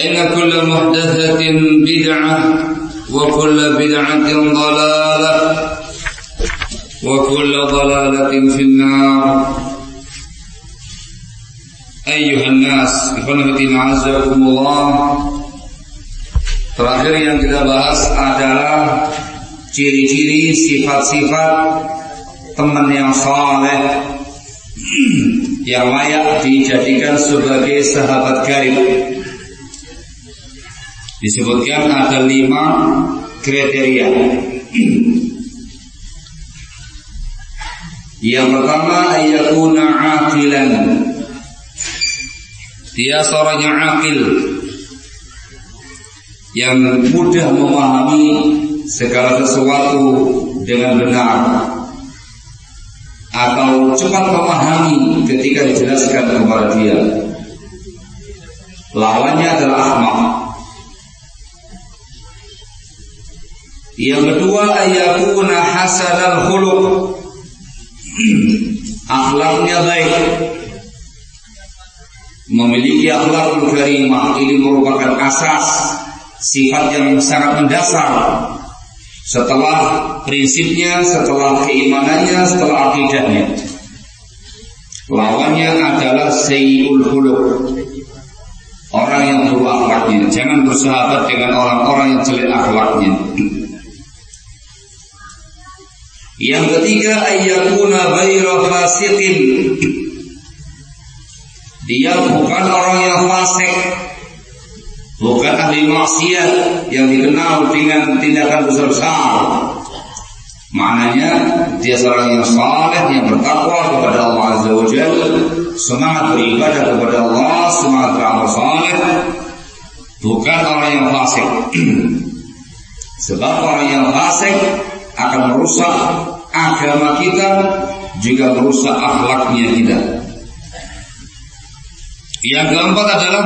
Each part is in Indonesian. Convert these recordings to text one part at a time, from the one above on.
فإن كل محدثة بدعة وكل بدعة ضلالة وكل ضلالة في النار أيها الناس إخواني عزكم الله Terakhir yang kita bahas adalah ciri-ciri sifat-sifat teman yang saleh yang layak dijadikan sebagai sahabat karib. Disebutkan ada lima kriteria. Yang pertama ayakuna aqilan. Dia seorang yang akil yang mudah memahami segala sesuatu dengan benar atau cepat memahami ketika dijelaskan kepada dia. Lawannya adalah ahmak Yang kedua ayakuna hasanal khuluq. Akhlaknya baik. Memiliki akhlakul karimah ini merupakan asas sifat yang sangat mendasar setelah prinsipnya, setelah keimanannya, setelah akidahnya. Lawannya adalah sayyul khuluq. Orang yang buruk akhlaknya Jangan bersahabat dengan orang-orang yang jelek akhlaknya yang ketiga ayyakuna ghaira fasiqin. Dia bukan orang yang fasik. Bukan ahli maksiat yang dikenal dengan tindakan besar-besar. Maknanya dia seorang yang saleh yang bertakwa kepada Allah Azza wa Jalla, semangat beribadah kepada Allah, semangat beramal saleh, bukan orang yang fasik. Sebab orang yang fasik akan merusak agama kita juga merusak akhlaknya kita. Yang keempat adalah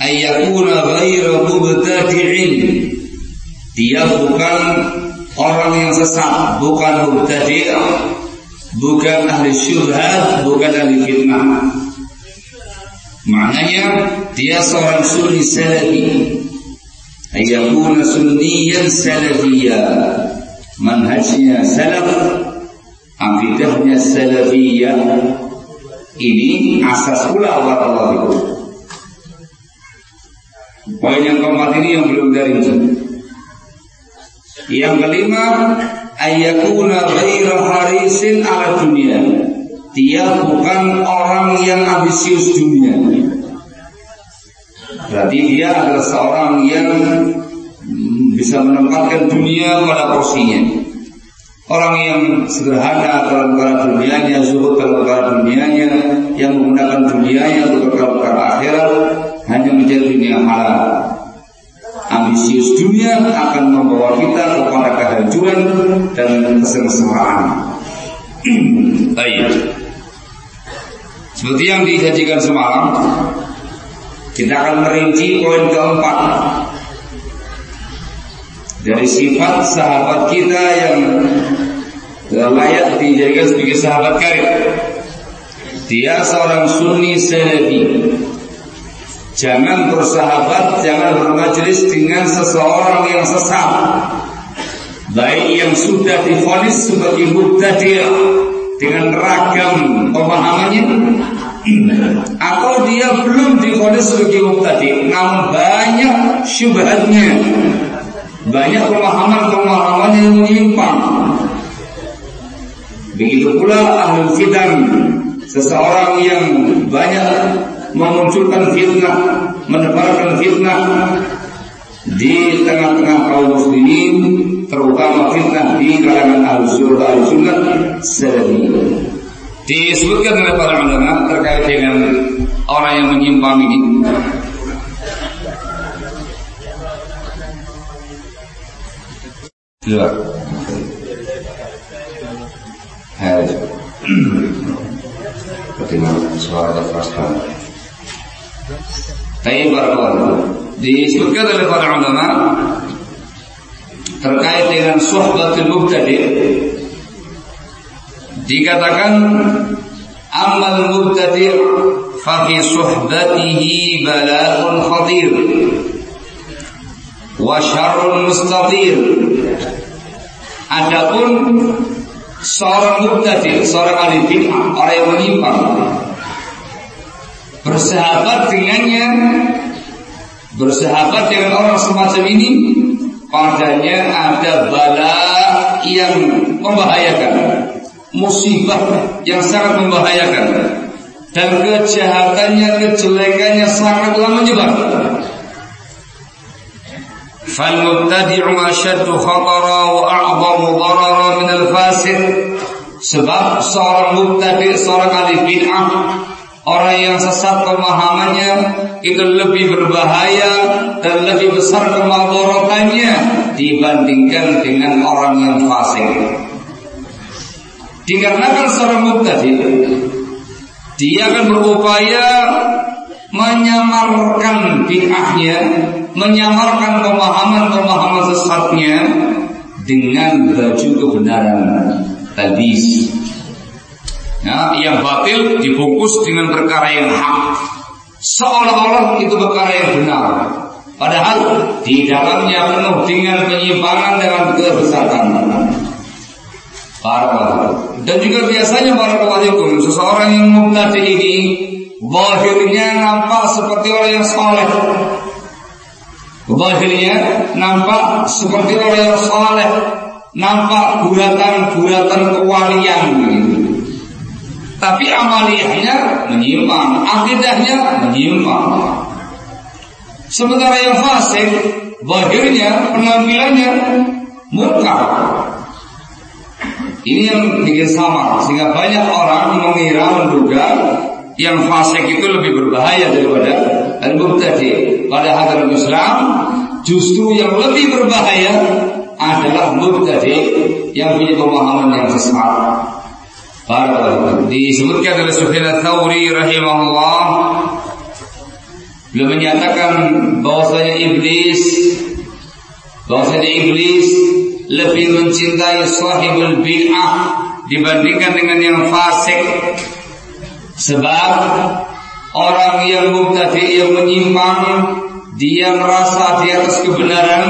ayakuna ghairu mubtadi'in. Dia bukan orang yang sesat, bukan mubtadi', bukan ahli syubhat, bukan ahli fitnah. Maknanya dia seorang sunni salafi. Ayakuna sunniyan salafiyya. Manhajnya salaf, akidahnya salafiyah. Ini asas pula warahmatullahi Poin yang keempat ini yang belum dari. Yang kelima, ayakuna ghaira harisin ala dunia. Dia bukan orang yang ambisius dunia. Berarti dia adalah seorang yang bisa menempatkan dunia pada porsinya. Orang yang sederhana dalam perkara dunianya, zuhud dalam perkara dunianya, yang menggunakan dunianya untuk perkara-perkara akhirat, hanya menjadi dunia halal. Ambisius dunia akan membawa kita kepada kehancuran dan kesengsaraan. Baik. Seperti yang dijanjikan semalam, kita akan merinci poin keempat dari sifat sahabat kita yang layak dijadikan sebagai sahabat karib. Dia seorang sunni salafi. Jangan bersahabat, jangan bermajlis dengan seseorang yang sesat. Baik yang sudah difonis sebagai mubtadi' dengan ragam pemahamannya atau dia belum difonis sebagai mubtadi namun banyak syubhatnya. Banyak pemahaman-pemahaman yang menyimpang. Begitu pula ahli fitan. Seseorang yang banyak memunculkan fitnah menebarkan fitnah di tengah-tengah kaum muslimin terutama fitnah di kalangan ahli sunnah salafi Disebutkan oleh para ulama terkait dengan orang yang menyimpang ini. Luar. Hai. Bagaimana suara terasa? Tapi para disebutkan oleh para ulama terkait dengan suhbatul mubtadi' dikatakan amal mubtadi' fa fi suhbatihi bala'un khatir wa syarrun mustatir. Adapun seorang mubtadi' seorang ahli bid'ah orang yang menyimpang bersahabat dengannya bersahabat dengan orang semacam ini padanya ada bala yang membahayakan musibah yang sangat membahayakan dan kejahatannya, kejelekannya sangatlah menyebar. فالمبتدع أشد خطرا وأعظم ضررا من الفاسد Sebab seorang mubtadi, seorang ahli bid'ah Orang yang sesat pemahamannya Itu lebih berbahaya Dan lebih besar kemadorotannya Dibandingkan dengan orang yang fasik Dikarenakan seorang mubtadi dia akan berupaya menyamarkan bid'ahnya, menyamarkan pemahaman-pemahaman sesatnya dengan baju kebenaran tadi. Ya, yang batil dibungkus dengan perkara yang hak. Seolah-olah itu perkara yang benar. Padahal di dalamnya penuh dengan penyimpangan dengan kebesaran. Dan juga biasanya barakallahu seseorang yang mubtadi ini Zahirnya nampak seperti orang yang soleh Zahirnya nampak seperti orang yang soleh Nampak guratan-guratan kewalian Tapi amaliyahnya menyimpang Akidahnya menyimpang. Sementara yang fasik Zahirnya penampilannya muka ini yang bikin sama sehingga banyak orang mengira menduga yang fasik itu lebih berbahaya daripada al-mubtadi. Pada hadal Islam justru yang lebih berbahaya adalah mubtadi yang punya pemahaman yang sesat. Disebutkan oleh Sufyan Tsauri rahimahullah beliau menyatakan bahwasanya iblis bahwasanya iblis lebih mencintai sahibul bid'ah dibandingkan dengan yang fasik. Sebab orang yang mubtadi yang menyimpang dia merasa di atas kebenaran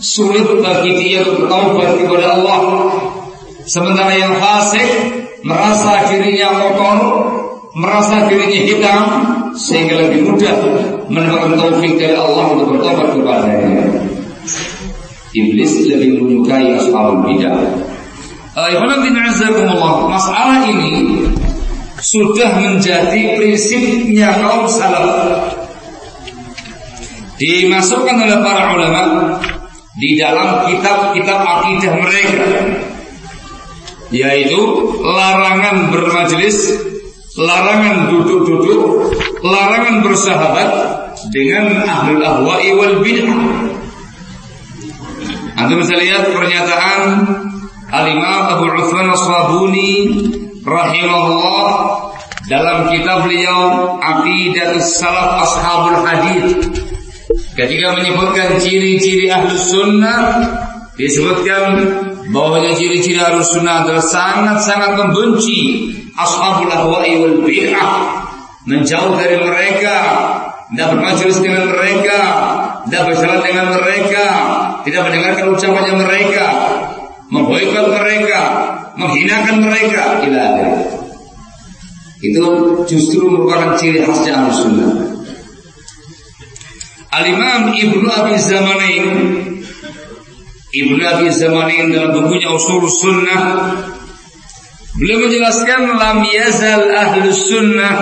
sulit bagi dia untuk taubat kepada Allah sementara yang fasik merasa dirinya kotor merasa dirinya hitam sehingga lebih mudah mendapatkan taufik dari Allah untuk bertobat kepadanya iblis lebih menyukai ashabul bidah Masalah ini sudah menjadi prinsipnya kaum salaf. Dimasukkan oleh para ulama di dalam kitab-kitab akidah mereka yaitu larangan bermajelis, larangan duduk-duduk, larangan bersahabat dengan ahlul ahwa'i wal bid'ah. Anda bisa lihat pernyataan Al-Imam Abu Uthman As-Sabuni rahimahullah dalam kitab beliau Aqidatus Salaf Ashabul Hadith. Ketika menyebutkan ciri-ciri Ahlus Sunnah disebutkan bahwa ciri-ciri Ahlus Sunnah adalah sangat-sangat membenci Ashabul Ahwa'i wal Bid'ah. Menjauh dari mereka tidak bermajelis dengan mereka tidak berjalan dengan mereka tidak mendengarkan ucapannya mereka. Memboikot mereka, menghinakan mereka, ila Itu justru merupakan ciri khasnya ahli sunnah. Al-Imam Ibnu Abi Zamanain Ibnu Abi Zamanain dalam bukunya Usul Sunnah beliau menjelaskan lam yazal ahlu sunnah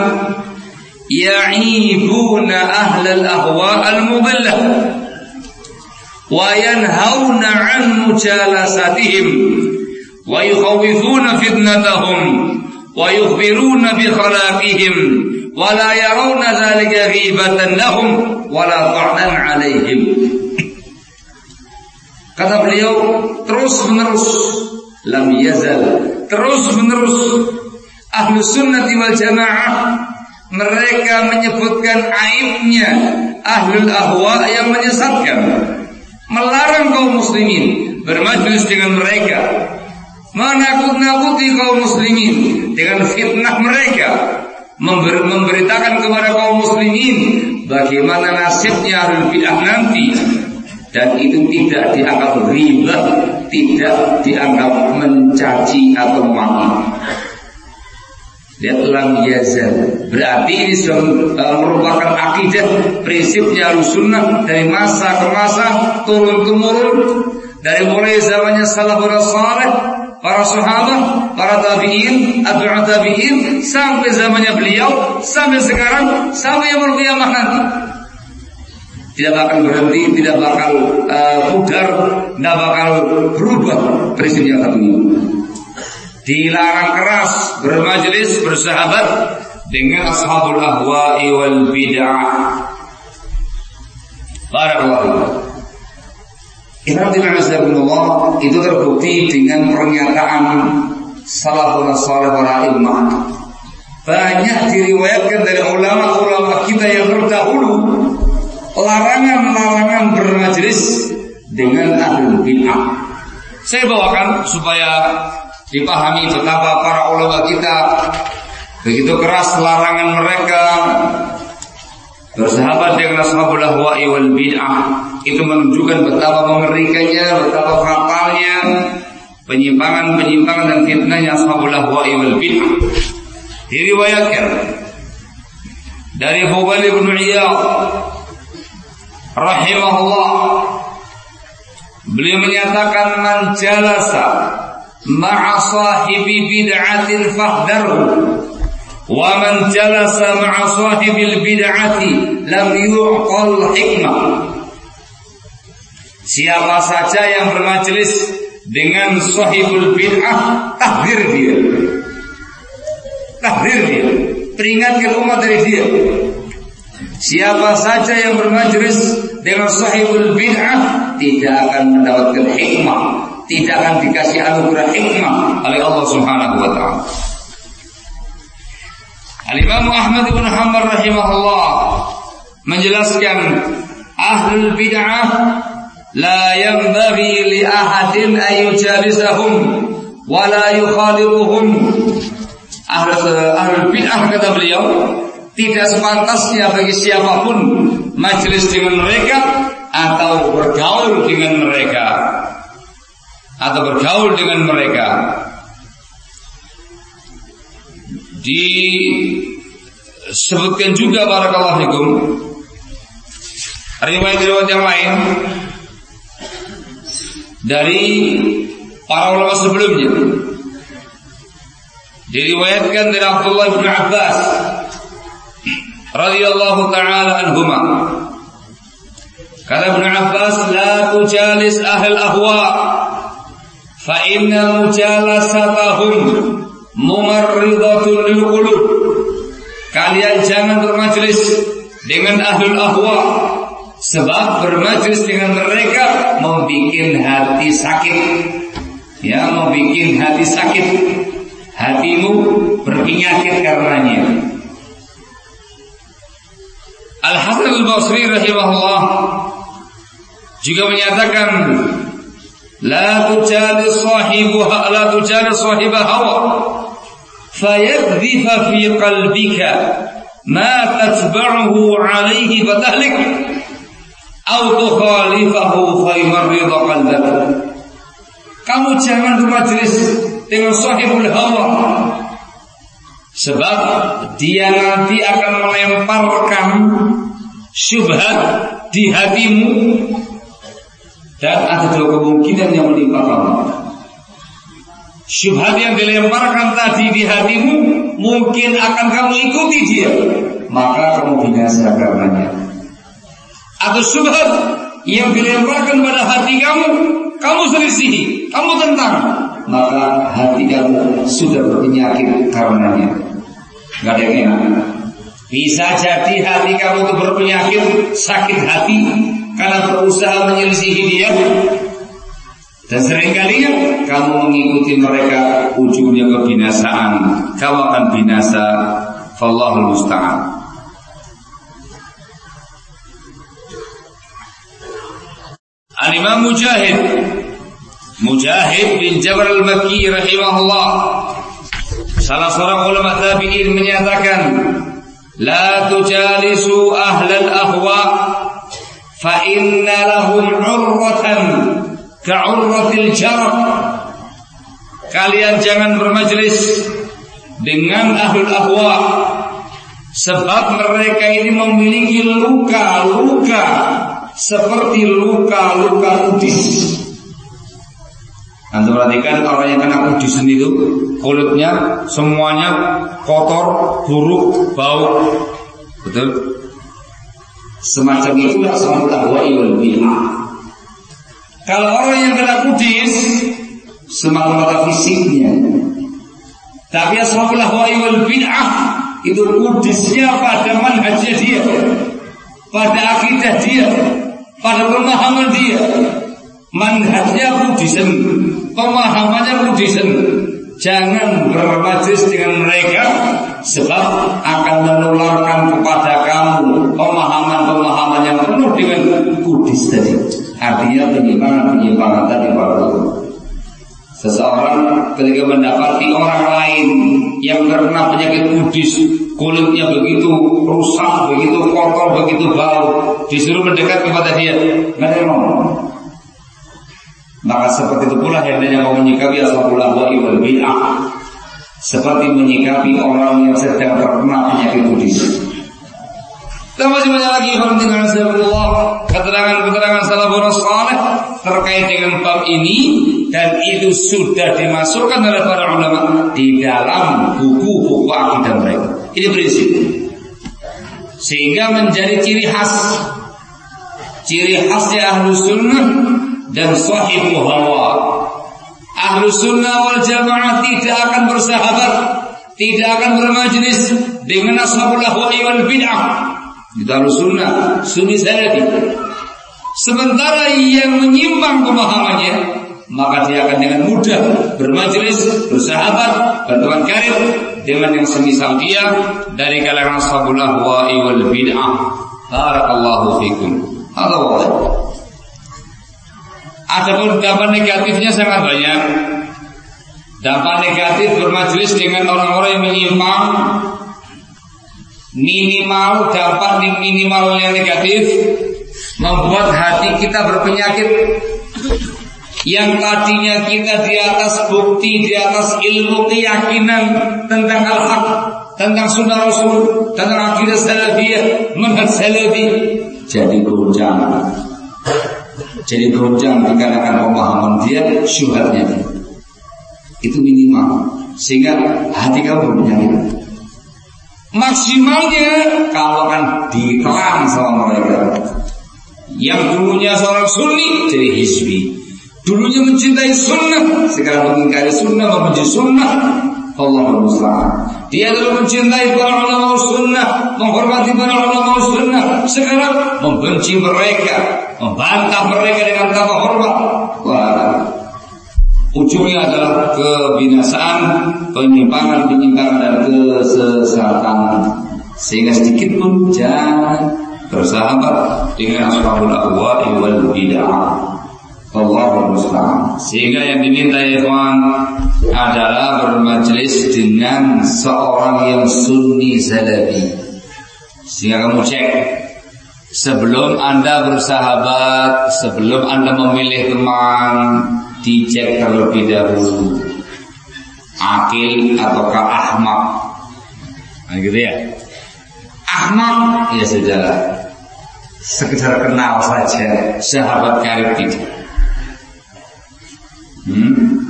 ya'ibuna ahlal ahwa wa yanhauna an mujalasatihim wa yukhawifuna fitnatahum wa yukhbiruna bi khalaqihim wa la yarawna dhalika ghibatan kata beliau terus menerus lam yazal terus menerus ahlu sunnati wal jamaah mereka menyebutkan aibnya ahlul ahwa yang menyesatkan melarang kaum muslimin bermajlis dengan mereka, menakut-nakuti kaum muslimin dengan fitnah mereka, member memberitakan kepada kaum muslimin bagaimana nasibnya ahlul bid'ah nanti dan itu tidak dianggap riba, tidak dianggap mencaci atau malu. Lihat lam yazal. Berarti ini sudah uh, merupakan akidah prinsipnya sunnah dari masa ke masa turun temurun dari mulai zamannya salafur saleh para sahabat, para tabi'in, atau tabi'in sampai zamannya beliau, sampai sekarang, sampai yang kiamah nanti. Tidak bakal berhenti, tidak bakal uh, pudar, tidak bakal berubah prinsipnya satu ini dilarang keras bermajelis bersahabat dengan ashabul ahwa'i wal bid'ah. Barakallahu. Allah itu terbukti dengan pernyataan salafun salih para imam. Banyak diriwayatkan dari ulama-ulama kita yang terdahulu larangan-larangan bermajelis dengan ahli bid'ah. Saya bawakan supaya dipahami betapa para ulama kita. Begitu keras larangan mereka. Bersahabat dengan ashabul ahwa'i wal bid'ah. Itu menunjukkan betapa mengerikannya, betapa fatalnya penyimpangan-penyimpangan dan fitnahnya ashabul ahwa'i wal bid'ah. Diriwayatkan dari Fudail bin Iyad rahimahullah. Beliau menyatakan man jalasa ma'a sahibi bid'atin fahdarhu wa man jalasa ma'a sahibil bid'ati lam yu'qal hikmah Siapa saja yang bermajelis dengan sahibul bid'ah tahdir dia. Tahdir dia. Peringatkan umat dari dia. Siapa saja yang bermajelis dengan sahibul bid'ah tidak akan mendapatkan hikmah tidak akan dikasih anugerah hikmah oleh Allah Subhanahu wa taala. Al-Imam Ahmad bin Hanbal rahimahullah menjelaskan ahlul bid'ah la yanbaghi li ahadin an yujalisahum wa la yukhaliquhum ahlul, ahlul bid'ah kata beliau tidak sepantasnya bagi siapa pun majelis dengan mereka atau bergaul dengan mereka atau bergaul dengan mereka disebutkan juga barakallahu fikum riwayat-riwayat yang lain dari para ulama sebelumnya. Diriwayatkan dari Abdullah bin Abbas radhiyallahu taala anhuma. Kata Ibn Abbas la tujalis ahl ahwa fa inna mujalasatahum mumarridatun lil qulub kalian jangan bermajlis dengan ahlul ahwa Sebab bermajlis dengan mereka membuat hati sakit. Ya, membuat hati sakit. Hatimu berpenyakit karenanya. Al Hasan Al Basri rahimahullah juga menyatakan la tujadi sahibuha la tujadi sahibah hawa fayadhifa fi qalbika ma tatba'uhu alaihi fatahlik au tukhalifahu faymarridha qalbak. Kamu jangan bermajlis dengan sahibul hawa. Sebab dia nanti akan melemparkan syubhat di hatimu dan ada dua kemungkinan yang menimpa kamu. Syubhat yang dilemparkan tadi di hatimu mungkin akan kamu ikuti dia, maka kamu binasa karenanya atau syubhat yang dilemparkan pada hati kamu, kamu selisihi, kamu tentang, maka hati kamu sudah berpenyakit karenanya. Gak ada yang enak. Bisa jadi hati kamu itu berpenyakit, sakit hati karena berusaha menyelisihi dia. Dan sering kali kamu mengikuti mereka ujungnya kebinasaan. Kamu akan binasa. Fallahul musta'an. Al-Imam Mujahid Mujahid bin Jabal al-Makki rahimahullah Salah seorang ulama tabi'in menyatakan La tujalisu ahlal ahwa Inna lahum urratan Ka'urratil jarab Kalian jangan bermajlis Dengan ahlul ahwa Sebab mereka ini memiliki luka-luka seperti luka-luka kudis. Anda perhatikan orang yang kena kudis itu kulitnya semuanya kotor, buruk, bau. Betul? Semacam itu sama tahwa wal Kalau orang yang kena kudis semata-mata fisiknya. Tapi ashabul ahwa'i wal bid'ah itu kudisnya pada manhajnya dia, pada akidah dia, pada pemahaman dia. Manhajnya Buddhism pemahamannya Buddhism jangan bermajlis dengan mereka sebab akan menularkan kepada kamu pemahaman-pemahaman yang penuh dengan Buddhis tadi. Artinya penyimpangan-penyimpangan tadi para Seseorang ketika mendapati orang lain yang terkena penyakit kudis, kulitnya begitu rusak, begitu kotor, begitu bau, disuruh mendekat kepada dia, nggak. Maka seperti itu pula hendaknya mau menyikapi ashabul ahwa'i wal bid'ah. Seperti menyikapi orang yang sedang terkena penyakit kudis. Dan masih banyak lagi dengan Allah keterangan-keterangan salafun saleh terkait dengan bab ini dan itu sudah dimasukkan oleh para ulama di dalam buku-buku akidah mereka. Ini prinsip. Sehingga menjadi ciri khas ciri khasnya ahlu sunnah dan sahibu hawa. Ahlu sunnah wal jamaah tidak akan bersahabat, tidak akan bermajlis dengan ashabul ahwa'i wal bid'ah di dalam sunnah, sunni salafi. Sementara yang menyimpang pemahamannya, maka dia akan dengan mudah bermajelis, bersahabat, berteman karib dengan yang semisal dia dari kalangan sahabul ahwa'i wal bid'ah. Barakallahu fikum. Allah Adapun dampak negatifnya sangat banyak. Dampak negatif bermajelis dengan orang-orang yang menyimpang Minimal dampak yang negatif membuat hati kita berpenyakit yang tadinya kita di atas bukti, di atas ilmu keyakinan tentang al-haq, tentang sunnah rasul, tentang akidah salafiyah, manhaj salafi, jadi goncang. Jadi goncang dikarenakan pemahaman dia, syubhatnya dia. Itu minimal. Sehingga hati kamu berpenyakit. Maksimalnya kalau kan diklam sama mereka. Yang dulunya seorang sunni jadi hizbi. Dulunya mencintai sunnah, sekarang mengingkari sunnah, membenci sunnah. Allah bermustahil. Dia dulu mencintai para ulama sunnah, menghormati para ulama sunnah. Sekarang membenci mereka, membantah mereka dengan tanpa hormat. Wah, ujungnya adalah kebinasaan, penyimpangan, penyimpangan dan kesesatan. Sehingga sedikit pun jangan bersahabat dengan ashabul ahwa'i wal bid'ah. Sehingga yang diminta ikhwan adalah bermajelis dengan seorang yang sunni salafi. Sehingga kamu cek sebelum Anda bersahabat, sebelum Anda memilih teman, dicek terlebih dahulu. Akil ataukah ahmak. Nah, gitu ya. Ahmak ya sudah sekedar kenal saja sahabat karib tidak Hmm?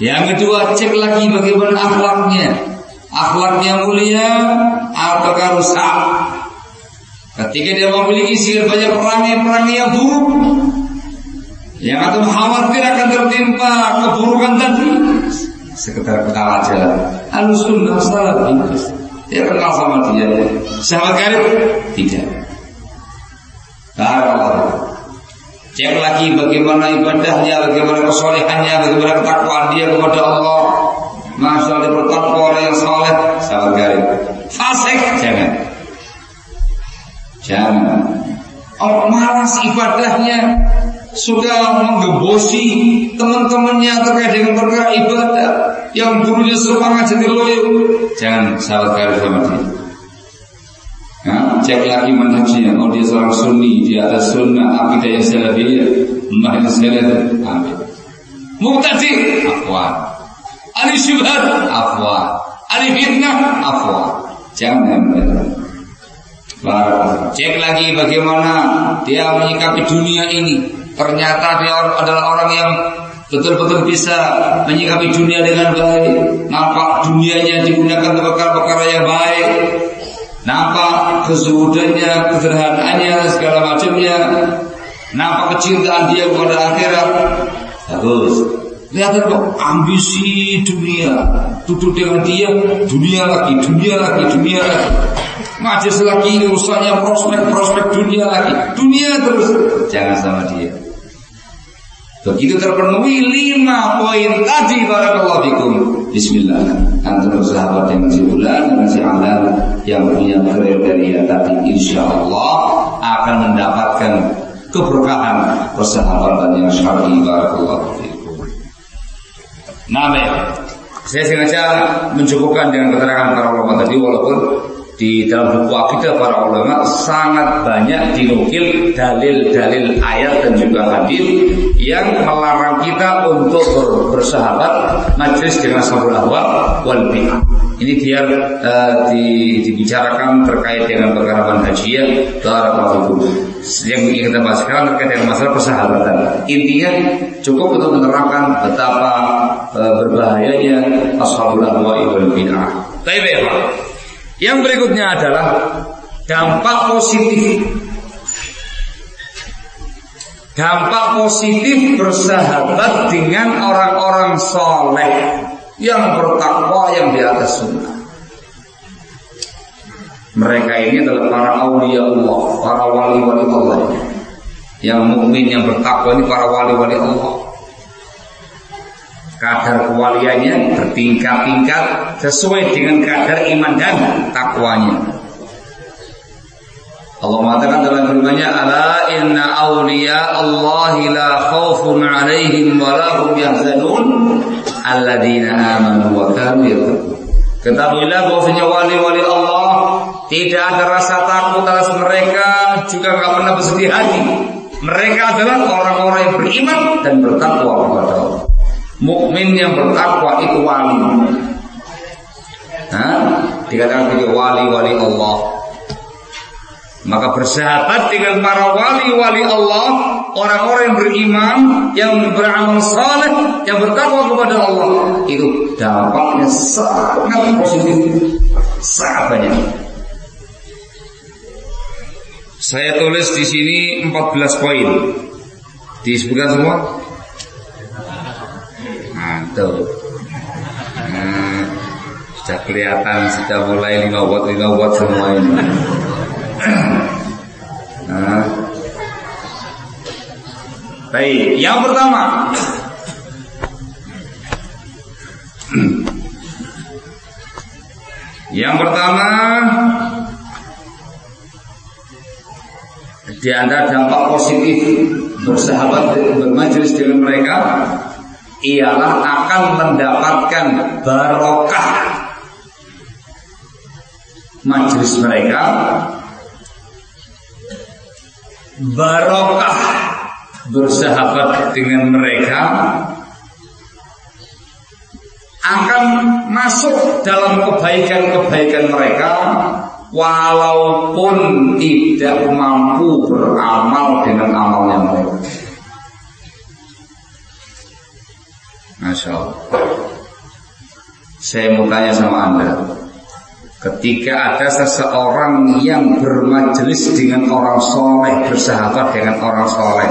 Yang kedua cek lagi bagaimana akhlaknya. Akhlaknya mulia ataukah rusak? Ketika dia memiliki sihir banyak perangai-perangai yang buruk Yang atau khawatir akan tertimpa keburukan tadi. Sekedar kenal aja. Lalu sunnah salah Dia kenal sama dia. Sahabat karib? Tidak. Barakallahu Cek lagi bagaimana ibadahnya, bagaimana kesolehannya, bagaimana ketakwaan dia kepada Allah. Masya Allah bertakwa orang yang soleh, sahabat garib. Fasik, jangan. Jangan. Oh, malas ibadahnya sudah menggebosi teman-temannya terkait dengan perkara ibadah yang dulunya semangat jadi loyo. Jangan sahabat garib sama dia. Ya, cek lagi manhajnya. Oh dia seorang sunni di atas sunnah akidah yang salafiyah, manhaj salaf. Amin. Muqtadi afwan. Ali syubhat afwan. Ali fitnah afwan. Jangan Baru. Cek lagi bagaimana dia menyikapi dunia ini. Ternyata dia adalah orang yang betul-betul bisa menyikapi dunia dengan baik. Nampak dunianya digunakan untuk perkara-perkara yang baik nampak kezuhudannya, kesederhanaannya, segala macamnya, nampak kecintaan dia kepada akhirat. Bagus. Lihat kok ambisi dunia, duduk dengan dia, dunia lagi, dunia lagi, dunia lagi. Majlis lagi urusannya prospek, prospek dunia lagi, dunia terus. Jangan sama dia. Begitu terpenuhi lima poin tadi barakallahu fikum. Bismillah. Antum sahabat yang masih bulan, yang masih amal, yang punya kriteria tadi insya Allah akan mendapatkan keberkahan persahabatan yang syar'i barakallahu fikum. Nah. Saya sengaja mencukupkan dengan keterangan para ulama tadi walaupun di dalam buku akidah para ulama sangat banyak dinukil dalil-dalil ayat dan juga hadis yang melarang kita untuk bersahabat majlis dengan sahabat ahwa wal bid'ah. Ini biar uh, di, dibicarakan terkait dengan perkara manhajiyah barakallahu yang ingin kita bahas sekarang terkait dengan masalah persahabatan. Intinya cukup untuk menerangkan betapa uh, berbahayanya ashabul wal bid'ah. Baik. Yang berikutnya adalah dampak positif. Dampak positif bersahabat dengan orang-orang soleh yang bertakwa yang di atas sunnah. Mereka ini adalah para awliya Allah, para wali-wali Allah. Yang mukmin yang bertakwa ini para wali-wali Allah kadar kewaliannya bertingkat-tingkat sesuai dengan kadar iman dan takwanya. Allah mengatakan dalam firman-Nya, "Ala inna awliya Allah la khaufun 'alaihim wa la hum yahzanun alladzina amanu wa kanu yattaqun." Ketahuilah bahwasanya wali-wali Allah Tidak ada rasa takut atas mereka Juga nggak pernah bersedih hati Mereka adalah orang-orang yang beriman Dan bertakwa kepada Allah Mukmin yang bertakwa itu wali Hah? Dikatakan sebagai wali-wali Allah maka bersahabat dengan para wali-wali Allah, orang-orang yang beriman, yang beramal saleh, yang bertakwa kepada Allah, itu dampaknya sangat positif, sangat banyak. Saya tulis di sini 14 poin. Disebutkan semua? Nah, tuh. Nah, sudah kelihatan sudah mulai 5 watt 5 watt semua ini. Nah. Baik, yang pertama Yang pertama Di antara dampak positif Bersahabat bermajelis dengan mereka Ialah akan mendapatkan barokah Majelis mereka barokah bersahabat dengan mereka akan masuk dalam kebaikan-kebaikan mereka walaupun tidak mampu beramal dengan amalnya mereka. Masya Allah. Saya mau tanya sama Anda. Ketika ada seseorang yang bermajelis dengan orang soleh, bersahabat dengan orang soleh,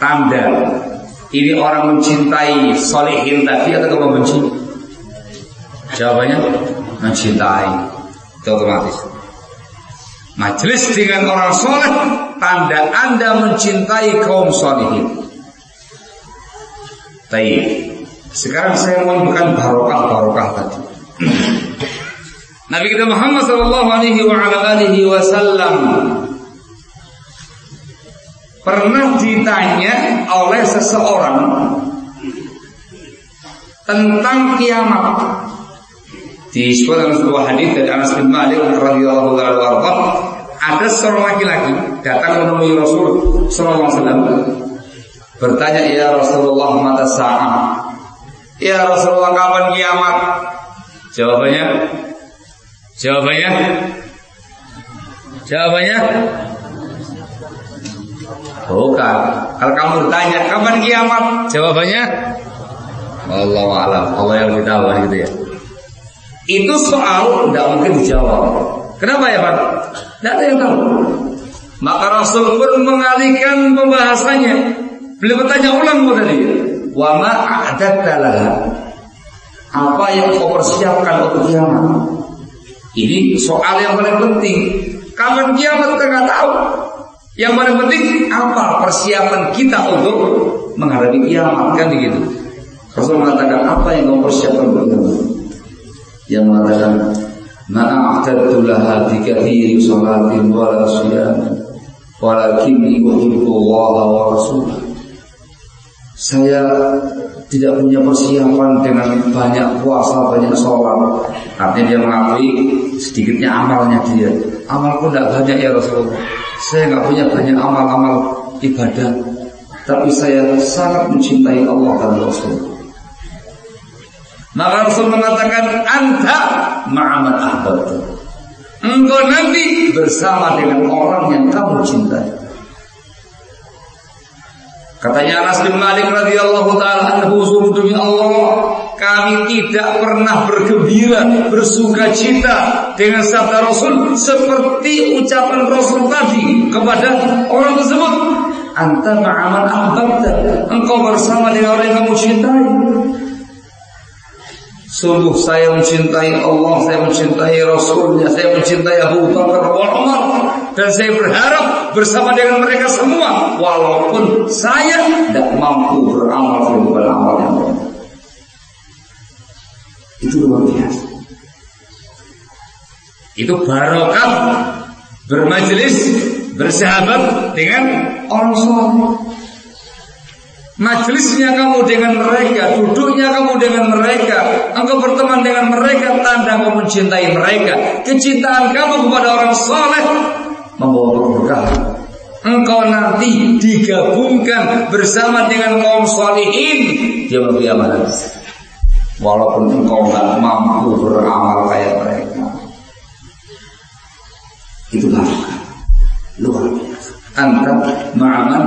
tanda ini orang mencintai solehin tadi atau membenci? Jawabannya mencintai, itu otomatis. Majelis dengan orang soleh, tanda anda mencintai kaum solehin. Tapi sekarang saya mau bukan barokah barokah tadi. Nabi kita Muhammad sallallahu alaihi wa ala alihi wasallam pernah ditanya oleh seseorang tentang kiamat. Disebut dalam sebuah hadis dari Anas bin Malik radhiyallahu anhu ada seorang laki-laki datang menemui Rasul sallallahu alaihi wasallam bertanya ya Rasulullah mata sa'ah Ya Rasulullah kapan kiamat? Jawabannya Jawabannya? Jawabannya? Bukan. Kalau kamu bertanya kapan kiamat? Jawabannya? Allah alam. Allah yang lebih tahu gitu ya. Itu soal tidak mungkin dijawab. Kenapa ya Pak? Tidak ada yang tahu. Maka Rasul pun mengalihkan pembahasannya. Beliau bertanya ulang tadi. Wa ma Apa yang kau persiapkan untuk kiamat? Ini soal yang paling penting. Kapan kiamat kita nggak tahu. Yang paling penting apa persiapan kita untuk menghadapi kiamat kan begitu. Rasul mengatakan apa yang kau persiapkan untuk kiamat? Yang mengatakan Ma'a'tadtu laha bikathiri salatin wala siyam Walakinni uhibbu Allah wa rasulah Saya tidak punya persiapan dengan banyak puasa, banyak sholat. Artinya dia mengakui sedikitnya amalnya dia. Amalku tidak banyak ya Rasulullah. Saya nggak punya banyak amal-amal ibadah. Tapi saya sangat mencintai Allah dan Rasul. Maka Rasul mengatakan Anta ma'amat ahbabtu Engkau nanti bersama dengan orang yang kamu cintai Katanya Anas bin Malik radhiyallahu taala anhu sungguh demi Allah kami tidak pernah bergembira, bersuka cita dengan sabda Rasul seperti ucapan Rasul tadi kepada orang tersebut. Anta ma'aman ahbabta. Engkau bersama dengan orang yang kamu cintai. Sungguh saya mencintai Allah, saya mencintai Rasulnya, saya mencintai Abu Bakar Umar dan saya berharap bersama dengan mereka semua walaupun saya tidak mampu beramal sebagai amal yang. Itu luar biasa. Itu barokah bermajelis bersahabat dengan orang soleh. Majelisnya kamu dengan mereka, duduknya kamu dengan mereka, engkau berteman dengan mereka, tanda kamu mencintai mereka. Kecintaan kamu kepada orang soleh membawa keberkahan. Engkau nanti digabungkan bersama dengan kaum solehin dia lebih aman. Walaupun engkau nggak mampu beramal kayak mereka, itu luar biasa. Anta ma'aman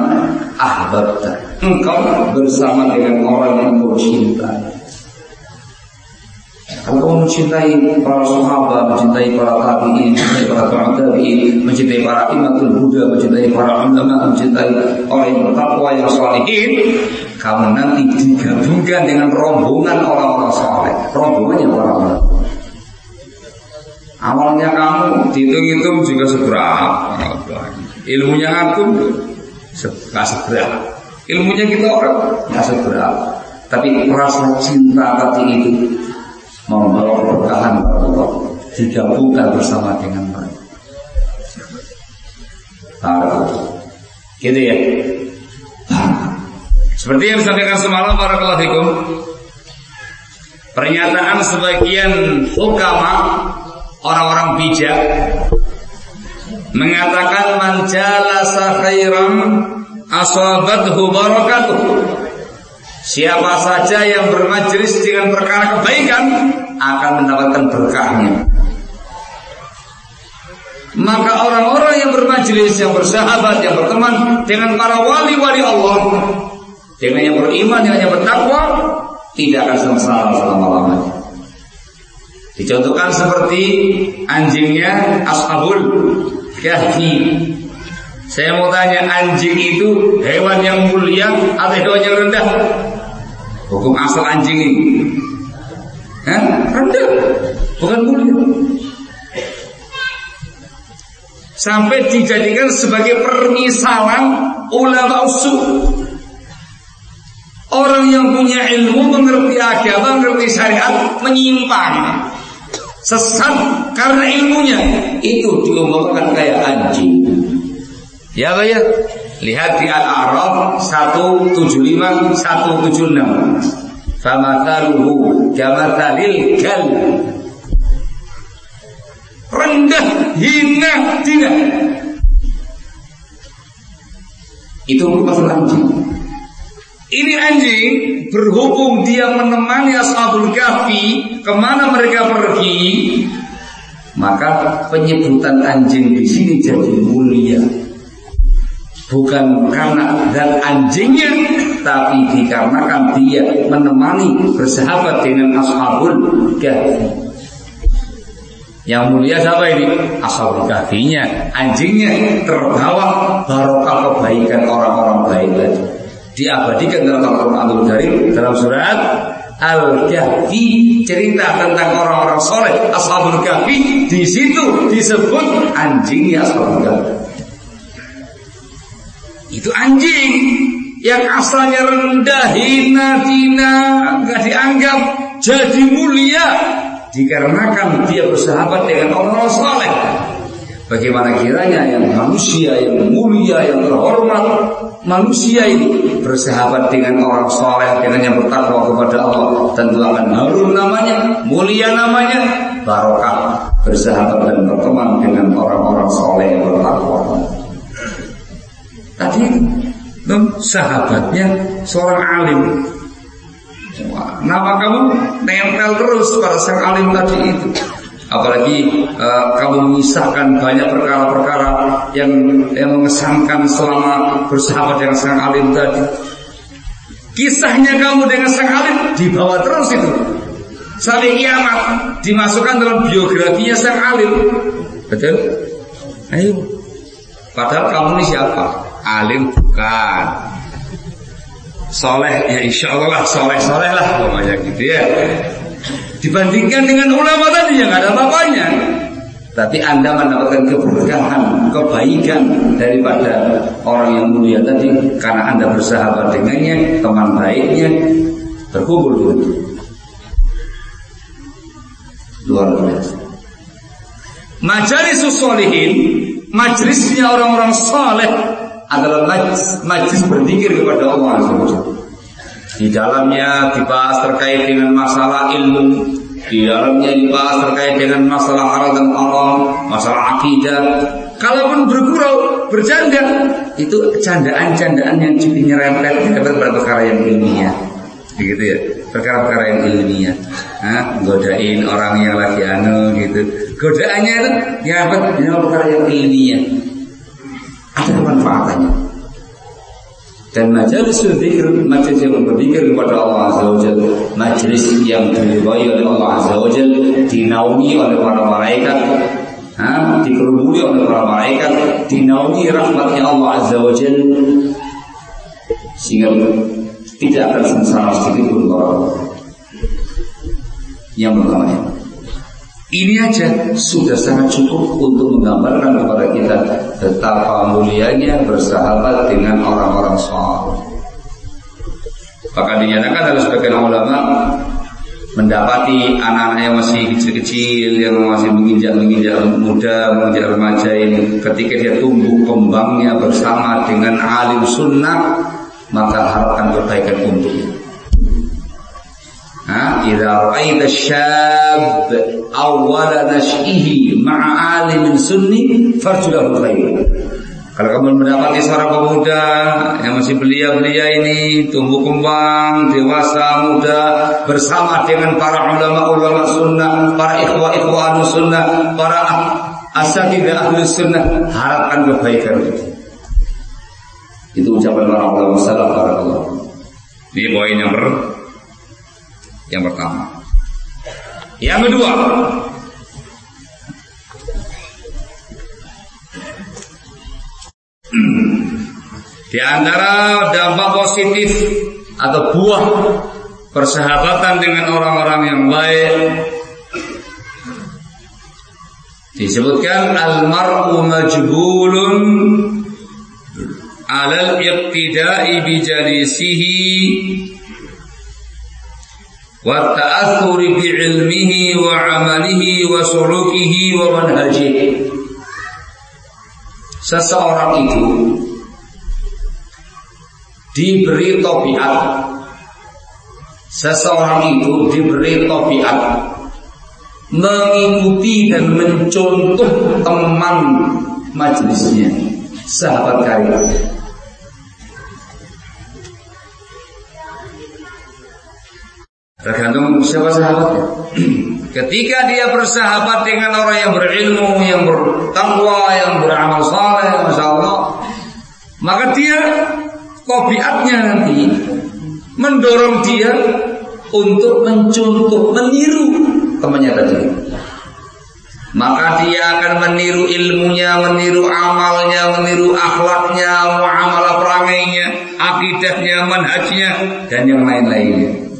ahbabta engkau bersama dengan orang yang kau cintai. Kalau kau mencintai para sahabat, mencintai para tabi'in, mencintai para tabi'in, mencintai para imatul Buddha, mencintai para ulama, mencintai orang yang bertakwa yang salihin, kamu nanti digabungkan dengan rombongan orang-orang saleh, rombongannya orang-orang. Awalnya kamu dihitung-hitung juga seberapa, ilmunya aku seberapa. Ilmunya kita orang? Nggak seberapa, tapi rasa cinta tadi itu membawa keberkahan Allah digabungkan bersama dengan mereka. Tahu, gitu ya. Seperti yang disampaikan semalam para fikum Pernyataan sebagian ulama orang-orang bijak mengatakan manjala khairan asabathu barakatuh. Siapa saja yang bermajlis dengan perkara kebaikan akan mendapatkan berkahnya. Maka orang-orang yang bermajlis, yang bersahabat, yang berteman dengan para wali-wali Allah, dengan yang beriman, dengan yang bertakwa, tidak akan sengsara selama-lamanya. Dicontohkan seperti anjingnya Ashabul Kahfi saya mau tanya anjing itu hewan yang mulia atau hewan yang rendah? Hukum asal anjing ini. Hah? Rendah, bukan mulia. Sampai dijadikan sebagai permisalan ulama usul. Orang yang punya ilmu, mengerti agama, mengerti syariat, menyimpang. Sesat karena ilmunya. Itu diumpamakan kayak anjing. Ya Pak ya? Lihat di Al-A'raf 175 176. Famathaluhu kamathalil kal. Rendah, hina, tidak. Itu masalah anjing. Ini anjing berhubung dia menemani Ashabul Kahfi ke mana mereka pergi, maka penyebutan anjing di sini jadi mulia bukan karena dan anjingnya tapi dikarenakan dia menemani bersahabat dengan ashabul kahfi. Yang mulia siapa ini? Ashabul kahfinya. Anjingnya terbawa barokah kebaikan orang-orang baik tadi Diabadikan dalam Al-Quranul Karim Dalam surat Al-Kahfi. Cerita tentang orang-orang soleh Ashabul Kahfi di situ disebut anjingnya Ashabul Kahfi. Itu anjing yang asalnya rendah, hina, tina, nggak dianggap jadi mulia dikarenakan dia bersahabat dengan orang soleh. Bagaimana kiranya yang manusia yang mulia, yang terhormat, manusia ini bersahabat dengan orang soleh, dengan yang bertakwa kepada Allah, tentu akan harum namanya, mulia namanya, barokah bersahabat dan berteman dengan orang-orang soleh yang bertakwa. Tadi sahabatnya seorang alim. Nama kamu nempel terus pada sang alim tadi itu. Apalagi uh, kamu memisahkan banyak perkara-perkara yang yang mengesankan selama bersahabat dengan sang alim tadi. Kisahnya kamu dengan sang alim dibawa terus itu. Sampai kiamat dimasukkan dalam biografinya sang alim. Betul? Ayo. Padahal kamu ini siapa? Alim bukan soleh ya insya Allah lah soleh soleh lah pokoknya gitu ya dibandingkan dengan ulama tadi yang ada bapaknya tapi anda mendapatkan keberkahan, kebaikan daripada orang yang mulia tadi karena anda bersahabat dengannya, teman baiknya, berkumpul itu. Luar biasa. Majelis solihin, majelisnya orang-orang soleh adalah majlis, majlis berzikir kepada Allah Subhanahu Di dalamnya dibahas terkait dengan masalah ilmu, di dalamnya dibahas terkait dengan masalah halal dan haram, masalah akidah. Kalaupun bergurau, bercanda, itu candaan-candaan yang nyerempet nyerempet pada perkara yang ilmiah. Begitu ya, perkara-perkara yang ilmiah. Hah? Godain orang yang lagi anu gitu. Godaannya itu ya apa? perkara yang ilmiah. Ada manfaatnya. Dan majelis zikir, majelis yang berzikir kepada Allah Azza wa Jalla, majelis yang diridhai oleh Allah Azza wa Jalla, dinaungi oleh para malaikat, ha? dikerumuni oleh para malaikat, dinaungi rahmatnya Allah Azza wa Jalla, sehingga tidak akan sengsara sedikit pun Yang pertama. Ini aja sudah sangat cukup untuk menggambarkan kepada kita betapa mulianya bersahabat dengan orang-orang soleh. Bahkan dinyatakan oleh sebagian ulama mendapati anak-anak yang masih kecil-kecil yang masih menginjak-menginjak muda, menginjak remaja ini ketika dia tumbuh kembangnya bersama dengan alim sunnah maka harapkan kebaikan untuknya. Ha? Idza al-shab awal nash'ihi ma'ali min sunni farjulah khairan. Kalau kamu mendapati seorang pemuda yang masih belia-belia ini tumbuh kembang, dewasa, muda bersama dengan para ulama-ulama sunnah, para ikhwah-ikhwah sunnah, para asatidah ahli sunnah, harapkan kebaikan itu. Itu ucapan para ulama salaf barakallahu. Ini poin yang yang pertama. Yang kedua, di antara dampak positif atau buah persahabatan dengan orang-orang yang baik disebutkan al-mar'u majbulun alal iqtida'i bi jalisihi wa bi ilmihi wa amalihi wa sulukihi wa manhajihi. Seseorang itu diberi topiat seseorang itu diberi mengikuti dan mencontoh teman majelisnya sahabat karya Tergantung siapa sahabatnya. Ketika dia bersahabat dengan orang yang berilmu, yang bertakwa, yang beramal saleh, masya Allah, maka dia kopiatnya nanti mendorong dia untuk mencontoh, meniru temannya tadi. Maka dia akan meniru ilmunya, meniru amalnya, meniru akhlaknya, muamalah perangainya, akidahnya, manhajnya, dan yang lain-lainnya.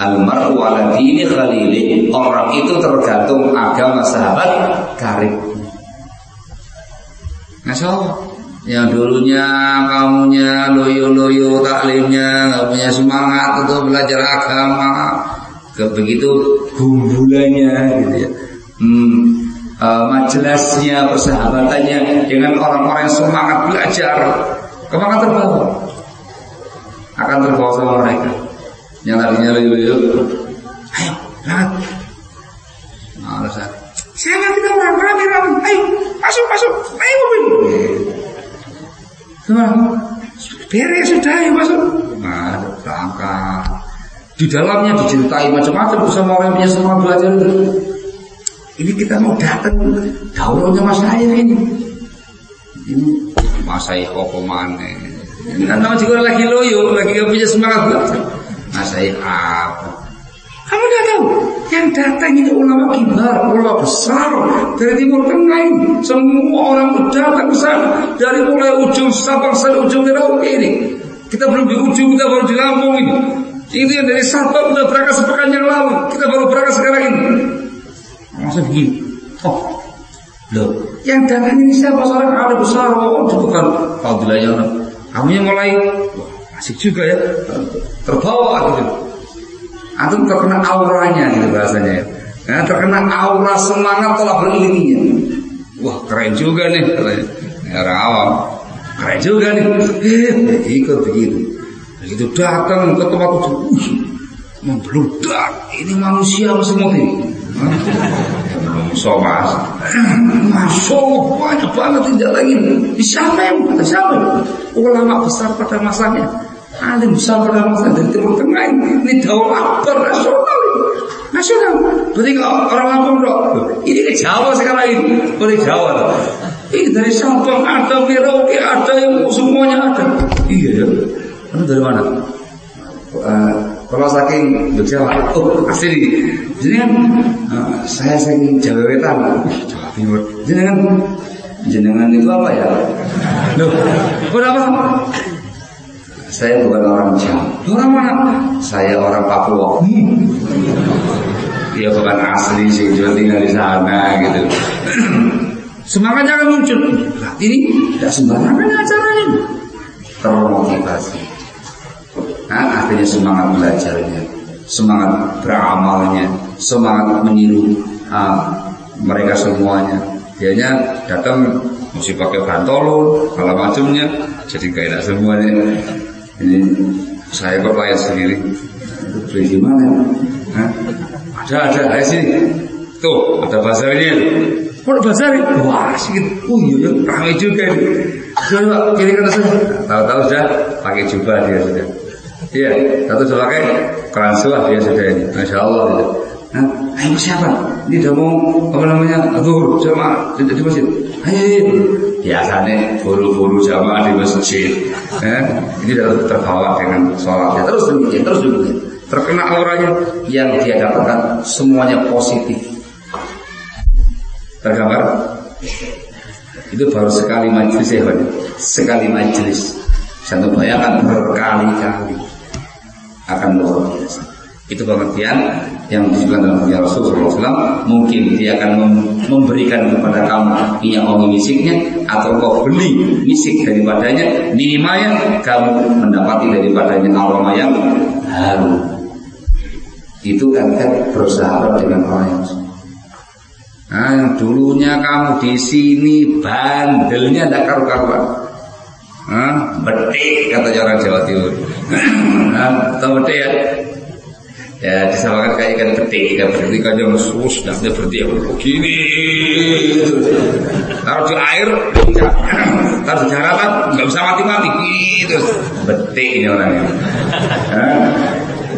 Almaru ala dini khalili. Orang itu tergantung agama sahabat karib. Masya yang dulunya kamunya loyo-loyo taklimnya nggak punya semangat untuk belajar agama. Begitu gumbulannya gitu ya. Hmm, uh, majelisnya persahabatannya dengan orang-orang yang semangat belajar. Ke mana terbawa. Akan terbawa sama mereka yang tadinya loyo-loyo ayo berangkat. Nah, Ustaz saya kita orang rame rame ayo masuk masuk. Ayo mobil. Gimana? Beres sudah ayo masuk. Nah berangkat. Di dalamnya dicintai macam-macam bersama orang yang punya semua belajar itu. Ini kita mau datang. Daurahnya mas saya ini. Ini mas saya kok mana? Ini kan juga lagi loyo lagi gak punya semangat. belajar Masai apa? Kamu tidak tahu yang datang itu ulama kibar, ulama besar dari timur tengah ini. Semua orang datang ke sana dari mulai ujung Sabang sampai ujung Merauke ini. Kita belum di ujung, kita baru di Lampung ini. Itu yang dari Sabang sudah berangkat sepekan yang lalu. Kita baru berangkat sekarang ini. Maksud begini. Oh, loh, yang datang ini siapa seorang ada besar? Oh, itu bukan Fadilah Kamu yang mulai, Asik juga ya. Terbawa gitu. Antum terkena auranya gitu bahasanya. Ya, terkena aura semangat telah berilminya. Wah keren juga nih. Ya, orang awam. Keren juga nih. Eh, ikut begitu. Begitu datang ke tempat itu, membludak. Ini manusia semua ini. So mas, masuk banyak banget tidak lagi. Kata siapa? Ulama besar pada masanya, alim pada masa dari Timur Tengah ini, daun akbar nasional. Nasional. Berarti orang Lampung dok. Ini ke Jawa sekarang ini. Boleh Jawa. Ini dari Sabang ada, Merauke ada, yang semuanya ada. Iya ya. Anu dari mana? Uh, kalau saking Jogja, oh asli. Jadi kan uh, saya saking Jawa Wetan, Jawa Timur. Jadi kan jenengan itu apa ya? Loh, kenapa? Saya bukan orang Jawa. Orang mana? Saya orang Papua. Hmm. Dia bukan asli sih, cuma tinggal di sana gitu. Semangatnya akan muncul. Ini tidak sembarangan acara ini. Termotivasi. Nah, artinya semangat belajarnya, semangat beramalnya, semangat meniru uh, mereka semuanya. Dianya datang mesti pakai bantolon, kalau macamnya, jadi kayak semuanya. Ini saya berlayar sendiri. Beli di mana? Ada, ada, ayo sini. Tuh, ada bazarnya. Kalau bazar wah sedikit, oh iya, iya ramai juga ini. Coba kiri kanan saja. Tahu-tahu sudah pakai jubah dia sudah. Iya, satu sudah pakai keransuah dia sudah ini. Masya Allah. Gitu. Nah, ayo siapa? Ini udah mau apa namanya zuhur jamaah di, di masjid. Ayo. Biasanya buru-buru jamaah di masjid. Eh, ini sudah terbawa dengan sholatnya terus demikian, terus demikian. Terkena auranya yang dia dapatkan semuanya positif Tergambar? Itu baru sekali majelis ya. Sekali majelis. Satu bayangkan berkali-kali akan luar biasa. Itu pengertian yang disebutkan dalam hadis Rasulullah SAW. Mungkin dia akan memberikan kepada kamu minyak wangi misiknya atau kau beli misik daripadanya. Minimalnya kamu mendapati daripadanya aroma yang harum. Itu kan bersahabat dengan orang yang Nah, dulunya kamu di sini bandelnya tidak karu-karuan. Nah, betik kata orang Jawa Timur. nah, betik ya? Ya disamakan kayak ikan betik, ikan betik kan yang sus, dan dia berarti begini. Taruh di air, taruh di daratan, nggak bisa mati-mati, gitu. Betik ini orangnya.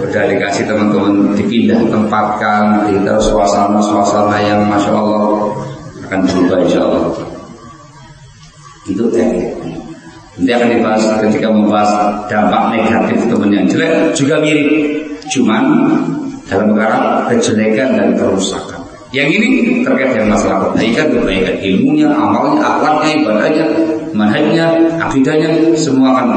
Udah dikasih teman-teman dipindah tempatkan di suasana-suasana yang masya Allah akan berubah insya Allah itu teknik nanti akan dibahas ketika membahas dampak negatif teman yang jelek juga mirip cuman dalam perkara kejelekan dan kerusakan. Yang ini terkait dengan masalah kebaikan, kebaikan ilmunya, amalnya, akhlaknya, ibadahnya, manhajnya, akidahnya, semua akan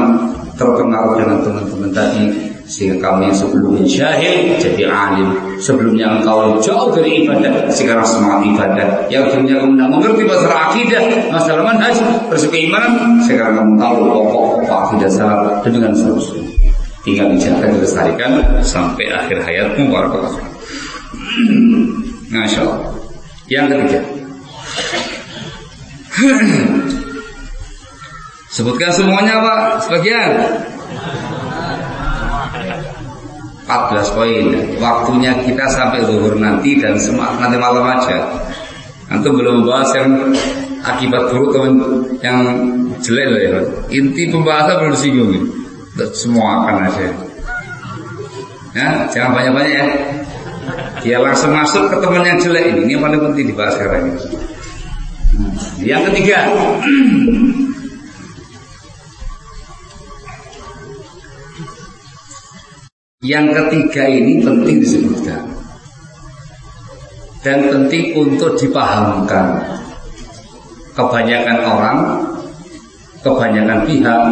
terpengaruh dengan teman-teman tadi. Sehingga kamu yang sebelumnya jahil jadi alim. Sebelumnya engkau jauh dari ibadah Sekarang semangat ibadah. Yang sebelumnya kamu tidak mengerti masalah akidah Masalah manhaj, prinsip keimanan Sekarang kamu tahu pokok-pokok akidah salah Dan dengan seterusnya Tinggal dijaga dilestarikan Sampai akhir hayatmu Warahmatullahi Masya Allah. Yang ketiga. Sebutkan semuanya Pak. Sebagian. 14 poin. Waktunya kita sampai zuhur nanti Dan semua nanti malam aja. Antum belum membahas yang Akibat buruk Yang jelek loh ya Inti pembahasan belum disinggung Semua akan ada. Ya, jangan banyak-banyak ya. Dia langsung masuk ke teman yang jelek ini. Ini yang paling penting dibahas sekarang ini? Yang ketiga. Yang ketiga ini penting disebutkan. Dan penting untuk dipahamkan. Kebanyakan orang, kebanyakan pihak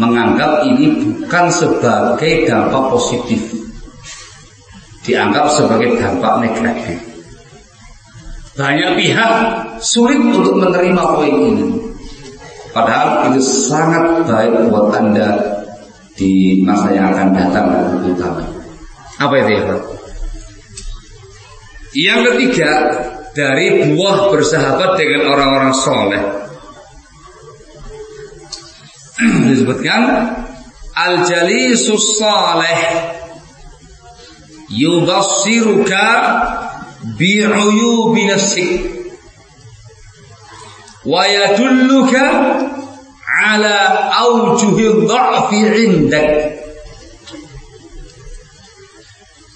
menganggap ini bukan sebagai dampak positif, dianggap sebagai dampak negatif. Banyak pihak sulit untuk menerima poin ini. Padahal itu sangat baik buat Anda di masa yang akan datang utama. Apa itu ya Pak? Yang ketiga dari buah bersahabat dengan orang-orang soleh disebutkan Al-jalisus salih yubassiruka bi'uyubi nafsik wa yadulluka ala awjuhi dha'fi 'indak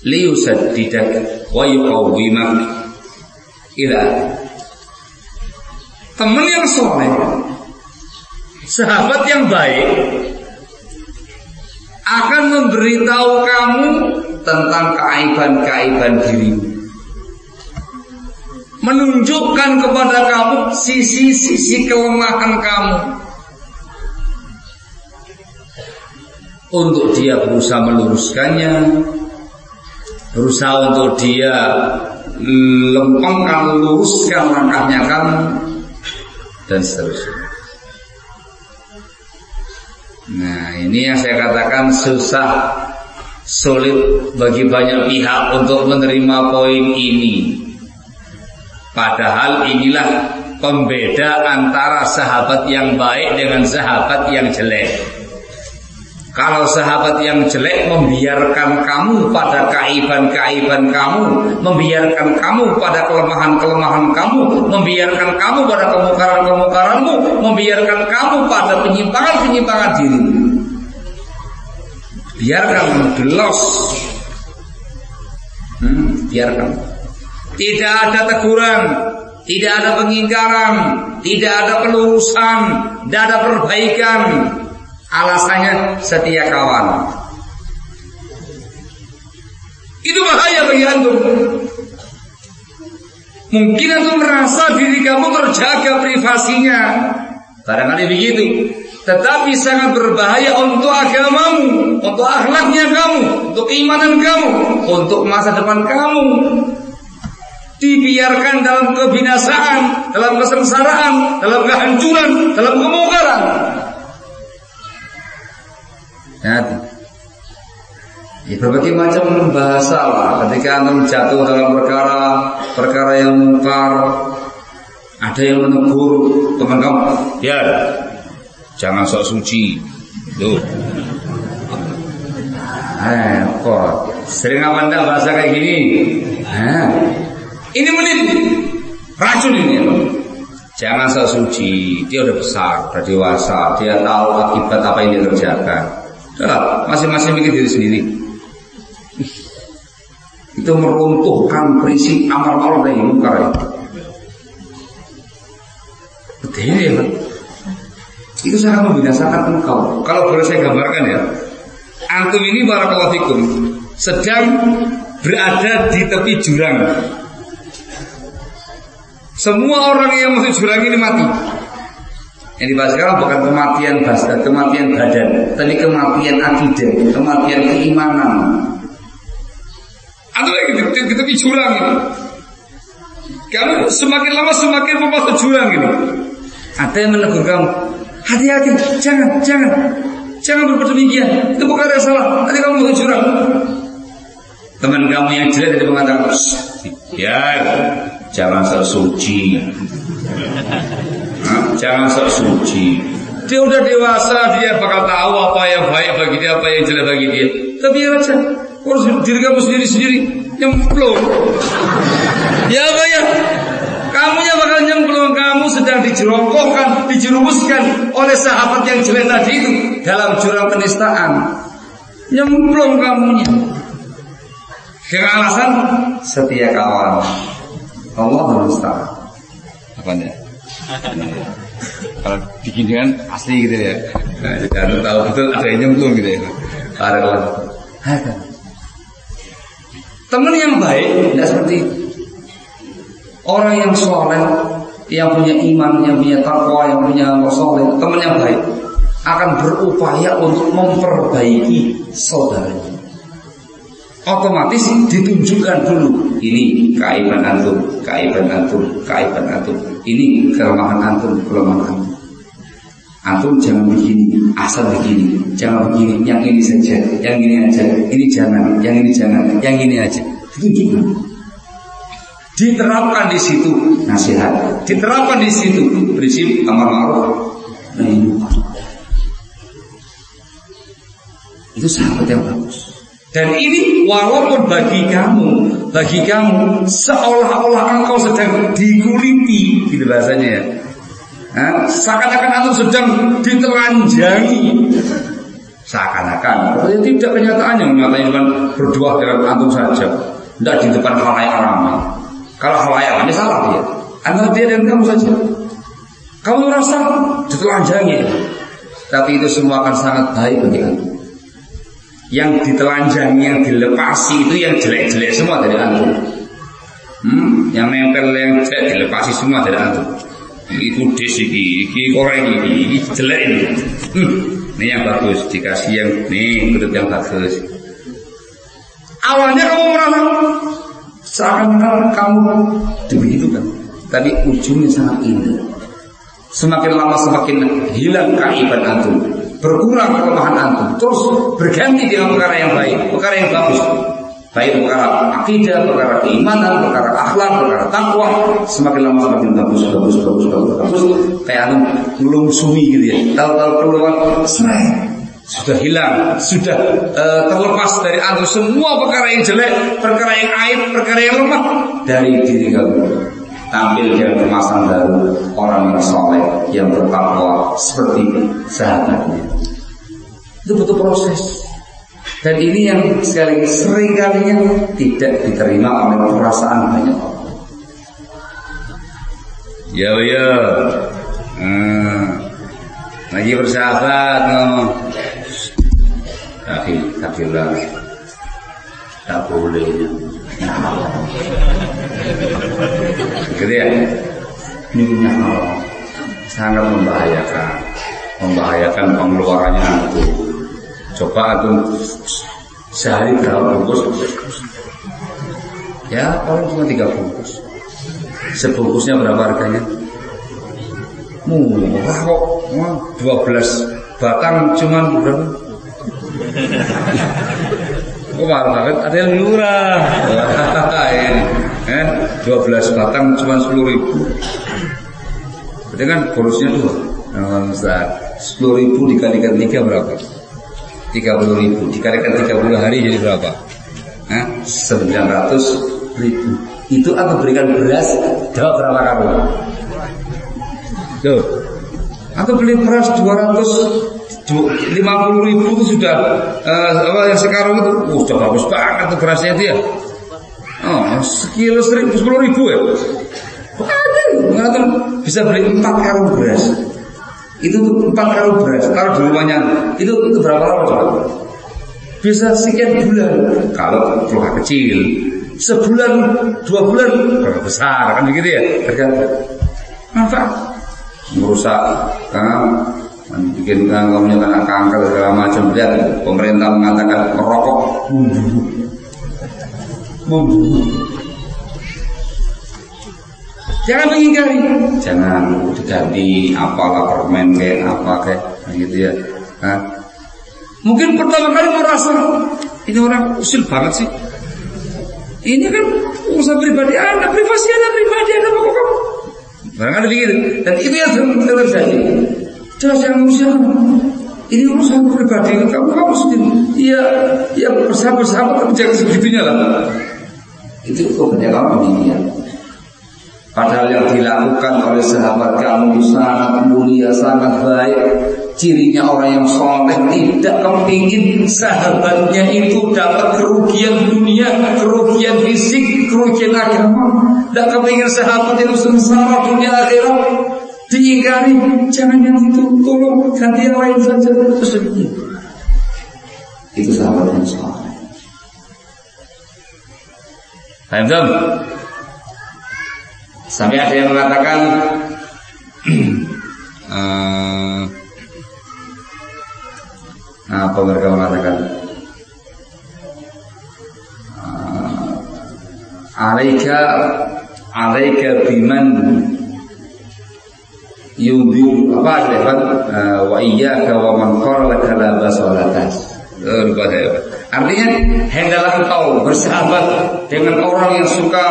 liyusaddidak wa yuqawwimak ila teman yang soleh sahabat yang baik akan memberitahu kamu tentang keaiban-keaiban dirimu menunjukkan kepada kamu sisi-sisi kelemahan kamu untuk dia berusaha meluruskannya berusaha untuk dia lempengkan, luruskan langkahnya kamu dan seterusnya. Nah ini yang saya katakan susah Sulit bagi banyak pihak untuk menerima poin ini. Padahal inilah pembeda antara sahabat yang baik dengan sahabat yang jelek kalau sahabat yang jelek membiarkan kamu pada keaiban-keaiban kamu, membiarkan kamu pada kelemahan-kelemahan kamu, membiarkan kamu pada kemungkaran-kemungkaranmu, membiarkan kamu pada penyimpangan-penyimpangan diri. Biarkan gelos. Hmm, biarkan. Tidak ada teguran, tidak ada pengingkaran, tidak ada pelurusan, tidak ada perbaikan, Alasannya setia kawan. Itu bahaya bagi antum. Mungkin antum merasa diri kamu terjaga privasinya. Barangkali begitu. Tetapi sangat berbahaya untuk agamamu, untuk akhlaknya kamu, untuk keimanan kamu, untuk masa depan kamu. Dibiarkan dalam kebinasaan, dalam kesengsaraan, dalam kehancuran, dalam kemungkaran. Hati. Ya, berbagai macam bahasa lah. Ketika anda jatuh dalam perkara perkara yang mungkar ada yang menegur teman kamu ya jangan sok suci. Tuh eh kok sering apa anda bahasa kayak gini? Eh, ini menit racun ini. Jangan sok suci dia udah besar udah dewasa dia tahu akibat apa yang dia kerjakan Sudah, masing-masing bikin diri sendiri. Itu meruntuhkan prinsip amal Allah yang mungkar itu. Betul ya, Pak? Itu sangat membinasakan engkau. Kalau boleh saya gambarkan ya, antum ini barakallahu fikum sedang berada di tepi jurang. Semua orang yang masuk jurang ini mati. Yang dibahas sekarang bukan kematian badan, kematian badan, tapi kematian akidah, kematian keimanan. Atau lagi di tepi jurang ini. Kamu semakin lama semakin memasuk jurang ini. Ada yang menegur kamu, hati-hati, jangan, jangan, jangan berbuat demikian. Itu bukan ada salah. Nanti kamu masuk jurang. Teman kamu yang jelek tidak mengatakan, ya, jangan sesuci. Jangan sok suci. Dia udah dewasa, dia bakal tahu apa yang baik bagi dia, apa yang jelek bagi dia. Tapi ya aja, urus diri kamu sendiri-sendiri, nyemplung. ya apa ya? Kamu yang bakal nyemplung, kamu sedang dijerongkokkan, dijerumuskan oleh sahabat yang jelek tadi itu dalam jurang penistaan. Nyemplung kamunya. Dengan alasan setia kawan. Allah musta'an. Apa nih? Kalau bikin dengan asli gitu ya. Nah, jadi tahu betul ada yang nyemplung gitu ya. Barakallah. Teman yang baik tidak seperti itu. Orang yang soleh, yang punya iman, yang punya takwa, yang punya amal soleh, teman yang baik akan berupaya untuk memperbaiki saudaranya otomatis ditunjukkan dulu ini keaiban antum, keaiban antum, keaiban antum. Ini kelemahan antum, kelemahan antum. Antum jangan begini, asal begini, jangan begini, yang ini saja, yang ini aja, ini jangan, yang ini jangan, yang ini aja. Ditunjukkan. Diterapkan di situ nasihat, diterapkan di situ prinsip amar ma'ruf nahi Itu sahabat yang bagus. Dan ini walaupun bagi kamu, bagi kamu seolah-olah engkau sedang diguliti, gitu bahasanya ya. Seakan-akan antum sedang ditelanjangi. Seakan-akan. Tapi tidak kenyataannya menyatakan cuma berdua dengan antum saja. Tidak di depan halayak ramai. Kalau halayak ramai salah dia. Antara dia dan kamu saja. Kamu merasa ditelanjangi. Tapi itu semua akan sangat baik bagi antum. Yang ditelanjangi, yang dilepasi itu yang jelek-jelek semua dari antum. Hmm, yang nempel yang jelek dilepasi semua dari antum. Itu dis iki, koreng iki jelek ini. Hmm, ini yang bagus, dikasih yang nih kutub yang bagus. Awalnya kamu merasa seakan-akan kamu kan, tapi ujungnya sangat indah. Semakin lama semakin hilang kaiban antum, berkurang kelemahan antum, terus berganti dengan perkara yang baik, perkara yang bagus. Baik perkara akidah, perkara keimanan, perkara akhlak, perkara takwa, semakin lama semakin bagus, bagus, bagus, bagus, bagus. Kayak belum sumi gitu ya. Tahu-tahu keluar serai. Sudah hilang, sudah uh, terlepas dari antum. Semua perkara yang jelek, perkara yang aib, perkara yang lemah. Dari diri kamu. Tampil dengan kemasan baru orang yang soleh, yang bertakwa seperti sahabatnya. Itu butuh proses. Dan ini yang sekali sering kalinya tidak diterima oleh perasaan banyak orang. Ya ya, hmm. lagi bersahabat ngomong. Tapi tapi lah, tak boleh. Gitu ya, ini sangat membahayakan, membahayakan pengeluarannya itu. Coba aku sehari berapa bungkus? Ya paling cuma tiga bungkus. Sebungkusnya berapa harganya? Murah kok, dua belas batang cuma berapa? Oh mahal banget, ada yang murah. eh, 12 batang cuma 10 ribu. Berarti kan bonusnya dua. Nah, 10 ribu dikalikan tiga berapa? 30 ribu dikalikan 30 hari jadi berapa? Hah? 900 ribu itu aku berikan beras jawab berapa kamu? Tuh aku beli beras 200 50 ribu itu sudah uh, apa yang sekarang itu uh, sudah bagus banget tuh berasnya ya oh sekilo seribu sepuluh ribu ya ada bisa beli empat karung beras itu empat karung beras. Kalau di rumahnya itu itu berapa lama coba? Bisa sekian bulan. Kalau keluar kecil, sebulan, dua bulan, berapa besar kan begitu ya? Tergantung. Manfaat. Merusak, kan? Bikin kamu kena kanker segala macam lihat pemerintah mengatakan merokok membunuh membunuh Jangan mengingkari, jangan diganti apalah permen kayak apa kayak gitu ya. Nah, mungkin pertama kali merasa ini orang usil banget sih. Ini kan urusan pribadi anda, privasi anda pribadi anda kok kamu. Barangkali begitu. Dan itu yang terjadi. Jelas yang usia ini urusan pribadi kamu kamu sendiri. Iya, ya bersahabat bersahabat tapi jangan sebegitunya lah. Itu kok kamu ya. Padahal yang dilakukan oleh sahabat kamu sangat mulia, sangat baik. Cirinya orang yang soleh tidak kepingin sahabatnya itu dapat kerugian dunia, kerugian fisik, kerugian agama. Tidak kepingin sahabat itu sengsara dunia akhirat. Diingkari, jangan yang itu, tolong ganti yang lain saja. Terus Itu sahabat yang soleh. Paham Sampai ada yang mengatakan uh, apa mereka mengatakan uh, alaika alaika biman yudhiu apa ada uh, wa iyyaka wa man qala laka la basalatas Eh, Artinya hendaklah engkau bersahabat dengan orang yang suka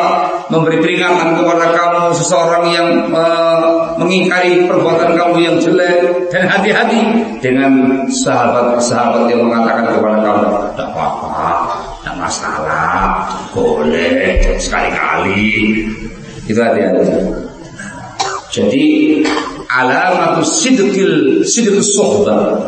memberi peringatan kepada kamu, seseorang yang uh, mengingkari perbuatan kamu yang jelek dan hati-hati dengan sahabat-sahabat yang mengatakan kepada kamu, tidak apa-apa, tidak masalah, boleh sekali-kali. Itu hati-hati. Jadi alamat sidqil sidq sohbah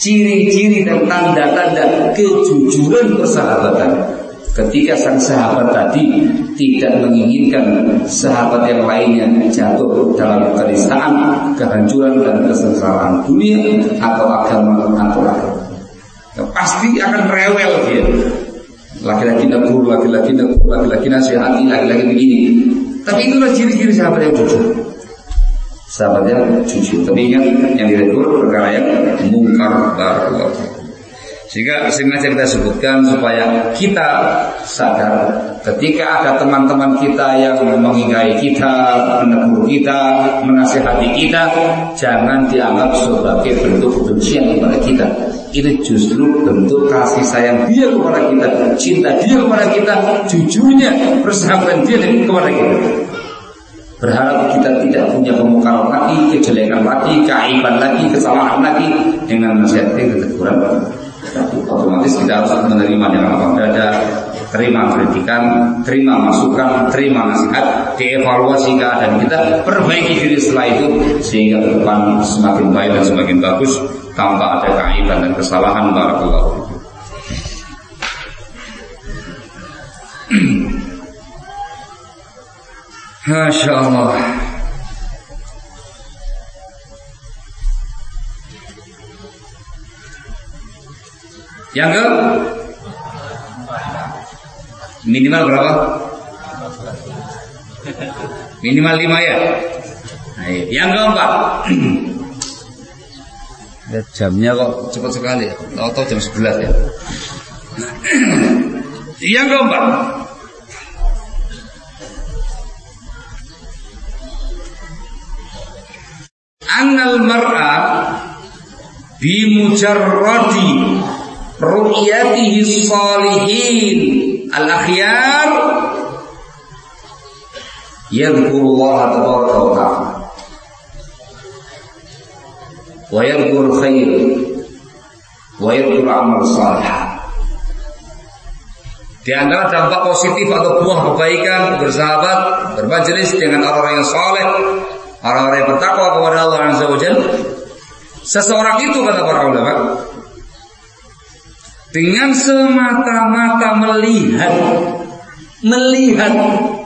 ciri-ciri dan tanda-tanda kejujuran persahabatan. Ketika sang sahabat tadi tidak menginginkan sahabat yang lainnya jatuh dalam kerisaan, kehancuran dan kesengsaraan dunia atau agama atau akhirat. Ya, pasti akan rewel dia. Laki-laki negur, laki-laki negur, laki-laki nasihati, laki-laki begini. Tapi itulah ciri-ciri sahabat yang jujur sahabatnya jujur. Tapi ingat yang ditegur perkara yang mungkar barakallahu sehingga sengaja kita sebutkan supaya kita sadar ketika ada teman-teman kita yang mengingkari kita, menegur kita, menasihati kita, jangan dianggap sebagai bentuk kebencian kepada kita. Ini justru bentuk kasih sayang dia kepada kita, cinta dia kepada kita, jujurnya persahabatan dia kepada kita. Berharap kita tidak punya pemukaran lagi, kejelekan lagi, keaiban lagi, kesalahan lagi dengan nasihat itu teguran. Tapi otomatis kita harus menerima dengan lapang dada, terima kritikan, terima masukan, terima nasihat, dievaluasi keadaan kita, perbaiki diri setelah itu sehingga ke depan semakin baik dan semakin bagus tanpa ada keaiban dan kesalahan barakallahu Masya Allah. Yang ke? Minimal berapa? Minimal lima ya? Yang keempat? Lihat jamnya kok cepat sekali. Tahu-tahu jam 11 ya. Yang keempat annal mar'a bimujarradi ru'yatihi salihin. Al-akhyar yadhkurullah tabaraka wa ta'ala. Wa yadhkur khair wa yadhkur amal salih. Di antara dampak positif atau buah kebaikan bersahabat, bermajelis dengan orang-orang yang saleh Orang-orang yang bertakwa kepada Allah Azza wa Seseorang itu kata para ulama dengan semata-mata melihat melihat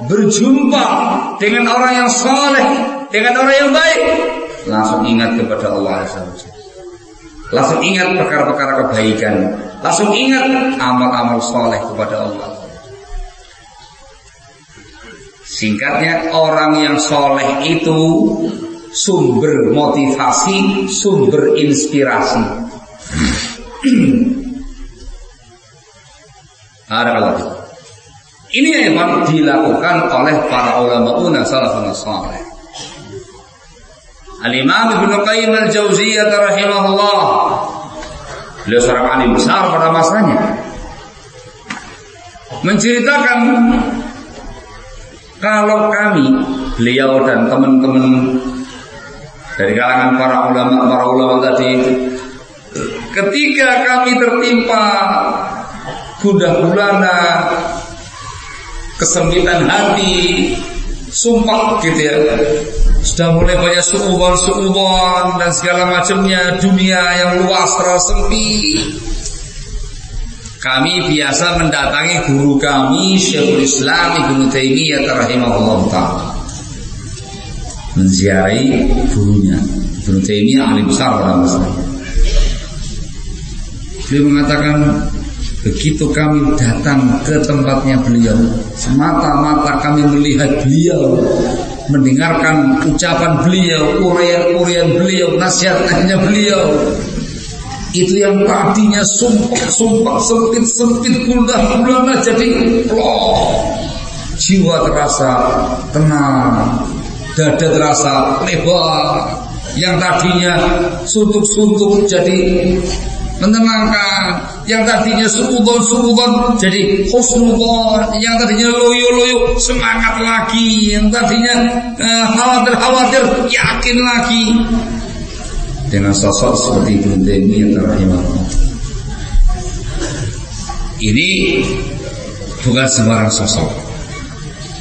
berjumpa dengan orang yang soleh dengan orang yang baik langsung ingat kepada Allah Azza wa langsung ingat perkara-perkara kebaikan. Langsung ingat amal-amal soleh kepada Allah Singkatnya orang yang soleh itu sumber motivasi, sumber inspirasi. Ini memang dilakukan oleh para ulama una salafun saleh. Al-Imam Ibn Qayyim Al-Jauziyah rahimahullah. Beliau seorang alim besar pada masanya. Menceritakan kalau kami, beliau dan teman-teman dari kalangan para ulama, para ulama tadi, ketika kami tertimpa gundah gulana, kesempitan hati, sumpah gitu ya, sudah mulai banyak suubon-suubon dan segala macamnya dunia yang luas terus sempit kami biasa mendatangi guru kami Syekhul Islam Ibnu Taimiyah rahimahullah taala. Menziarahi gurunya Ibnu Taimiyah ahli besar pada masa Beliau mengatakan Begitu kami datang ke tempatnya beliau Semata-mata kami melihat beliau Mendengarkan ucapan beliau Urian-urian beliau Nasihat-nasihatnya beliau itu yang tadinya sumpah-sumpah sempit-sempit gundah-gulana jadi plong. Jiwa terasa tenang, dada terasa lebar. Yang tadinya suntuk-suntuk jadi menenangkan yang tadinya suudon suudon jadi husnudon yang tadinya loyo loyo semangat lagi yang tadinya uh, khawatir khawatir yakin lagi dengan sosok seperti Ibnu Taimiyah rahimahullah. Ini bukan sembarang sosok.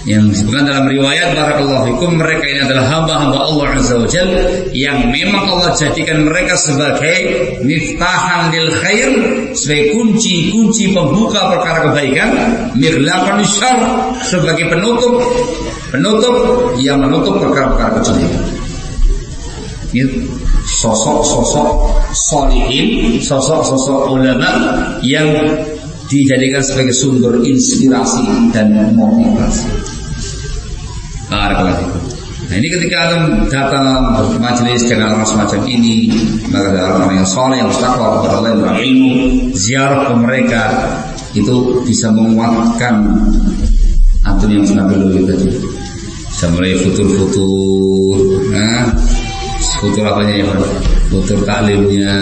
Yang disebutkan dalam riwayat barakallahu fikum mereka ini adalah hamba-hamba Allah Azza wa Jal yang memang Allah jadikan mereka sebagai miftahan lil khair sebagai kunci-kunci pembuka perkara kebaikan mirlaqan syar sebagai penutup penutup yang menutup perkara-perkara kejelekan sosok-sosok solihin, sosok-sosok ulama yang dijadikan sebagai sumber inspirasi dan motivasi. Nah ini ketika antum datang majelis dengan orang semacam ini, maka ada orang yang soleh yang bertakwa kepada Allah yang berilmu, ziarah ke mereka itu bisa menguatkan antum yang sudah dulu tadi. Bisa mulai futur-futur, nah, futur apanya ya Pak? Futur taklimnya,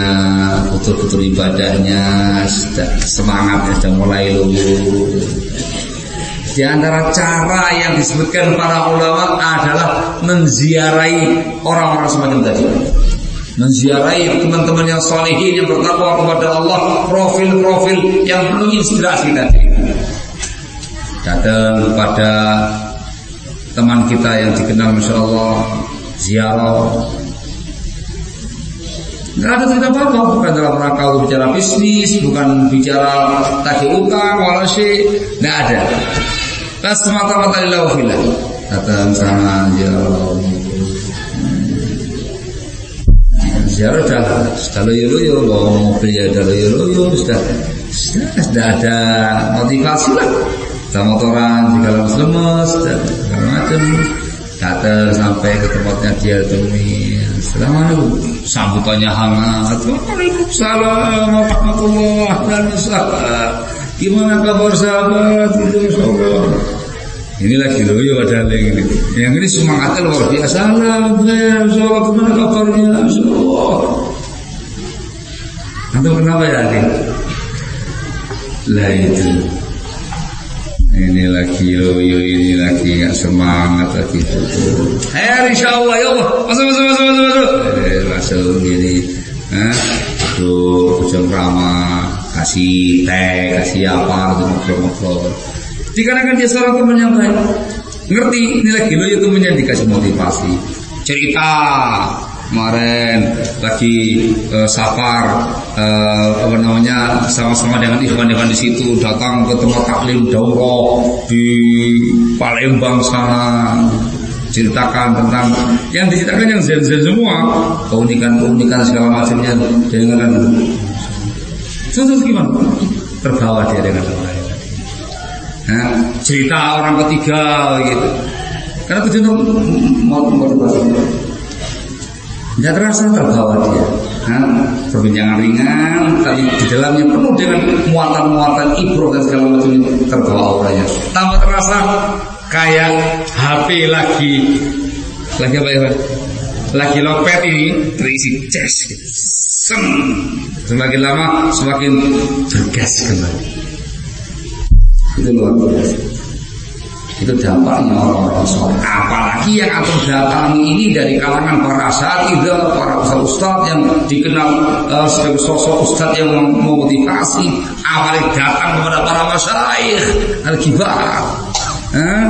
futur-futur ibadahnya, semangatnya sudah mulai luluh. Di antara cara yang disebutkan para ulama adalah menziarahi orang-orang semacam tadi. Menziarahi teman-teman yang solehin yang bertakwa kepada Allah, profil-profil yang penuh inspirasi tadi. Datang pada teman kita yang dikenal Masya Allah ziarah Tidak ada tidak apa-apa Bukan dalam rangka bicara bisnis Bukan bicara tagih utang Walasi Tidak ada Nah semata-mata lillahi fillah. Datang sana ziarah. Ziarah sudah sudah loyo-loyo, bawa mobil ya sudah loyo-loyo, sudah sudah sudah ada motivasi lah. Sudah motoran segala lemes segala macam. Datang sampai ke tempatnya dia temui. Assalamualaikum. Sambutannya hangat. Waalaikumsalam warahmatullahi wabarakatuh. Gimana kabar sahabat? Itu sahabat. Ini lagi loyo ada ini. Yang ini semangatnya luar biasa lah. Sahabat gimana kabarnya? Allah. Nanti kenapa ya adik? Lah itu. Ini lagi loyo, ini lagi gak semangat lagi. Eh, insya Allah ya Allah. Masuk, masuk, masuk, masuk, masuk. Eh, masuk gini. Hah? Tuh, ujung ramah kasih teh, kasih apa gitu ngobrol-ngobrol. Dikarenakan dia seorang teman yang baik, ngerti ini lagi lo itu temennya dikasih motivasi, cerita kemarin lagi uh, safar uh, apa namanya sama-sama dengan ikhwan-ikhwan di situ datang ke tempat taklim daurah di Palembang sana ceritakan tentang yang diceritakan yang zen-zen semua keunikan-keunikan segala macamnya dengan Terus gimana? Terbawa dia dengan orang lain. Nah, cerita orang ketiga gitu. Karena tujuan. Tidak terasa terbawa dia. Nah, perbincangan ringan, tapi di dalamnya penuh dengan muatan-muatan ibro dan segala macam itu terbawa auranya. Tambah terasa kayak HP lagi lagi apa ya? Lagi lopet ini terisi chest gitu. Sem. Semakin lama semakin bergas kembali. Itu luar biasa. Itu dampaknya orang-orang soleh. Apalagi yang akan datang ini dari kalangan para itu para ustaz yang dikenal uh, sebagai sosok ustaz yang memotivasi. Apalagi datang kepada para masyarakat al-kibar. Eh?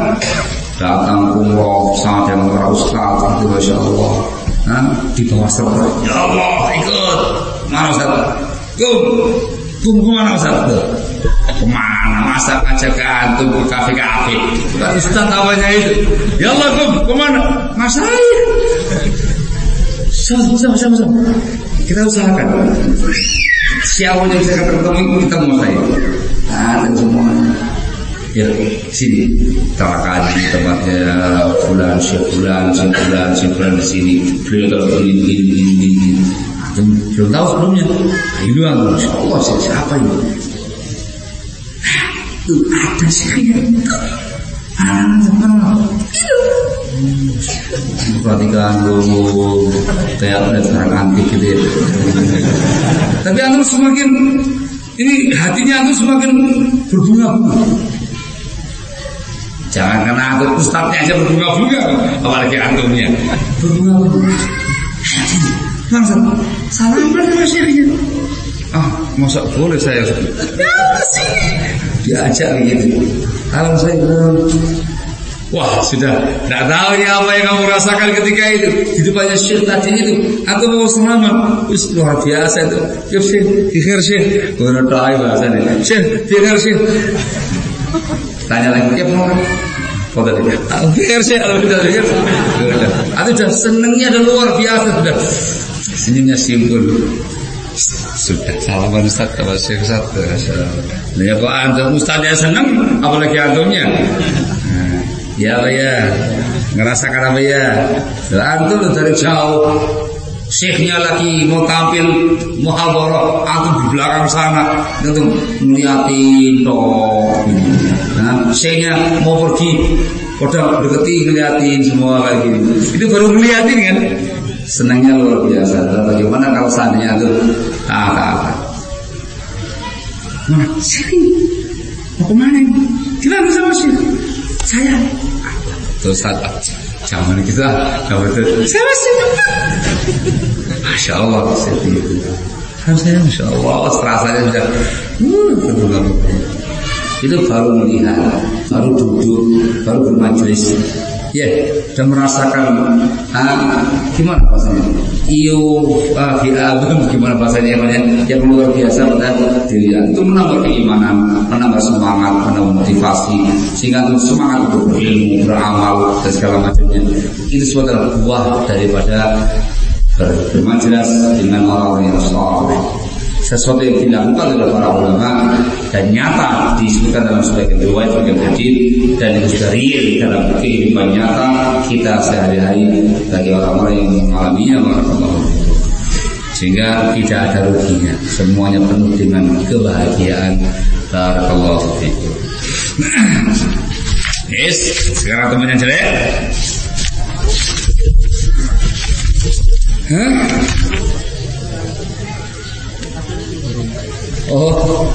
Datang umroh sama dengan para ustaz itu masya Allah Hah? di bawah serta. Ya Allah, ikut. Mana Ustaz? Kum. Kum ke mana Ustaz? Ke mana masa ngajak ke antum ke kafe-kafe? Ustaz namanya itu. Ya Allah, Kum, ke mana? Mas saya. Sama, sama, sama, sama. Kita usahakan. Siapa yang bisa ketemu, kita mau saya. Ada semuanya ya sini. Terakan di tempatnya bulan sebulan sebulan sebulan di sini. Beliau kalau begini begini begini begini belum tahu sebelumnya. Ayo doang. Insya Allah siapa ini? Itu ada saya ah teman itu perhatikan dulu kayak ada antik gitu ya. Tapi antum semakin ini hatinya antum semakin berbunga-bunga. Jangan karena antum ustadznya aja berbunga-bunga, apalagi antumnya. Berbunga-bunga. Langsung. Salam sama syekhnya. Ah, masa boleh saya? Diajak begitu. Kalau saya Wah sudah. Tidak tahu ya apa yang kamu rasakan ketika itu. Di depannya syekh tadi itu. Aku mau selamat. Wis luar biasa itu. Ya syekh. Dikir syekh. Gue tahu bahasa ini Syekh Dikir syekh Tanya lagi Ya mau Oh tadi Dikir syekh. Alhamdulillah Itu sudah senengnya ada luar biasa Sudah. Senyumnya simpul. Sudah salaman Ustaz sama Syekh Ustaz Nah ya kok antum Ustaznya seneng Apalagi antumnya. Ya apa ya? Ngerasakan apa ya? Antum dari jauh. Syekhnya lagi mau tampil muhadarah antum di belakang sana antum ngeliatin dong nah, syekhnya mau pergi udah deketi ngeliatin semua kayak gini. Itu baru ngeliatin kan? Senangnya luar biasa. Bagaimana kalau seandainya itu? Kakak mana sini mau ke mana ini? Gimana sama sih saya Tuh saat zaman kita nggak betul. Saya masih Masya Allah seperti itu. Saya Masya Allah rasanya sudah hmm, itu baru melihat, baru duduk, baru bermajelis. Ya, dan merasakan ah, gimana bahasanya? Iyo ah, abum gimana bahasanya yang yang luar biasa pada diri itu menambah keimanan, menambah semangat, menambah motivasi sehingga semangat untuk berilmu, beramal dan segala macamnya. Itu semua adalah buah daripada bermajelis dengan orang-orang yang saleh sesuatu yang dilakukan oleh para ulama dan nyata disebutkan dalam sebagian riwayat sebagian hadis dan itu sudah real dalam kehidupan nyata kita sehari-hari bagi orang-orang yang mengalaminya barakallahu sehingga tidak ada ruginya. Semuanya penuh dengan kebahagiaan. Barakallahu fikum. Yes, sekarang teman yang jelek. Hah? Oh,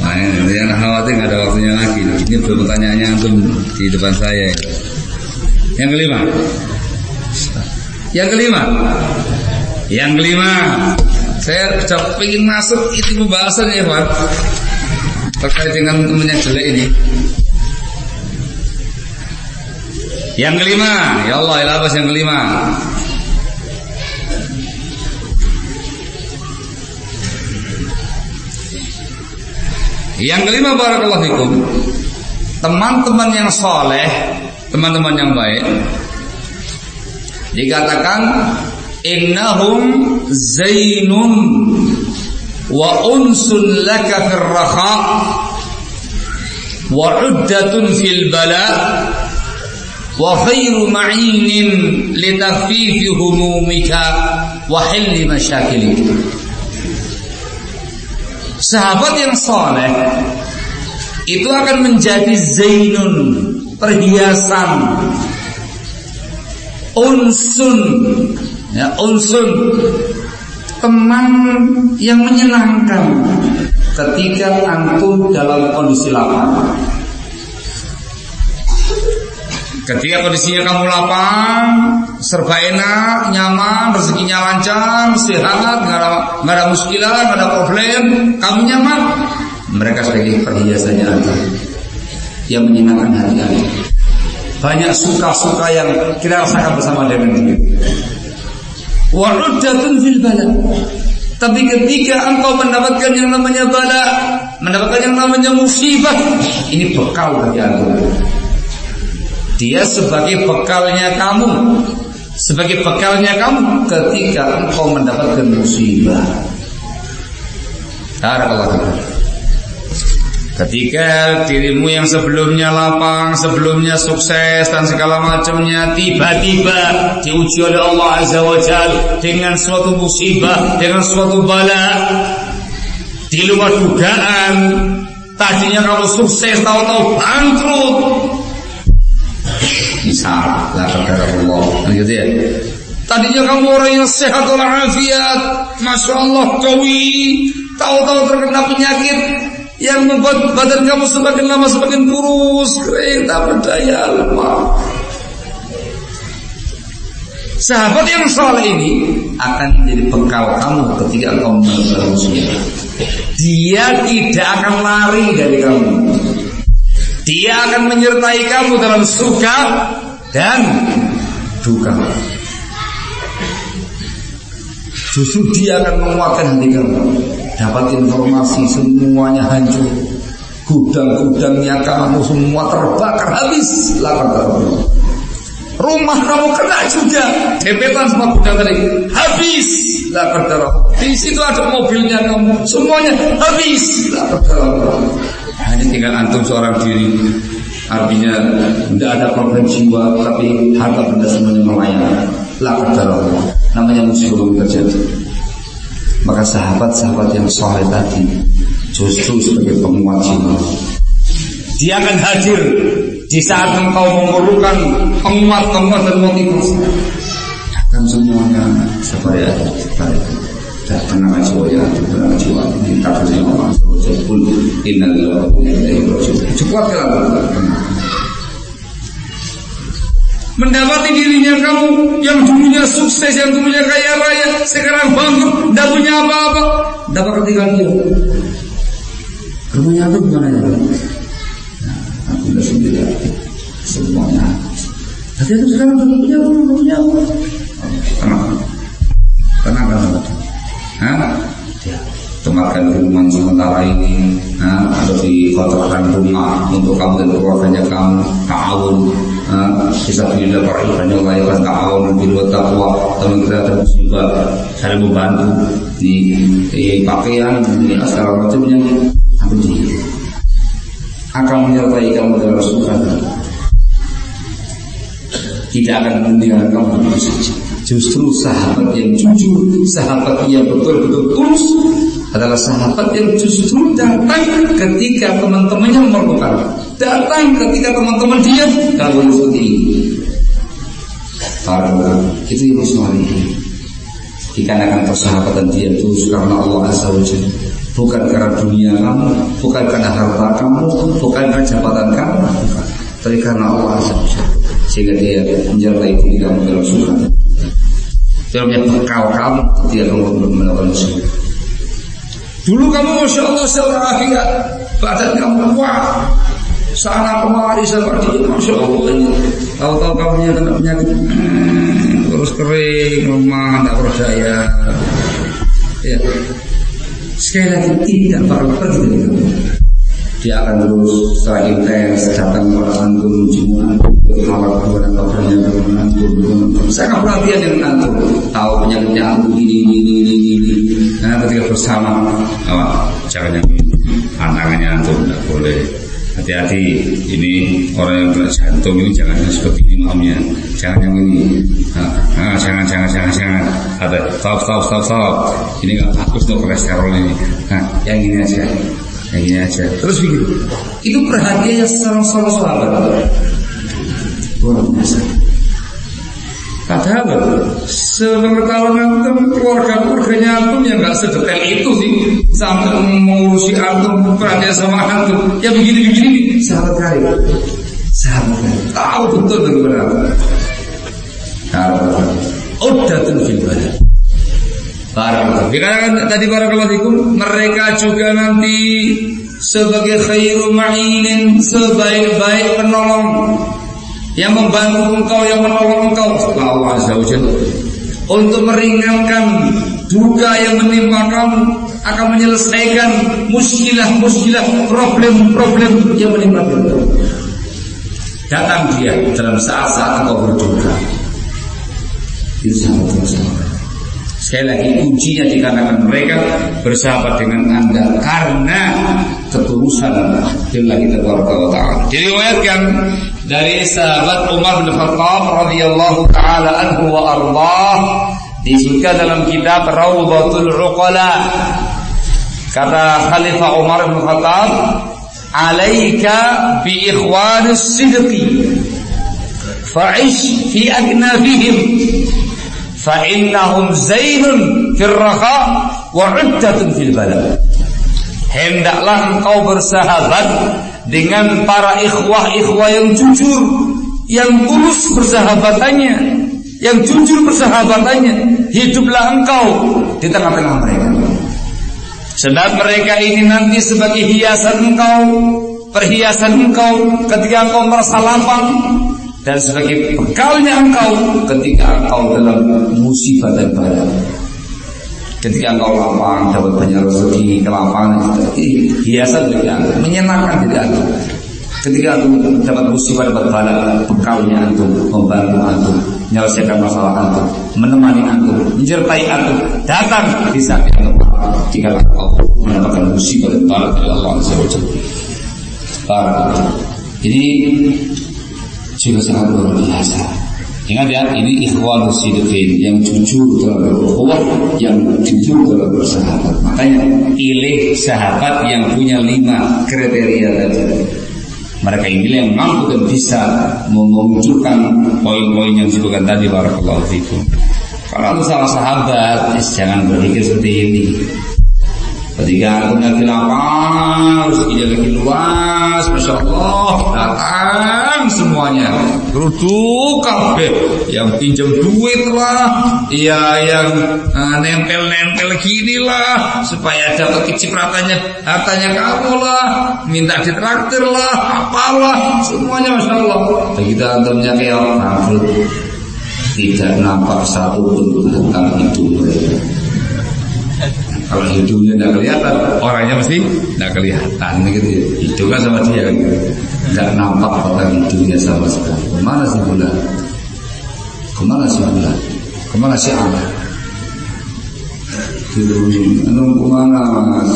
nah yang khawatir nggak ada waktunya lagi. Ini pertanyaannya antum di depan saya. Yang kelima. Yang kelima. Yang kelima. Saya sudah ingin masuk itu pembahasan ya Pak terkait dengan temennya jelek ini. Yang kelima, ya Allah, ilabas yang kelima. Yang kelima barakallahu fikum. Teman-teman yang soleh, teman-teman yang baik dikatakan innahum zainun wa unsun laka fil raha wa uddatun fil bala wa khairu ma'inin litafifi humumika wa hilli masyakilika Sahabat yang soleh itu akan menjadi zainun perhiasan unsun. Ya unsun. Teman yang menyenangkan ketika antum dalam kondisi lapar Ketika kondisinya kamu lapang, serba enak, nyaman, rezekinya lancar, sehat, nggak ada, nggak ada muskilah, nggak ada problem, kamu nyaman. Mereka sebagai perhiasannya aja yang menyenangkan hati anda. Banyak suka-suka yang kita rasakan bersama dengan dia. Waruddatun fil bala. Tapi ketika engkau mendapatkan yang namanya bala, mendapatkan yang namanya musibah, ini bekal bagi anda. Dia sebagai bekalnya kamu Sebagai bekalnya kamu Ketika engkau mendapatkan musibah Ketika dirimu yang sebelumnya lapang, sebelumnya sukses dan segala macamnya tiba-tiba diuji oleh Allah Azza wa Jal dengan suatu musibah, dengan suatu bala di luar dugaan. Tadinya kamu sukses, tahu-tahu bangkrut, misal la Allah kan gitu ya Tadinya kamu orang yang sehat walafiat, masya Allah kawi, tahu-tahu terkena penyakit yang membuat badan kamu semakin lama semakin kurus, kering, tak berdaya, lemah. Sahabat yang soleh ini akan menjadi bekal kamu ketika engkau meninggal usia. Dia tidak akan lari dari kamu. Dia akan menyertai kamu dalam suka dan duka. Justru dia akan menguatkan hati kamu. Dapat informasi semuanya hancur. Gudang-gudangnya kamu semua terbakar habis. Terbunuh. Rumah kamu kena juga. Dempetan semua gudang tadi. Habis. Lapar darah. Di situ ada mobilnya kamu. Semuanya habis. Lapar darah. Hanya tinggal antum seorang diri. Artinya tidak ada problem jiwa, tapi harta benda semuanya melayang. Lapar darah namanya musibah terjadi. Maka sahabat-sahabat yang soleh tadi justru sebagai penguat jiwa. Dia akan hadir di saat engkau memerlukan penguat-penguat dan motivasi. Dan semuanya sebagai sebagai dan tenang jiwa ya, tenang jiwa ini takdirnya Allah Subhanahu wa taala. Innalillahi wa inna ilaihi raji'un. Cepat mendapati dirinya kamu yang dulunya sukses, yang dulunya kaya raya, sekarang bangkrut, tidak punya apa-apa, dapat ketinggalan dia. Rumahnya itu gimana ya? Nah, aku udah sendiri semuanya. Tapi itu sekarang sudah punya rumah, punya apa? Tenang, tenang, tenang. Hah? Ya tempatkan rumah sementara ini nah, atau di kotoran rumah untuk kamu dan keluarganya kamu ta'awun bisa bila Allah yang ta'awun bil taqwa teman kita ada musibah saling membantu di, di pakaian di segala macamnya akan menyertai kamu dalam suka tidak akan meninggalkan kamu begitu saja justru sahabat yang jujur sahabat yang betul-betul tulus adalah sahabat yang justru datang ketika teman-temannya memerlukan. Datang ketika teman-teman dia kalau seperti ini. Para itu yang soleh. Dikarenakan persahabatan dia itu karena Allah Azza wa Bukan karena dunia kamu, bukan karena harta kamu, bukan karena jabatan kamu, bukan. Tapi karena Allah wa Sehingga dia menjalankan itu kamu dalam suka. Dalamnya bekal kamu ketika kamu melakukan suka. Dulu kamu Masya Allah akhirnya Badan kamu kuat Sana kemari seperti itu Masya Allah Tahu-tahu kamu punya penyakit Terus kering Rumah tidak berdaya Ya Sekali lagi tidak perlu. Pergi dari kamu dia akan terus setelah intens datang kepada antum jumuan kalau kepada kabarnya dengan antum saya akan perhatian dengan antum tahu penyakitnya antum ini ini ini ini nah ketika bersama oh, jangan yang pantangannya antum tidak boleh hati-hati ini orang yang kena jantung ini jangan seperti ini maamnya jangan yang ini nah, jangan jangan jangan jangan ada stop stop stop stop ini nggak bagus untuk kolesterol ini nah yang ini aja yang ini aja. Terus begitu. Itu perhatiannya seorang seorang sahabat. Luar biasa. Padahal sepengetahuan antum keluarga keluarganya antum yang nggak sedetail itu sih. Sampai mengurusi antum perhatian sama antum. Ya begini begini sahabat kali. Sahabat kali. Tahu betul bagaimana sahabat udah fil badan Barakallahu. Dikatakan tadi barakallahu mereka juga nanti sebagai khairu ma'inin sebaik-baik penolong yang membantu engkau yang menolong engkau Allah Azza untuk meringankan duka yang menimpa kamu akan menyelesaikan muskilah-muskilah problem-problem yang menimpa kamu. Datang dia dalam saat-saat engkau berduka. Itu sangat sangat Sekali lagi kuncinya dikarenakan mereka bersahabat dengan anda karena ketulusan. Billahi tabaraka wa ta'ala. Diriwayatkan dari sahabat Umar bin Khattab radhiyallahu taala anhu wa ardah disebutkan dalam kitab Raudatul Uqala. Kata Khalifah Umar bin Khattab alaika bi ikhwanis sidqi fa'ish fi agnafihim fa zainun fil raha wa uddatun fil bala hendaklah engkau bersahabat dengan para ikhwah-ikhwah yang jujur yang tulus bersahabatannya yang jujur bersahabatannya hiduplah engkau di tengah-tengah mereka sebab mereka ini nanti sebagai hiasan engkau perhiasan engkau ketika engkau merasa lapang dan sebagai bekalnya engkau ketika engkau dalam musibah dan bahaya. Ketika engkau lapang dapat banyak rezeki, kelapangan hiasan bagi anda, menyenangkan diri anda. Ketika antum dapat musibah dapat bala, bekalnya antum membantu antum menyelesaikan masalah antum, menemani antum, menyertai antum, datang di saat antum jika engkau mendapatkan musibah dan bala dari Allah Azza wa Ini juga sangat luar biasa. Ingat ya, ini ikhwan sidqin yang jujur dalam berukhuwah, yang jujur dalam bersahabat. Makanya pilih sahabat yang punya lima kriteria tadi. Mereka ini yang mampu dan bisa memunculkan poin-poin yang disebutkan tadi barakallahu fikum. Kalau salah sahabat, jangan berpikir seperti ini. Ketika aku lagi lapar, rezekinya lagi luas, masya Allah, datang semuanya. Geruduk kafe, yang pinjam duit lah, ya yang uh, nempel-nempel gini lah, supaya dapat kecipratannya, hartanya kamu lah, minta ditraktir lah, apalah, semuanya masya Allah. Begitu antumnya kayak tidak nampak satu pun tentang itu mereka. Kalau hidungnya tidak kelihatan, orangnya mesti tidak kelihatan gitu ya. Itu kan sama dia. Tidak nampak batang hidungnya sama sekali. Ke mana si bulan? Ke mana si bulan? Ke mana si Allah? Gitu, anu ke mana mas?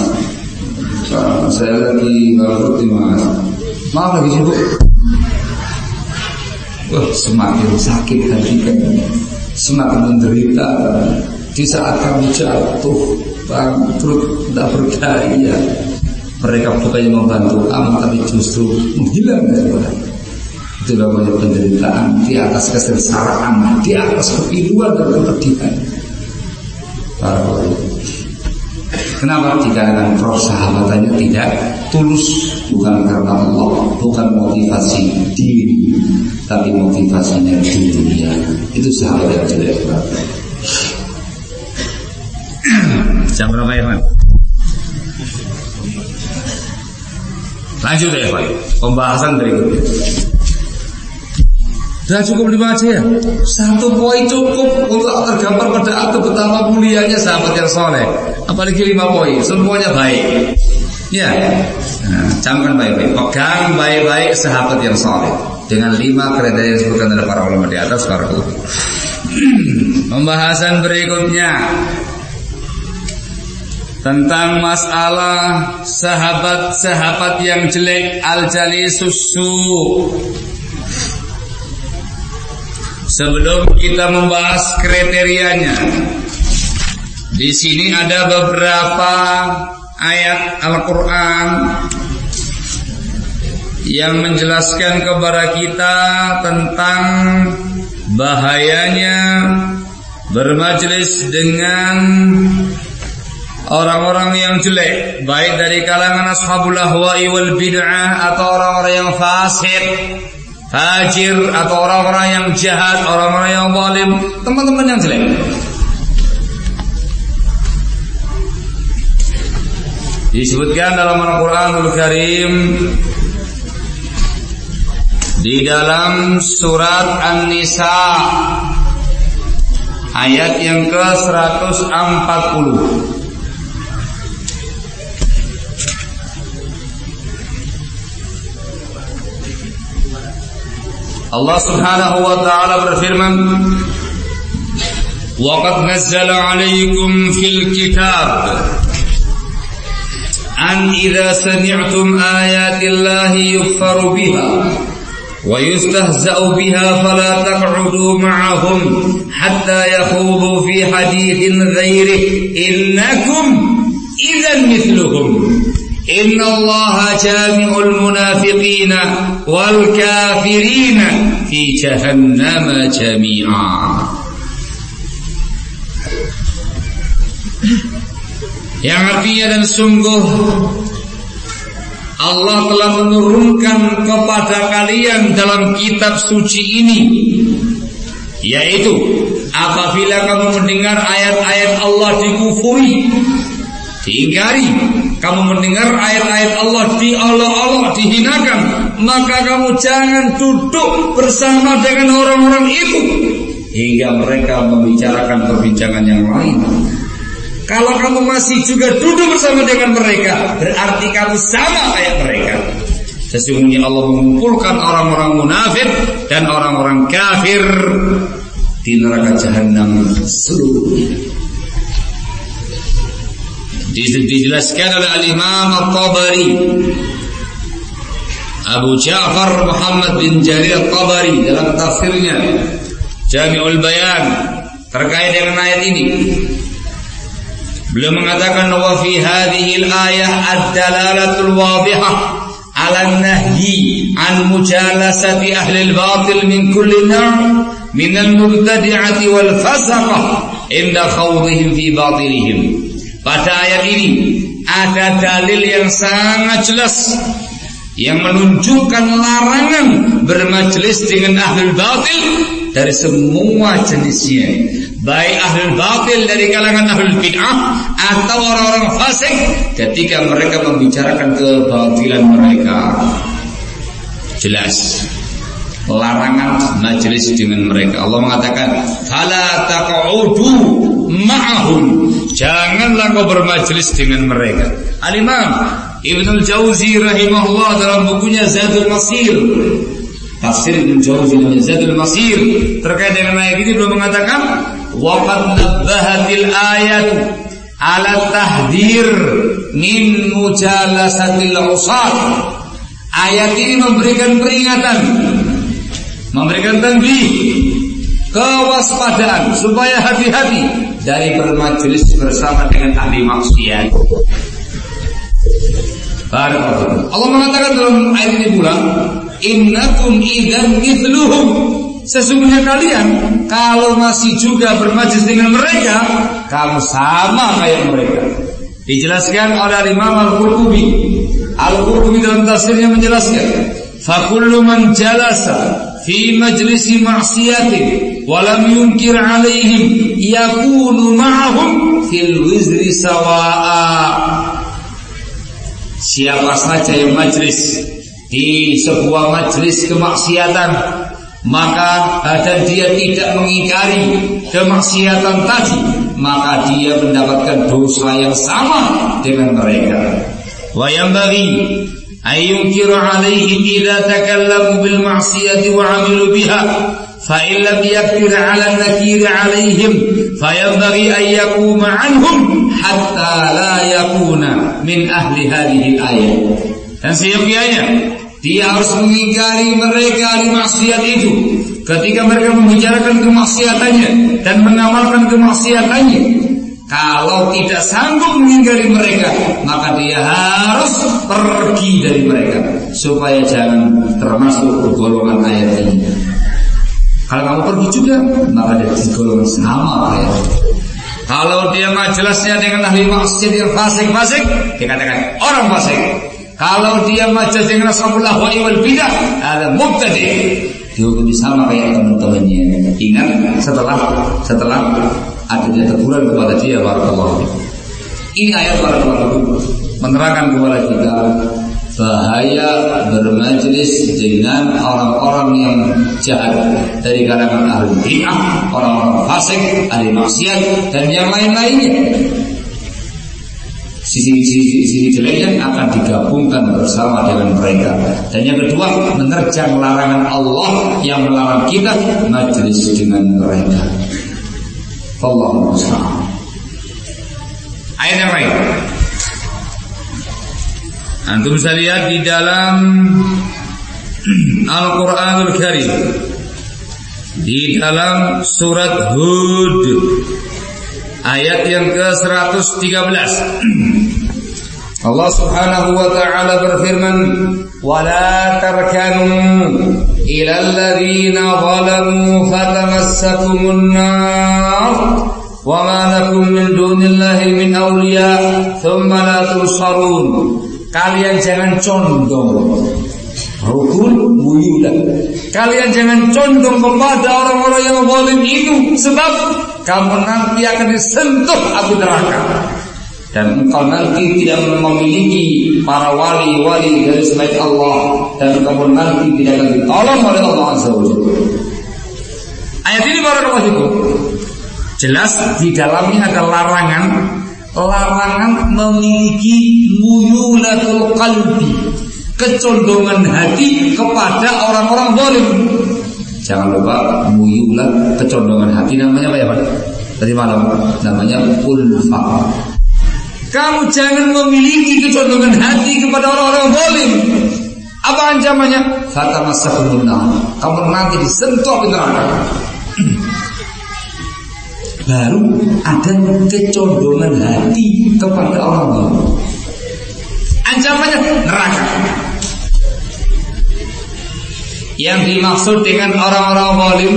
Saya lagi nggak mas. Maaf lagi sibuk. Wah, semakin sakit hati kan, semakin menderita di saat kamu jatuh bangkrut, tidak berdaya. Mereka bukannya membantu kamu, tapi justru menghilang dari mereka. Itu namanya penderitaan di atas kesengsaraan, di atas kepiluan dan kepedihan. Kenapa dikarenakan persahabatannya tidak tulus bukan karena Allah, bukan motivasi diri, tapi motivasinya dunia. Itu sahabat yang jelek. Jam berapa Irfan? Lanjut ya Irfan Pembahasan berikutnya Sudah cukup lima aja ya? Satu poin cukup Untuk tergambar pada aku betapa mulianya sahabat yang soleh. Apalagi lima poin Semuanya baik. Ya. Nah, Camkan baik-baik. Pegang baik-baik sahabat yang soleh. Dengan lima kriteria yang disebutkan oleh para ulama di atas para Pembahasan berikutnya tentang masalah sahabat-sahabat yang jelek al-jali susu. Sebelum kita membahas kriterianya, di sini ada beberapa ayat Al-Quran yang menjelaskan kepada kita tentang bahayanya bermajlis dengan orang-orang yang jelek baik dari kalangan ashabul ahwa'i wal bid'ah atau orang-orang yang fasik fajir atau orang-orang yang jahat orang-orang yang zalim teman-teman yang jelek. Disebutkan dalam Al-Qur'anul Karim di dalam surat An-Nisa ayat yang ke-140 Allah Subhanahu wa taala berfirman وقد نزل عليكم في الكتاب أن إذا سمعتم آيات الله يكفر بها ويستهزأ بها فلا تقعدوا معهم حتى يخوضوا في حديث غيره. إنكم إذا مثلهم. إن الله جامع المنافقين والكافرين في جهنم جميعا Yang artinya dan sungguh Allah telah menurunkan kepada kalian dalam kitab suci ini yaitu apabila kamu mendengar ayat-ayat Allah dikufuri diingkari kamu mendengar ayat-ayat Allah diolok-olok dihinakan maka kamu jangan duduk bersama dengan orang-orang itu hingga mereka membicarakan perbincangan yang lain kalau kamu masih juga duduk bersama dengan mereka berarti kamu sama kayak mereka Sesungguhnya Allah mengumpulkan orang-orang munafik dan orang-orang kafir di neraka jahanam seluruhnya dijelaskan oleh al-Imam Al-Tabari. Abu Ja'far Muhammad bin Jarir Tabari dalam tafsirnya Jami'ul Bayan terkait dengan ayat ini. Beliau mengatakan wa fi hadhihi al-ayah ad-dalalatul wadhihah ala nahyi an mujalasati ahli al-batil min kulli nar min al-mubtadi'ati wal fasaqah inda khawdihim fi batilihim. Pada ayat ini ada dalil yang sangat jelas yang menunjukkan larangan bermajelis dengan ahlul batil dari semua jenisnya. Baik ahlul batil dari kalangan ahlul bid'ah atau orang-orang fasik ketika mereka membicarakan kebatilan mereka. Jelas. Larangan majelis dengan mereka. Allah mengatakan fala taq'udu ma'ahum Janganlah kau bermajlis dengan mereka. Al-Imam Ibn Jauzi rahimahullah dalam bukunya Zadul Masir Tafsir Ibn Jauzi dalam Zadul Masir terkait dengan ayat ini belum mengatakan waqad nabbahatil ayat ala tahdir min mujalasatil usat. Ayat ini memberikan peringatan, memberikan tanbih kewaspadaan supaya hati-hati dari bermajelis bersama dengan ahli maksiat. Allah mengatakan dalam ayat ini pula, innakum idan mithluhum Sesungguhnya kalian kalau masih juga bermajlis dengan mereka, kamu sama kayak mereka. Dijelaskan oleh Imam Al-Qurtubi. Al-Qurtubi dalam tafsirnya menjelaskan, "Fakullu man jalasa fi majlisi ma'siyatin wa lam yunkir 'alaihim yakunu ma'ahum fil wizri sawa'a." Siapa saja yang majlis di sebuah majlis kemaksiatan maka dan dia tidak mengingkari kemaksiatan tadi maka dia mendapatkan dosa yang sama dengan mereka wa yanbaghi ayyunkira alaihim idza takallamu bil ma'siyati wa 'amilu biha in lam yaktir 'ala an-nakir 'alaihim fayanbaghi an yakuma 'anhum hatta la yakuna min ahli hadhihi al-ayah dan seyogianya dia harus mengingkari mereka di maksiat itu ketika mereka membicarakan kemaksiatannya dan mengamalkan kemaksiatannya. Kalau tidak sanggup mengingkari mereka, maka dia harus pergi dari mereka supaya jangan termasuk golongan ayat ini. Kalau kamu pergi juga, maka dia di golongan sama ayat. Kalau dia majelasnya dengan ahli maksiat yang fasik-fasik, dikatakan orang fasik. Kalau dia majas dengan Rasulullah wa wal bidah, ada mubtadi. Dihukumi sama kayak teman-temannya. Ingat setelah setelah adanya teguran kepada dia barakallahu Ini ayat barakallahu menerangkan kepada kita bahaya bermajlis dengan orang-orang yang jahat dari kalangan ahli bid'ah, orang-orang fasik, ahli maksiat dan yang lain-lainnya sisi-sisi jeleknya akan digabungkan bersama dengan mereka. Dan yang kedua, menerjang larangan Allah yang melarang kita majelis dengan mereka. Allah Ayat yang lain. Antum bisa lihat di dalam Al-Quranul Karim. Di dalam surat Hud. Ayat yang ke-113. Allah Subhanahu wa taala berfirman, "Wala tarkanu ila alladhina zalamu fatamassakumun nar wa ma lakum min dunillahi min awliya, thumma la tusharun kalian jangan condong. Rukun buyulah kalian jangan condong kepada orang-orang yang zalim itu sebab kamu nanti akan disentuh api neraka. Dan engkau nanti tidak memiliki para wali-wali dari selain Allah dan kamu nanti tidak akan ditolong oleh Allah Azza wa Ayat ini para itu jelas di dalamnya ada larangan larangan memiliki muyulatul qalbi kecondongan hati kepada orang-orang zalim. Jangan lupa muyulat kecondongan hati namanya apa ya Pak? Tadi malam namanya ulfa. Kamu jangan memiliki kecondongan hati kepada orang-orang zalim. Apa ancamannya? Fata masakumullah. Kamu nanti disentuh di neraka. Baru ada kecondongan hati kepada orang zalim. Ancamannya neraka. Yang dimaksud dengan orang-orang zalim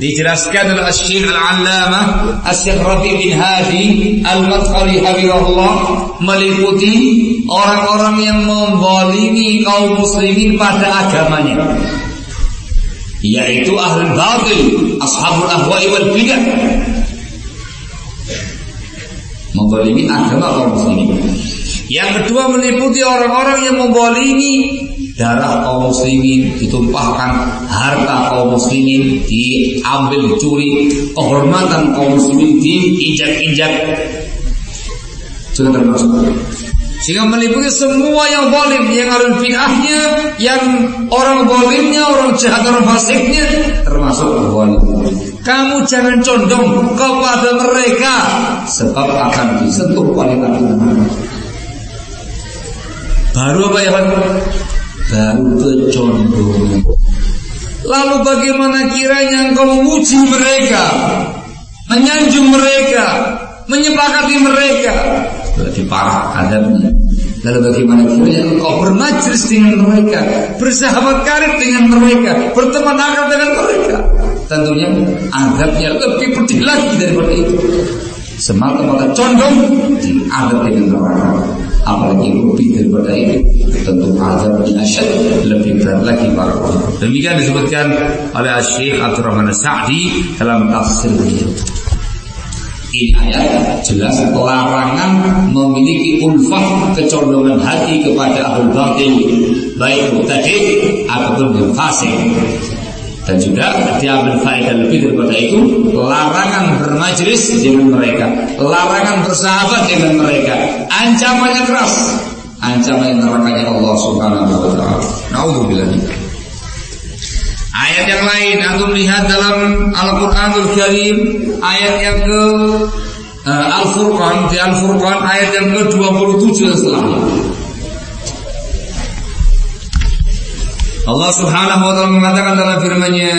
dijelaskan oleh Syekh Al-Allamah Asy-Syaikh bin Hadi Al-Madkhali Habibullah meliputi orang-orang yang menzalimi kaum muslimin pada agamanya yaitu ahli batil, ashabul ahwa'i wal bidah. Menzalimi agama kaum muslimin. Yang kedua meliputi orang-orang yang membolimi darah kaum muslimin ditumpahkan harta kaum muslimin diambil dicuri. Kehormatan kaum muslimin diinjak-injak. Sudah termasuk. Sehingga meliputi semua yang zalim yang ada bid'ahnya yang orang zalimnya orang jahat orang fasiknya termasuk zalim kamu jangan condong kepada mereka sebab akan disentuh oleh baru apa ya Pak? baru kecondongan. Lalu bagaimana kiranya engkau memuji mereka, menyanjung mereka, menyepakati mereka? Berarti parah adabnya. Lalu bagaimana kiranya engkau bermajlis dengan mereka, bersahabat karib dengan mereka, berteman akrab dengan mereka? Tentunya adabnya lebih pedih lagi daripada itu. Semata-mata condong diadab dengan neraka apalagi lebih daripada itu tentu azabnya asyad lebih berat lagi para. Demikian disebutkan oleh Syekh Abdurrahman Sa'di dalam tafsir beliau. Ini ayat jelas pelarangan memiliki ulfah kecondongan hati kepada ahli batil baik tadi ataupun fasik. Dan juga diambil faedah lebih daripada itu Larangan bermajlis dengan mereka Larangan bersahabat dengan mereka Ancamannya keras Ancaman nerakanya Allah subhanahu wa ta'ala. Na'udzubillah Ayat yang lain Antum lihat dalam Al-Quranul Karim Ayat yang ke uh, Al-Furqan Di Al-Furqan ayat yang ke-27 setelahnya Allah Subhanahu wa taala mengatakan dalam firman-Nya,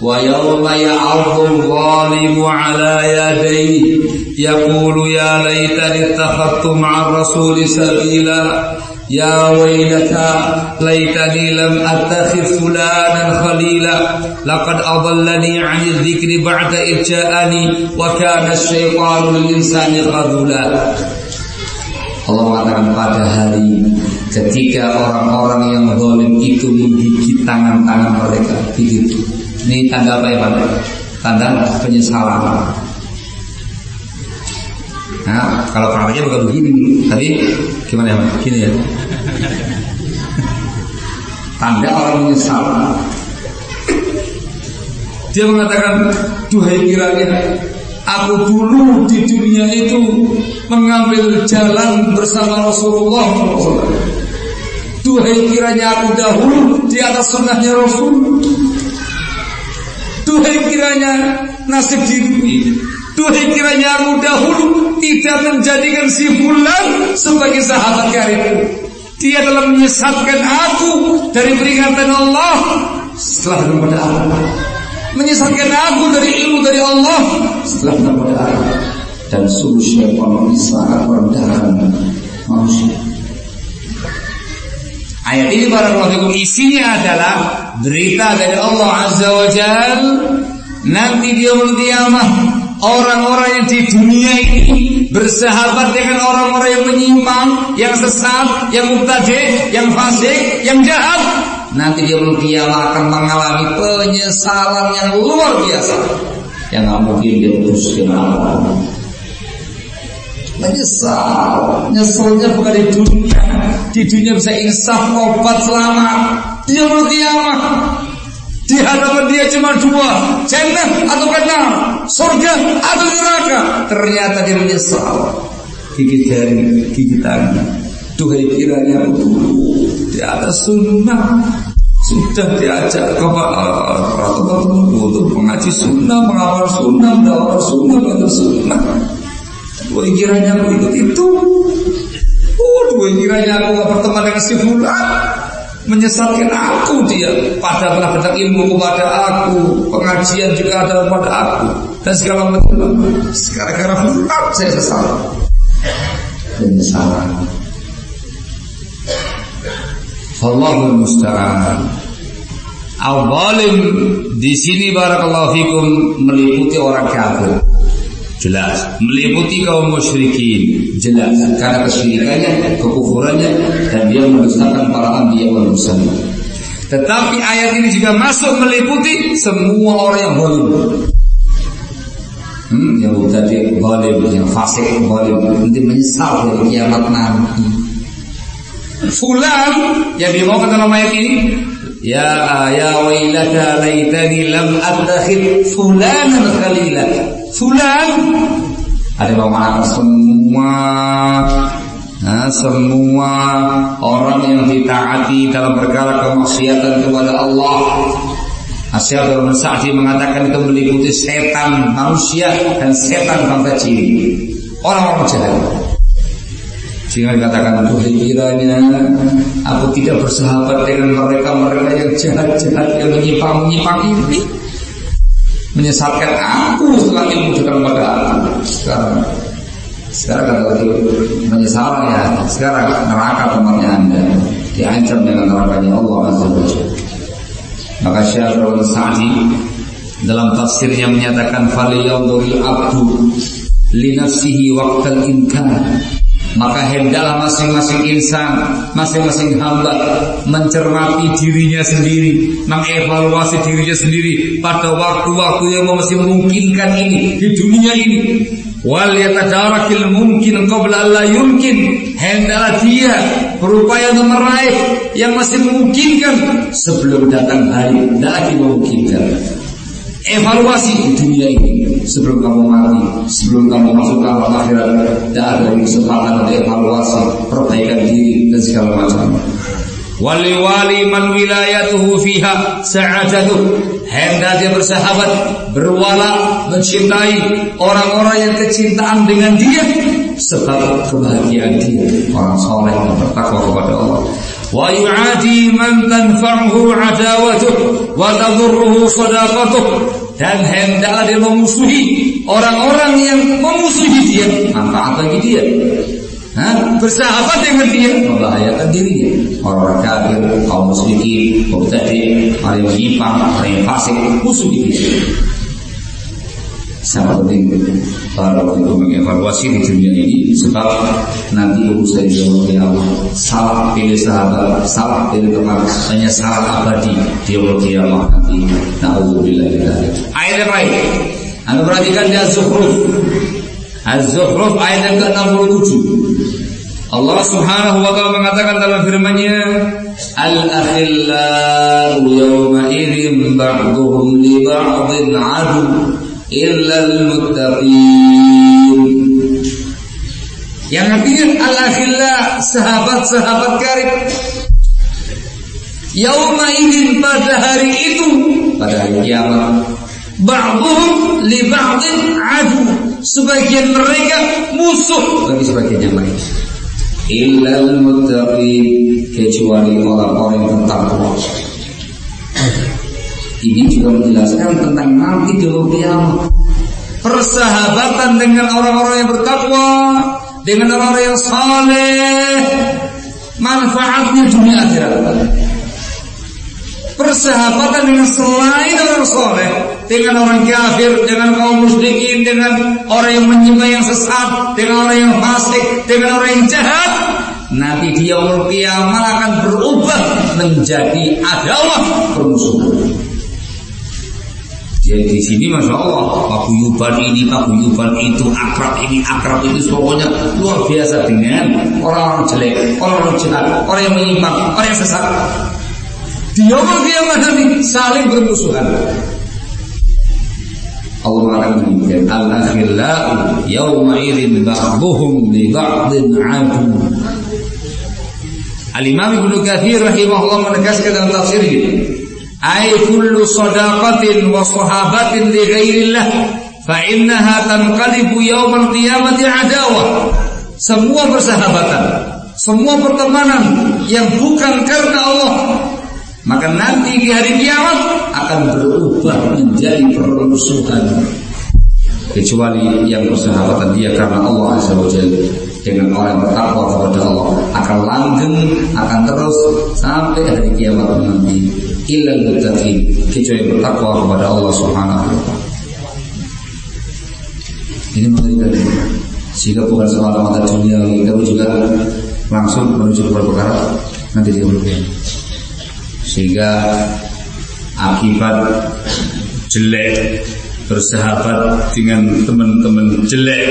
"Wa yawma ya'udhu dhalimu 'ala yadayhi yaqulu ya laitani ittakhadtu ma'a rasuli sabila." يا ويلتى ليتني لم أتخذ فلانا خليلا لقد أضلني عن الذكر بعد إذ جاءني وكان الشيطان للإنسان خذولا Allah mengatakan pada hari ketika orang-orang yang zalim itu menggigit tangan-tangan mereka begitu. Ini tanda apa ya Pak? Tanda penyesalan. Nah, kalau prakteknya bukan begini, tapi gimana ya? Gini ya. Tanda orang menyesal. Dia mengatakan, duhai kiranya Aku dulu di dunia itu mengambil jalan bersama Rasulullah Duhai kiranya aku dahulu di atas sunnahnya Rasul Duhai kiranya nasib diri Duhai kiranya aku dahulu tidak menjadikan si bulan sebagai sahabat karibku Dia telah menyesatkan aku dari peringatan Allah setelah kepada Allah menyesatkan aku dari ilmu dari Allah setelah kepada dan suruh syaitan bisa merendahkan manusia. Ayat ini para ulama isinya adalah berita dari Allah Azza wa Jal nanti di yaumul kiamah orang-orang yang di dunia ini bersahabat dengan orang-orang yang menyimpang, yang sesat, yang mubtadi, yang fasik, yang jahat, nanti dia kiamat akan mengalami penyesalan yang luar biasa. Yang nggak mungkin dia urus dengan. Menyesal, nyeselnya bukan di dunia, di dunia bisa insaf, obat selamat, dia kiamat. Di hadapan dia cuma dua, jannah atau benar, surga atau neraka. Ternyata dia menyesal. Gigi jari, gigi tangan. Duhai kiranya di atas sunnah sudah diajak ke ratu untuk mengaji sunnah, mengamal sunnah, mendakwah sunnah, mengajar sunnah. Dua kiranya aku ikut itu. Oh, dua kiranya aku berteman dengan si fulan menyesalkan aku dia. Pada belajar ilmu kepada aku pengajian juga ada kepada aku dan segala macam. Sekarang gara fulan saya sesal. Penyesalan. Allahul musta'an. Al-zalim di sini barakallahu fikum meliputi orang kafir jelas. Meliputi kaum musyrikin. Jelas. Karena kesyirikannya kekufurannya dan dia mendustakan para anbiya wal mursalin. Tetapi ayat ini juga masuk meliputi semua orang yang zalim. Hmm, yang tadi zalim yang fasik zalim. Nanti menyesal dari kiamat nanti. Fulan yang dibawa dalam ayat ini Ya ya wailata laitani lam attakhid fulanan khalila. Fulan. Ada bagaimana semua Nah, semua orang yang ditaati dalam perkara kemaksiatan kepada Allah. Asyad al Sa'di mengatakan itu meliputi setan manusia dan setan bangsa jin Orang-orang jahat sehingga dikatakan Aku tidak bersahabat dengan mereka-mereka yang jahat-jahat Yang menyimpang-menyimpang ini. Menyesatkan aku setelah ilmu datang pada sekarang sekarang kata lagi menyesal ya. Sekarang neraka tempatnya anda diancam dengan nerakanya Allah Azza wa maka Syaikhul Sa'di dalam tafsirnya menyatakan faliyadhuril abdu li nafsihi waqtal imkan maka hendaklah masing-masing insan, masing-masing hamba mencermati dirinya sendiri, mengevaluasi dirinya sendiri pada waktu-waktu yang masih memungkinkan ini di dunia ini. Wal yatadarakil mungkin qabla la yumkin. Hendaklah dia berupaya untuk meraih yang masih memungkinkan sebelum datang hari tidak lagi memungkinkan. Evaluasi di dunia ini sebelum kamu mati, sebelum kamu masuk ke alam akhirat, tidak ada kesempatan untuk evaluasi, perbaikan diri dan segala macam. Wali-wali man wilayatuhu fiha sa'adatuh. Hendak dia bersahabat Berwala Mencintai Orang-orang yang kecintaan dengan dia Sebab kebahagiaan dia. Orang soleh yang bertakwa kepada Allah. Wa yu'adi man tanfa'uhu adawatuh Wa tadurruhu sadaqatuh Dan hendaklah dia memusuhi Orang-orang yang memusuhi dia Manfaat bagi dia Hah? Bersahabat dengan dia membahayakan dirinya. Orang-orang kafir, kaum musyrikin, mubtadi, orang yang orang yang fasik, musuh dia. Sangat penting para itu mengevaluasi di dunia ini sebab nanti urusan yang salah pilih sahabat, salah pilih teman, hanya salah abadi di kiamat nanti. Nauzubillah Ayat yang lain. Anda perhatikan di Az-Zukhruf. Az-Zukhruf ayat yang ke-67. Allah Subhanahu wa taala mengatakan dalam firman-Nya, "Al-akhillau yawma idzin ba'dhum li ba'dhin 'adu illa al-muttaqin." Yang artinya al-akhilla sahabat-sahabat karib. Yauma idzin pada hari itu, pada hari kiamat, ba'dhum li ba'dhin 'adu. Sebagian mereka musuh bagi sebagian yang lain illal muttaqin kecuali orang-orang yang bertakwa. Ini juga menjelaskan tentang nanti di kiamat. Persahabatan dengan orang-orang yang bertakwa, dengan orang-orang yang saleh, manfaatnya dunia akhirat. persahabatan dengan selain orang soleh, dengan orang kafir, dengan kaum musyrikin, dengan orang yang menyembah yang sesat, dengan orang yang fasik, dengan orang yang jahat, nanti dia kiamat akan berubah menjadi adalah permusuhan. Jadi di sini masya Allah paguyuban ini paguyuban itu akrab ini akrab itu pokoknya luar biasa dengan orang-orang jelek, orang-orang jahat, orang yang menyimpang, orang yang sesat. Di yaumul kiamat nanti saling bermusuhan. Allah mengatakan demikian Al-akhillau yawma idzin ba'dhum li ba'dhin 'adu Al-Imam Ibnu Katsir rahimahullah menegaskan dalam tafsirnya sadaqatin wa sahabatin li ghairillah fa innaha tanqalibu yaumal qiyamati adawah semua persahabatan semua pertemanan yang bukan karena Allah maka nanti di hari kiamat akan berubah menjadi permusuhan. Kecuali yang persahabatan dia karena Allah azza wajalla dengan orang yang bertakwa kepada Allah akan langgeng akan terus sampai hari kiamat nanti illa muttaqin kecuali yang bertakwa kepada Allah Subhanahu wa taala. Ini mengerikan sehingga bukan semata-mata dunia tapi juga langsung menuju kepada perkara nanti dia berubah. Sehingga akibat jelek bersahabat dengan teman-teman jelek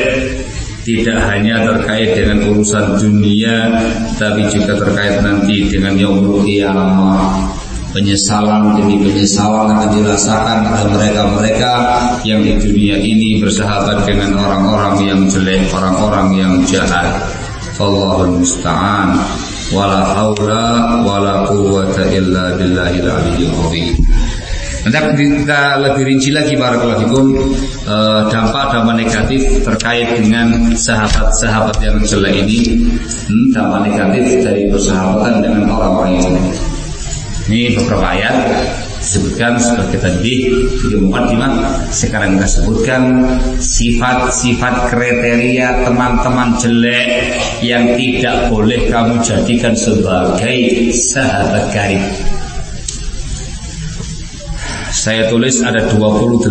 tidak hanya terkait dengan urusan dunia tapi juga terkait nanti dengan yaumul qiyamah penyesalan demi penyesalan akan dirasakan oleh mereka-mereka yang di dunia ini bersahabat dengan orang-orang yang jelek, orang-orang yang jahat. Allahul musta'an. Wala haula wala quwwata illa billahil aliyyil azim. Nanti kita lebih rinci lagi barakallahu fikum eh, dampak-dampak negatif terkait dengan sahabat-sahabat yang jelek ini, hmm, dampak negatif dari persahabatan dengan orang-orang yang ini beberapa ayat disebutkan sebagai tadi di mukadimah sekarang kita sebutkan sifat-sifat kriteria teman-teman jelek yang tidak boleh kamu jadikan sebagai sahabat karib. Saya tulis ada 28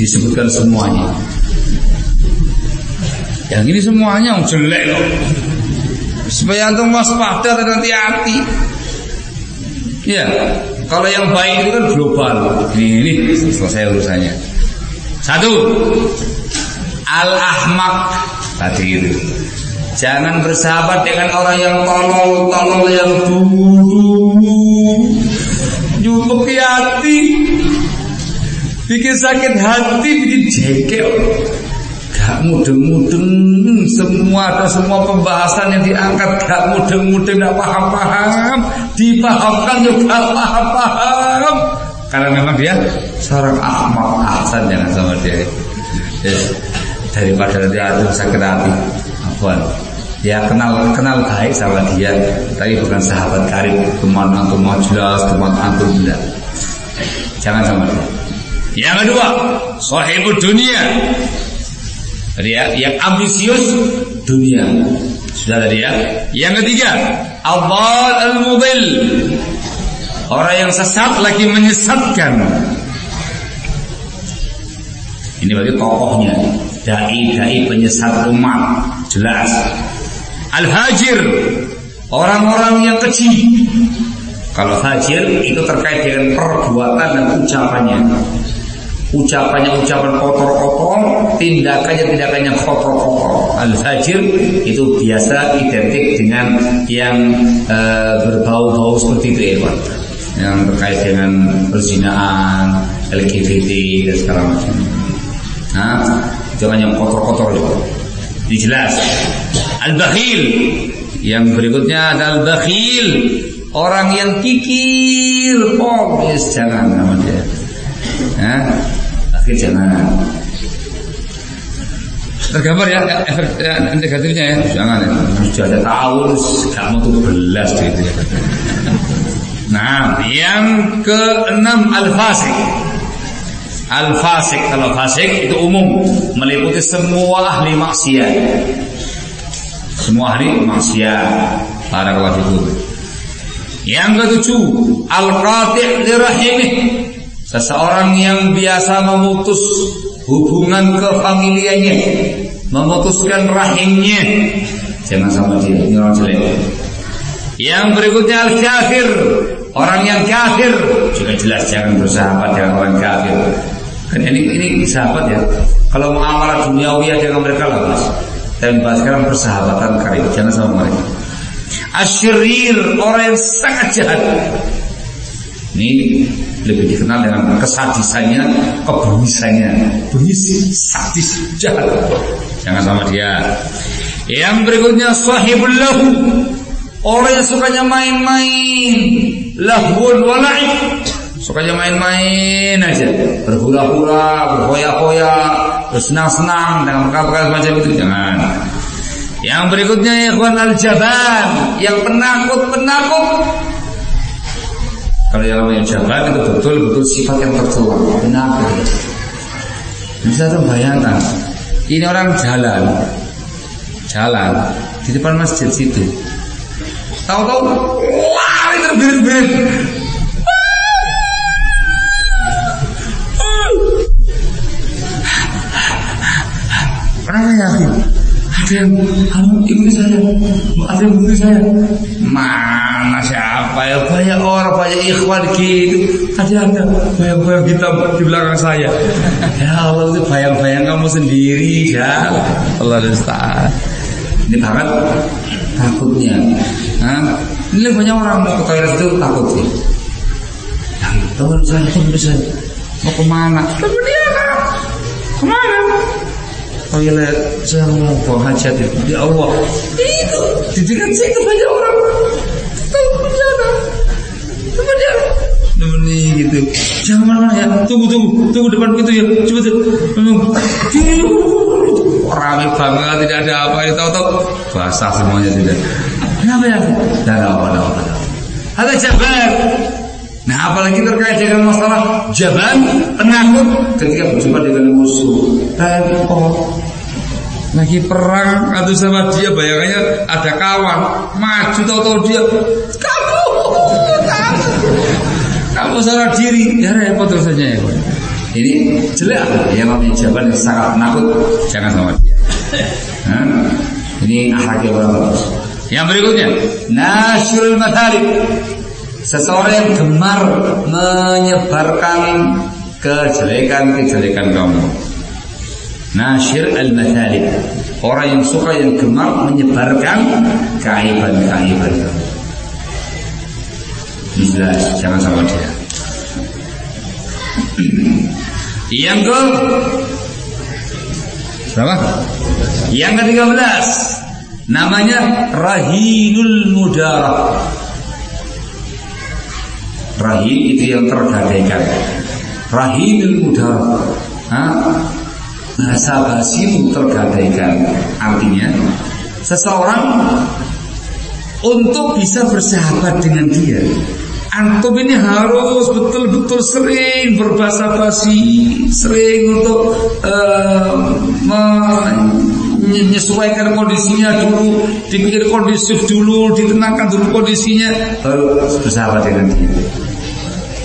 disebutkan semuanya. Yang ini semuanya yang jelek loh. Supaya antum waspada dan hati-hati. Iya, kalau yang baik itu kan global. Ini, selesai urusannya. Satu, al-ahmak tadi itu. Jangan bersahabat dengan orang yang tolol-tolol yang dulu nyumpuk hati, bikin sakit hati, bikin jengkel gak mudeng-mudeng. Semua ada semua pembahasan yang diangkat. Gak mudeng-mudeng gak paham-paham. Dipahamkan juga paham-paham. Karena memang dia seorang ahmad ahsan jangan sama dia. Yes. daripada nanti aduh sakit hati Afwan Ya kenal kenal baik sama dia. Tapi bukan sahabat karib. Teman antum jelas Teman antum tidak Jangan sama dia. Yang kedua Sahibul dunia Ya, yang ambisius dunia. Sudah tadi ya. Yang ketiga, awal al-mudil. Orang yang sesat lagi menyesatkan. Ini bagi tokohnya, dai-dai penyesat umat, jelas. Al-hajir, orang-orang yang kecil. Kalau hajir itu terkait dengan perbuatan dan ucapannya ucapannya ucapan kotor-kotor, tindakannya tindakannya kotor-kotor. Al-fajir itu biasa identik dengan yang e, berbau-bau seperti itu ya. Yang terkait dengan perzinaan, LGBT dan segala macam. Nah, jangan yang kotor-kotor itu. Ini jelas. Al-bakhil yang berikutnya adalah bakhil orang yang kikir, oh, yes, jangan nama dia. Nah, jangan. Tergambar ya efek ya, negatifnya ya. Jangan ya. Sudah ada tahu kamu tuh belas gitu ya. Nah, yang keenam al-fasik. Al-fasik kalau fasik itu umum meliputi semua ahli maksiat. Semua ahli maksiat. Para itu. Yang ketujuh, al-qati' lirahimih. Seseorang yang biasa memutus hubungan kefamilianya, memutuskan rahimnya. Jangan sama dia, ini orang jelek. Yang berikutnya al-kafir, orang yang kafir juga jelas jangan bersahabat dengan orang kafir. Kan ini ini sahabat ya. Kalau mau amalan duniawi dengan mereka lah mas. Dan sekarang persahabatan karib, jangan sama mereka. Asyirir orang yang sangat jahat. Ini lebih dikenal dengan kesadisannya, kebengisannya, bengis, sadis, jahat. Jangan sama dia. Yang berikutnya sahibul lahu. Orang yang sukanya main-main, lahun wala'ib. Sukanya main-main aja, berhura-hura, berhoya-hoya, bersenang-senang dengan perkara-perkara semacam itu jangan. Yang berikutnya ikhwan al-jaban, yang penakut-penakut. Kalau yang namanya jaban itu betul-betul sifat yang tercela, penakut. Bisa tuh bayangkan, ini orang jalan, jalan di depan masjid situ. Tahu-tahu, wah terbirit-birit. Kenapa ya? Ada yang anu ikuti saya, ada yang ikuti saya. Mana siapa ya? Banyak orang, banyak ikhwan gitu. Tadi ada bayang-bayang hitam di belakang saya. Ya Allah itu bayang-bayang kamu sendiri ya. Allah Ustaz. Ini banget takutnya. Nah, ini banyak orang mau ke toilet itu takut sih. Teman saya, teman saya mau ke mana? Teman dia ke mana? Toilet saya mau buang hajat itu ya Allah. Itu di dekat saya banyak orang penjara. Penjara Nemeni gitu. Jangan ya. Tunggu tunggu. Tunggu depan pintu ya. Coba tunggu rame banget tidak ada apa ya. Tahu tahu basah semuanya tidak. Kenapa ya? Tidak ada apa ada apa. Ada jabar Nah apalagi terkait dengan masalah jaban, penakut ketika berjumpa dengan musuh. Repot. Lagi perang atau sama dia bayangannya ada kawan. Maju tahu-tahu dia kamu kamu kamu salah diri. Ya repot rasanya ya. Ini jelek yang namanya jawaban yang sangat penakut jangan sama dia. Nah, ini orang yang berikutnya nasyurul mathalib Seseorang yang gemar menyebarkan kejelekan-kejelekan kamu. Nasyir al-mathalib. Orang yang suka yang gemar menyebarkan keaiban-keaiban kamu. Jelas, jangan sama dia. yang ke Berapa? Yang ke-13 Namanya Rahinul Mudarah Rahim itu yang tergadaikan. Rahimul mudah Bahasa basi itu tergadaikan. Artinya Seseorang Untuk bisa bersahabat dengan dia Antum ini harus betul-betul sering berbahasa basi Sering untuk uh, menyesuaikan kondisinya dulu Dipikir kondisif dulu Ditenangkan dulu kondisinya Baru bersahabat dengan dia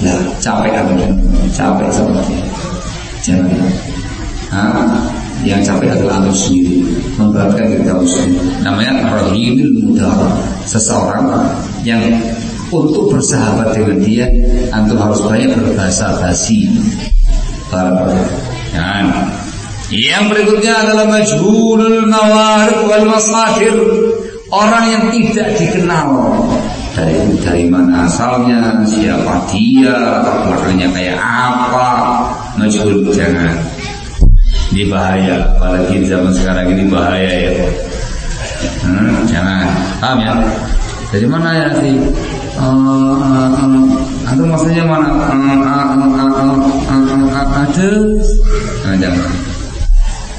Nah, capek aku capek sama dia. Jangan. Nah, yang capek adalah antum sendiri memberatkan diri kamu sendiri. Namanya rahimul mudar. Seseorang yang untuk bersahabat dengan dia antum harus banyak berbahasa basi. Jangan. Yang berikutnya adalah majhulul mawarid wal masadir. Orang yang tidak dikenal dari dari mana asalnya, siapa dia, belakangnya kayak apa, majhul jangan. Ini bahaya, apalagi zaman sekarang ini bahaya ya. Hmm, jangan, paham ya? Dari mana ya? Uh, uh, uh, atau maksudnya mana? Ada? Nah, jangan.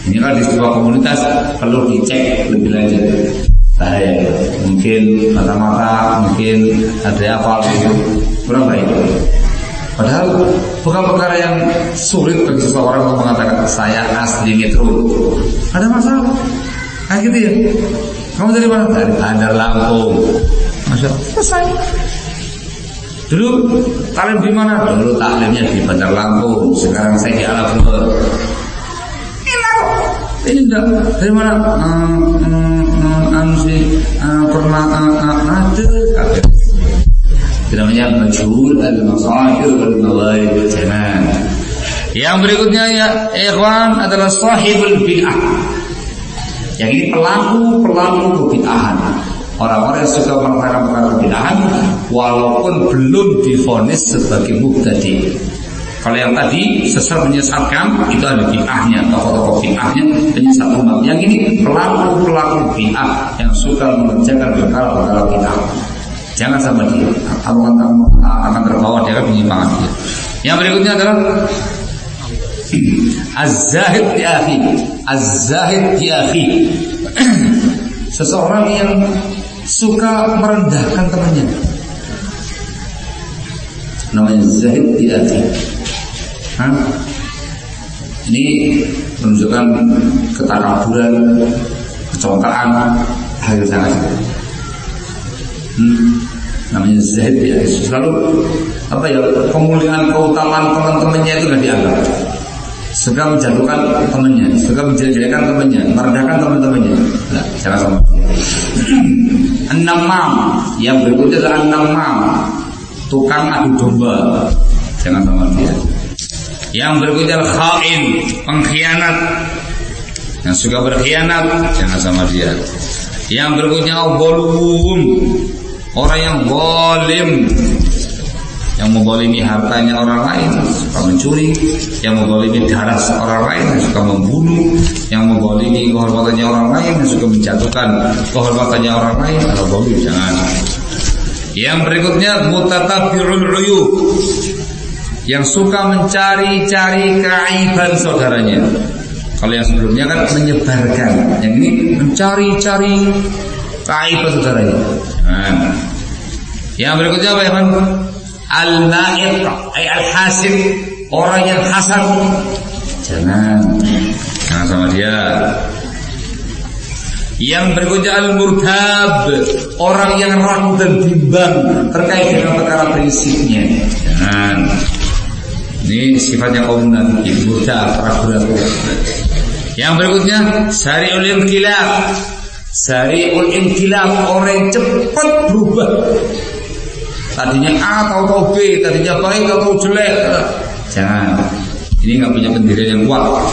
Ini kan di sebuah komunitas perlu dicek lebih lanjut bahaya mungkin mata-mata mungkin ada apa gitu kurang baik. Padahal bukan perkara yang sulit bagi seseorang untuk mengatakan saya asli metro. Ada masalah. Nah gitu ya. Kamu dari mana dari Bandar Lampung Masya Allah. Selesai. Dulu taklim di mana? Dulu taklimnya di Bandar Lampung, sekarang saya di Alabama. Enak. Ini enggak. Dari mana? Uh, uh, sih uh, pernah uh, ada namanya majhul al-masadir wal mawarid janan. Yang berikutnya ya ikhwan adalah sahibul bid'ah. Yang ini pelaku-pelaku kebid'ahan. Orang-orang yang suka melakukan perkara kebid'ahan walaupun belum difonis sebagai mubtadi. Kalau yang tadi sesat menyesatkan itu ada bid'ahnya, tokoh-tokoh bid'ahnya penyesat umat. Yang ini pelaku-pelaku bid'ah yang suka mengerjakan perkara-perkara bid'ah. Jangan sama dia. Allah akan, akan terbawa dia penyimpangan dia. Yang berikutnya adalah Az-zahid di akhi. Az-zahid di akhi. Seseorang yang suka merendahkan temannya. Namanya zahid di akhi. Hah? Ini menunjukkan ketakaburan, kecongkaan, hal yang sangat hmm, namanya zahid ya selalu apa ya kemuliaan keutamaan teman-temannya itu nggak dianggap. Suka menjatuhkan temannya suka menjelek-jelekan temannya merendahkan teman-temannya. Nah, jangan sama. Enam yang berikutnya adalah enam tukang adu domba. Jangan sama dia yang berikutnya khain pengkhianat. Yang suka berkhianat jangan sama dia. Yang berikutnya bolum Orang yang zalim. Yang membolimi hartanya orang lain suka mencuri, yang membolimi darah orang lain suka membunuh, yang membolimi kehormatannya orang lain yang suka menjatuhkan kehormatannya orang lain kalau boleh jangan. Yang berikutnya mutatabi'ul uyub yang suka mencari-cari keaiban saudaranya. Kalau yang sebelumnya kan menyebarkan, yang ini mencari-cari keaiban saudaranya. Nah. Yang berikutnya apa ya kan? Al-ma'ir ay al-hasib orang yang hasad. Jangan jangan sama dia. Yang berikutnya al-murtab orang yang ragu dan bimbang terkait dengan perkara prinsipnya. Jangan. Ini sifatnya kaum nabi murtab ragu-ragu. Yang berikutnya syari'ul inqilab Sari'ul inqilab orang cepat berubah. Tadinya A atau B, tadinya baik atau jelek. Jangan. Ini nggak punya pendirian yang kuat.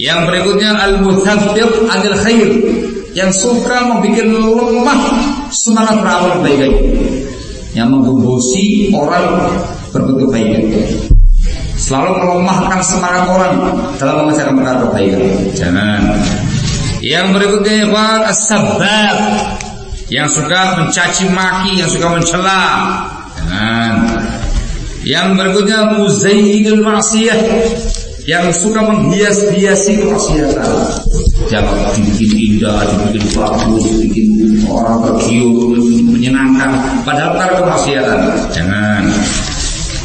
Yang berikutnya al-muthabbit adil khair yang suka membuat lemah semangat beramal baik yang menggembosi orang berbuat kebaikan selalu melemahkan semangat orang dalam mengerjakan perkara kebaikan jangan yang berikutnya ikhwan as-sabbab yang suka mencaci maki, yang suka mencela. Jangan. Yang berikutnya muzayyinul maksiyah yang suka menghias-hiasi kemaksiatan. Jangan dibikin indah, dibikin bagus, dibikin orang tergiur, menyenangkan. Padahal karena kemaksiatan. Jangan.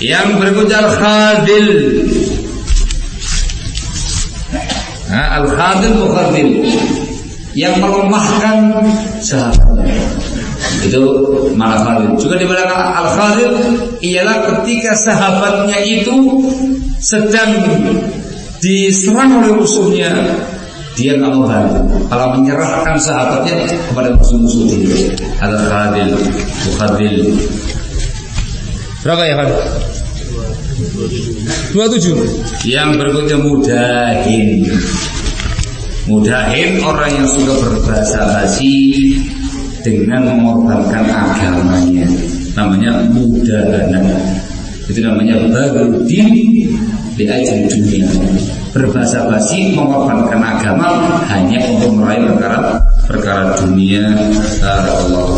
Yang berikutnya al-khadil Nah, al-khadil mukhadil yang melemahkan sahabatnya. Itu malah khadil. Juga di belakang al-khadil ialah ketika sahabatnya itu sedang diserang oleh musuhnya, dia nggak mau bantu. Kalau menyerahkan sahabatnya kepada musuh-musuh dia. Al-khadil, mukhadil. Berapa ya Khadil? 27 Yang berikutnya mudahin. Mudahin orang yang suka berbahasa basi Dengan mengorbankan agamanya. Namanya mudahana. Itu namanya bagudin Di ajal dunia. Berbahasa basi mengorbankan agama Hanya untuk meraih perkara Perkara dunia.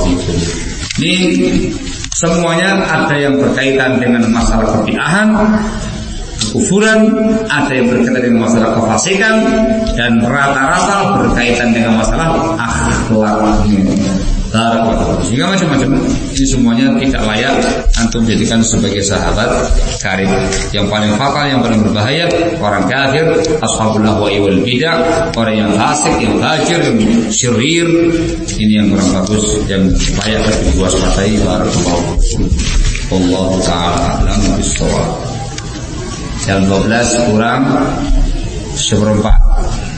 Fikum. Ini Semuanya ada yang berkaitan dengan masalah kebid'ahan, kekufuran, ada yang berkaitan dengan masalah kefasikan, dan rata-rata berkaitan dengan masalah akhlaknya. Sehingga macam-macam Ini semuanya tidak layak Antum jadikan sebagai sahabat karib Yang paling fatal, yang paling berbahaya Orang kafir, ashabul ahwa'i wal bidah Orang yang fasik, yang fajir, yang syirir Ini yang kurang bagus Yang layak dibuat Barakallahu Allah taala alam bisawab. Jam 12 kurang seperempat.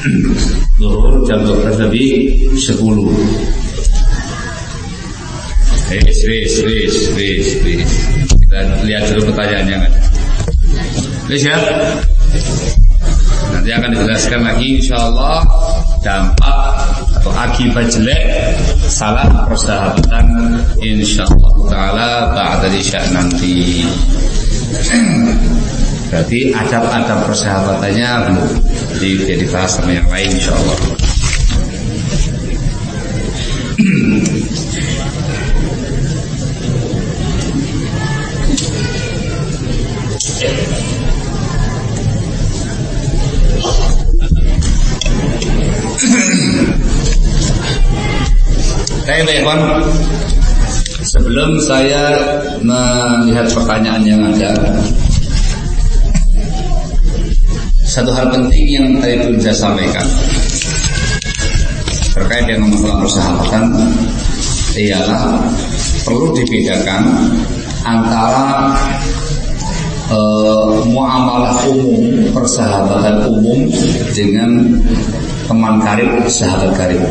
Zuhur jam 12 lebih 10. Wis, wis, wis, wis, wis. Kita lihat dulu pertanyaannya kan. Wis ya. Nanti akan dijelaskan lagi insya Allah dampak atau akibat jelek salah persahabatan insya Allah taala ba'da isya nanti. Berarti adab-adab persahabatannya belum Jadi dibahas sama yang lain insya Allah Baik, Sebelum saya melihat pertanyaan yang ada, satu hal penting yang tadi belum saya sampaikan. Terkait dengan masalah persahabatan ialah perlu dibedakan antara uh, muamalah umum persahabatan umum dengan teman karib sahabat karib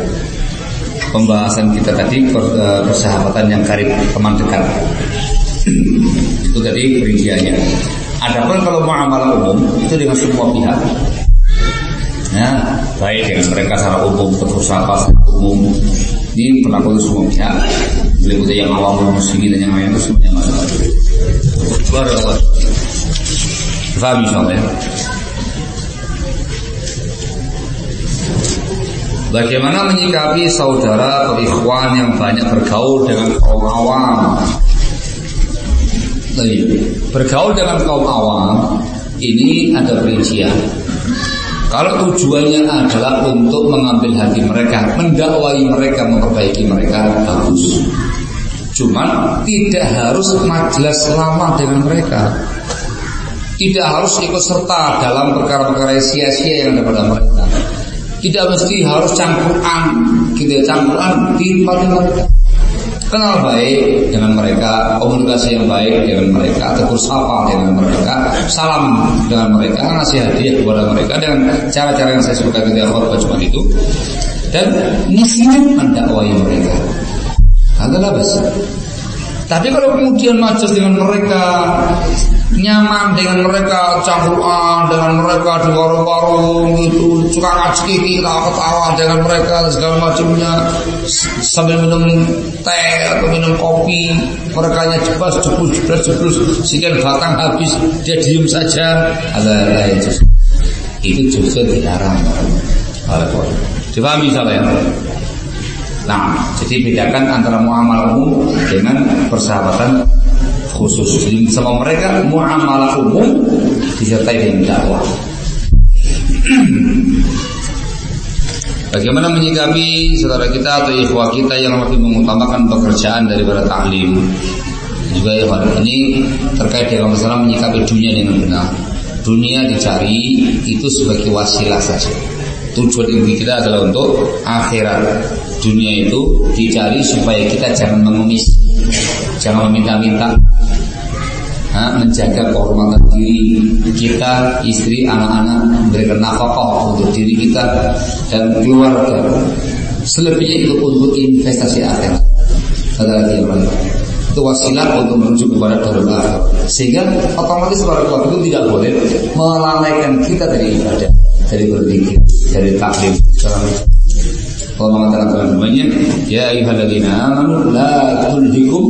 pembahasan kita tadi eh, persahabatan yang karib teman dekat itu tadi perinciannya Adapun kalau muamalah umum itu dengan semua pihak. Ya, baik dengan mereka secara umum, secara umum. Ini berlaku untuk semua pihak. Meliputi yang awam muslimin dan yang lain itu semuanya masalah. Luar biasa. Faham insyaallah Bagaimana menyikapi saudara atau ikhwan yang banyak bergaul dengan kaum awam. Bergaul dengan kaum awam ini ada perincian. Kalau tujuannya adalah untuk mengambil hati mereka, mendakwai mereka, memperbaiki mereka, bagus. Cuma tidak harus majelis lama dengan mereka. Tidak harus ikut serta dalam perkara-perkara sia-sia yang ada pada mereka. Tidak mesti harus campuran, gitu campuran di mereka. Kenal baik dengan mereka, komunikasi yang baik dengan mereka, tegur sapa dengan mereka, salam dengan mereka, ngasih hadiah kepada mereka dengan cara-cara yang saya sebutkan ketika khutbah cuma itu. Dan muslim mendakwai mereka. Adalah besar. Tapi kalau kemudian majas dengan mereka nyaman dengan mereka cangkruan dengan mereka di warung-warung gitu. Suka ngaji kita ketawa dengan mereka segala macamnya. Sambil minum teh atau minum kopi mereka nya jebas jebus jebus jebus. Sehingga batang habis dia diem saja. Ada itu itu justru dilarang oleh Quran. Coba misalnya Nah, jadi bedakan antara muamalah umum dengan persahabatan khusus. Jadi sama mereka muamalah umum disertai dengan dakwah. Bagaimana menyikapi saudara kita atau ikhwah kita yang lebih mengutamakan pekerjaan daripada taklim? Juga ya ini terkait dengan masalah menyikapi dunia dengan benar. Dunia dicari itu sebagai wasilah saja. Tujuan inti kita adalah untuk akhirat. Dunia itu dicari supaya kita jangan mengemis, jangan meminta-minta, menjaga kehormatan diri kita, istri, anak-anak, memberikan nafkah untuk diri kita dan keluarga. Selebihnya itu untuk investasi akhirat. Lagi yang. Itu wasilah untuk menuju kepada darul akhir. Sehingga otomatis waktu itu tidak boleh melalaikan kita dari ibadah dari berzikir, dari taklim, Allah mengatakan banyak Ya ayuhalladzina amanu La tulhikum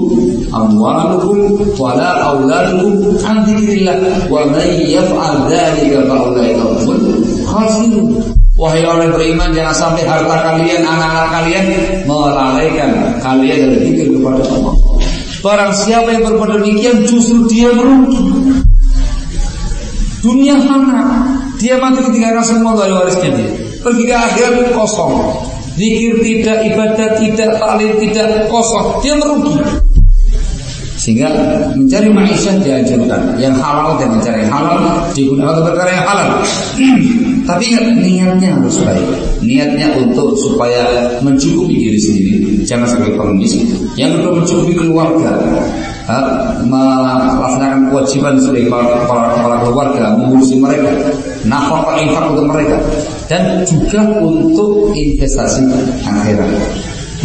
amwalukum Wala awladukum An dzikrillah Wa man yaf'al dzalika humul khasirun Wahai orang beriman jangan sampai harta kalian, anak-anak kalian melalaikan kalian dari zikir kepada Allah. Barang siapa yang berbuat demikian justru dia merugi. Dunia mana? Dia mati ketika semua dari warisnya dia. Pergi ke akhirat kosong. Zikir tidak, ibadah tidak, taklim tidak, kosong. Dia merugi. Sehingga mencari maisha diajarkan Yang halal dan mencari halal digunakan untuk perkara yang halal. Tapi ingat niatnya harus baik. Niatnya untuk supaya mencukupi diri sendiri, jangan sebagai pengemis. Yang untuk mencukupi keluarga, melaksanakan kewajiban sebagai kepala, kepala keluarga mengurusi mereka nafkah infak untuk mereka dan juga untuk investasi akhirat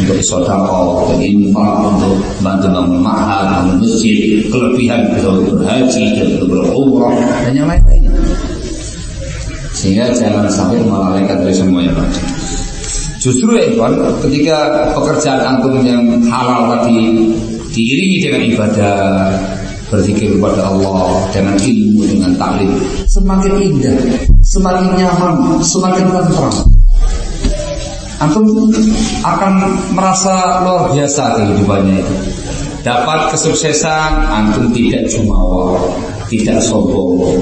untuk sodako, untuk infak, untuk bantu bangun mahal, bangun masjid, kelebihan untuk berhaji, untuk berumrah, dan yang lain-lain. Sehingga jangan sampai melalaikan dari semua yang ada. Justru ya ketika pekerjaan antum yang halal tadi diiringi dengan ibadah, berzikir kepada Allah dengan ilmu dengan taklim semakin indah, semakin nyaman, semakin tenteram. Antum akan merasa luar biasa kehidupannya itu. Dapat kesuksesan, antum tidak jumawa, tidak sombong,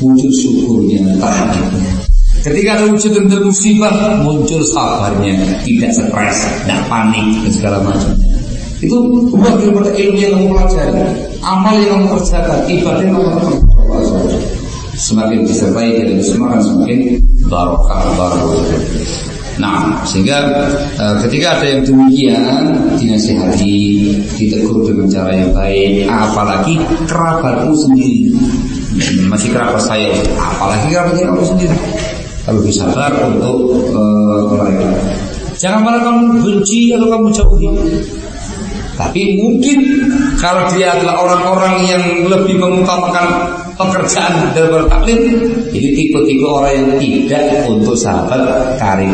muncul syukurnya, tahajudnya. Ketika ada wujud dan musibah, muncul sabarnya, tidak stres, tidak panik, dan segala macam. Itu buah daripada ilmu yang kamu pelajari, amal yang kamu kerjakan, ibadah yang kamu lakukan. Semakin disertai dengan semangat, semakin barokah barokah. Nah, sehingga e, ketika ada yang demikian dinasihati, ditegur dengan cara yang baik, apalagi kerabatmu sendiri, masih kerabat saya, apalagi kerabat kamu sendiri. Kalau bisa sabar untuk e, mereka. Jangan malah kamu benci atau kamu jauhi. Tapi mungkin kalau dia adalah orang-orang yang lebih mengutamakan pekerjaan dan bertaklim, ini tipe-tipe orang yang tidak untuk sahabat karir.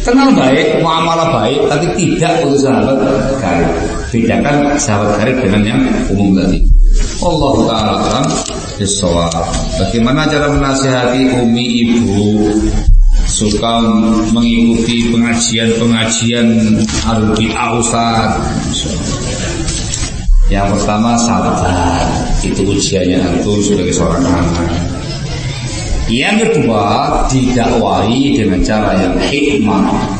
Kenal baik, muamalah baik, tapi tidak untuk sahabat karir. Bedakan sahabat karir dengan yang umum tadi. Allah Taala Bagaimana cara menasihati umi ibu suka mengikuti pengajian-pengajian al-bid'ah Ustaz. Yang pertama sabar, itu ujiannya itu sebagai seorang anak. Yang kedua didakwahi dengan cara yang hikmah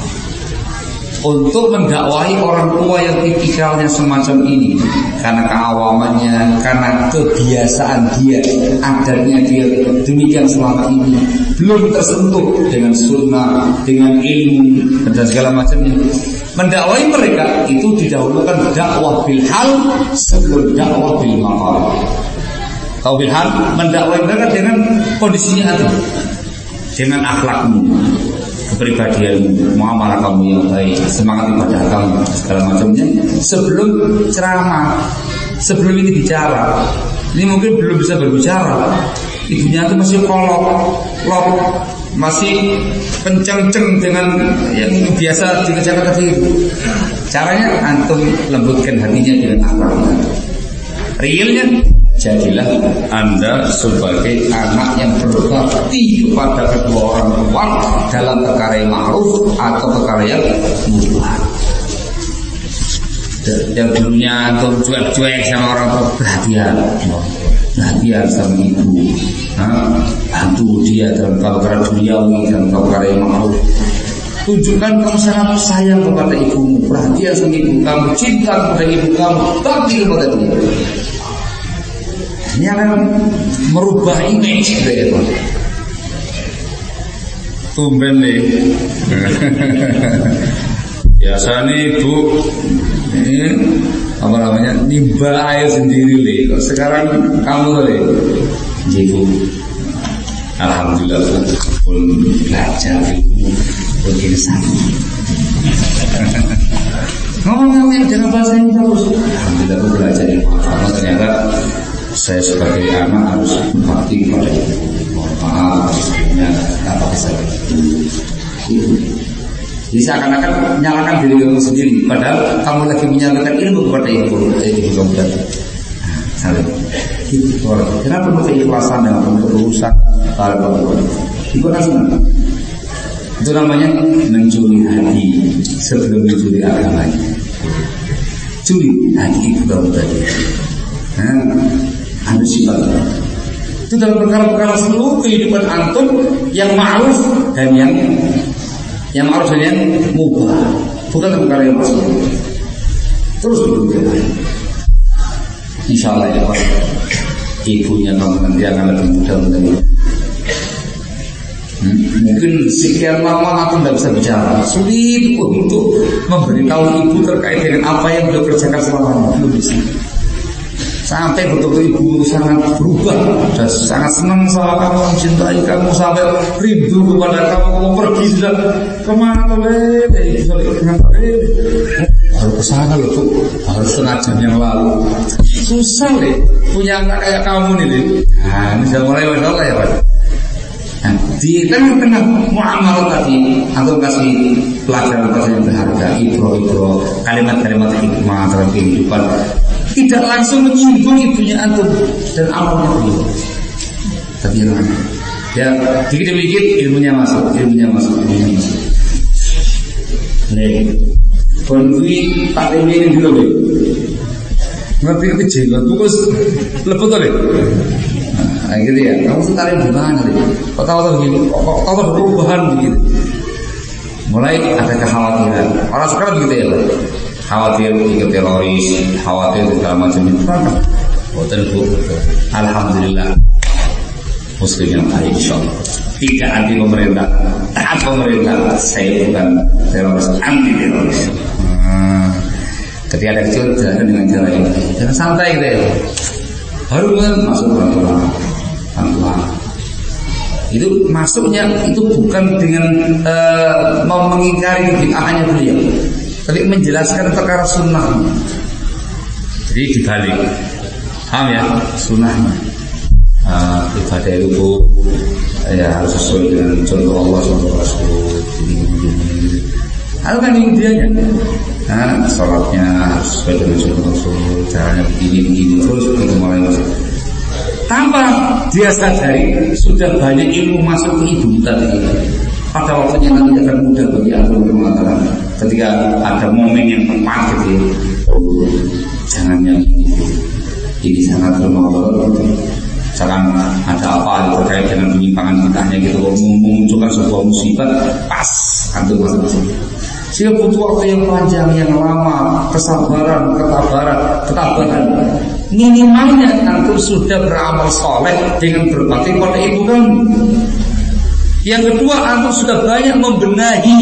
untuk mendakwahi orang tua yang tipikalnya semacam ini karena keawamannya, karena kebiasaan dia, adatnya dia demikian selama ini belum tersentuh dengan sunnah, dengan ilmu dan segala macamnya. Mendakwai mereka itu didahulukan dakwah bil hal sebelum dakwah bil maqal. Kau bil hal mendakwai mereka dengan kondisinya itu, dengan akhlakmu, kepribadian muamalah kamu yang baik, semangat ibadah kamu segala macamnya sebelum ceramah, sebelum ini bicara. Ini mungkin belum bisa berbicara. Ibunya itu masih kolok, lok, masih kenceng-ceng dengan yang biasa dikerjakan tadi. Caranya antum lembutkan hatinya dengan akhlak. Realnya jadilah Anda sebagai anak yang berbakti kepada kedua orang tua dalam perkara yang ma'ruf atau perkara yang mubah. Yang dulunya antum cuek-cuek sama orang tua perhatian, perhatian sama ibu, bantu dia dalam perkara duniawi dan perkara yang ma'ruf. Tunjukkan kamu sangat sayang kepada ibumu, perhatian sama ibu kamu, cinta kepada ibu kamu, bakti kepada dia. Ini akan merubah image gitu ya. Tumben nih. Biasa nih Bu ini apa namanya nimba air sendiri nih. Sekarang kamu nih, Ibu. Alhamdulillah pun belajar pun sama. Ngomong-ngomong dengan bahasa ini terus. Alhamdulillah pun belajar ilmu. Ternyata saya sebagai anak harus berbakti kepada ibu. Mohon maaf istrinya apa itu jadi seakan-akan menyalahkan diri kamu sendiri padahal kamu lagi menyalahkan ilmu kepada ibu. Ibu kamu tadi. Saling. Itu kenapa perlu keikhlasan dan perlu para kamu itu kan senang itu namanya mencuri hati sebelum mencuri agamanya curi hati ibu kamu tadi. Anda sifat itu dalam perkara-perkara seluruh kehidupan antum yang ma'ruf dan yang yang ma'ruf dan yang mubah bukan perkara yang masuk terus begitu insya Allah ya Pak ibunya kamu nanti akan lebih mudah hmm? mungkin sekian lama aku tidak bisa bicara. Sulit untuk memberitahu ibu terkait dengan apa yang beliau kerjakan selama ini. Belum. Sampai betul-betul ibu sangat berubah dan sangat senang sama kamu, mencintai kamu sampai rindu kepada kamu, kamu pergi sudah ke mana leh? Ibu dengan harus ke sana loh tuh, harus setengah jam yang lalu. Susah deh punya anak kayak kamu nih deh. Nah, ini sudah mulai masya ya Pak. Di tengah-tengah muamalah tadi, aku kasih pelajaran-pelajaran berharga, ibro-ibro, kalimat-kalimat hikmah dalam kehidupan tidak langsung menyinggung ibunya antum dan amalnya beliau. Tapi yang ya dikit dikit ilmunya masuk, ilmunya masuk, ilmunya masuk. Nih, kondisi tak ini dulu nih. Ngerti ngerti jenggot, pukul leput oleh. Nah, gitu ya. Kamu setarik di mana nih? Kok tahu-tahu begini? Kok tahu perubahan begini? Mulai ada kekhawatiran. Orang sekarang begitu ya, khawatir teroris, khawatir segala macam itu apa? Boten bu, alhamdulillah muslim yang baik insyaallah. Tidak anti pemerintah, taat pemerintah. Saya bukan teroris, anti teroris. Hmm. Ketika ada kecil jalan dengan cara ini, jangan santai gitu ya. Baru kan masuk pelan-pelan, pelan Itu masuknya itu bukan dengan uh, mengingkari bid'ahnya beliau, tapi menjelaskan perkara sunnah. Jadi dibalik, paham ya sunnahnya. Uh, ibadah itu ya harus sesuai dengan contoh Allah contoh Rasul. Hal kan ini dia Nah, sholatnya harus sesuai dengan contoh Rasul, caranya begini begini terus itu mulai masuk. Tanpa dia sadari sudah banyak ilmu masuk ke ibu tadi pada waktunya nanti akan mudah bagi aku untuk mengatakan ketika ada momen yang tepat gitu ya. Oh, jangan yang ini sangat bermanfaat jangan ada apa terkait dengan penyimpangan kitanya gitu. Memunculkan sebuah musibah pas. Antum masuk sehingga butuh waktu yang panjang yang lama. Kesabaran ketabaran ketabahan minimalnya antum sudah beramal soleh dengan berbakti pada ibu kamu yang kedua, antum sudah banyak membenahi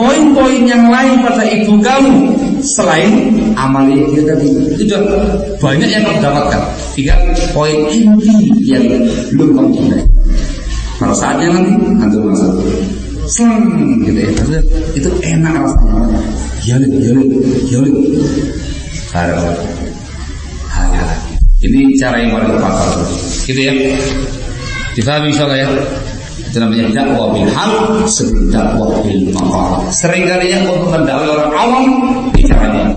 poin-poin yang lain pada ibu kamu selain amalia dia tadi. Itu sudah banyak yang kamu dapatkan. Tiga poin inti yang belum kamu benahi. Kalau saatnya nanti antum masuk Seng gitu ya. Itu enak rasanya. Yalik, yalik, yalik. Harap. Ini cara yang paling tepat. Gitu ya. Difahami insyaallah ya itu namanya dakwah bil hal sebelum dakwah bil maqal. Sering kalinya untuk mendakwai orang awam bicaranya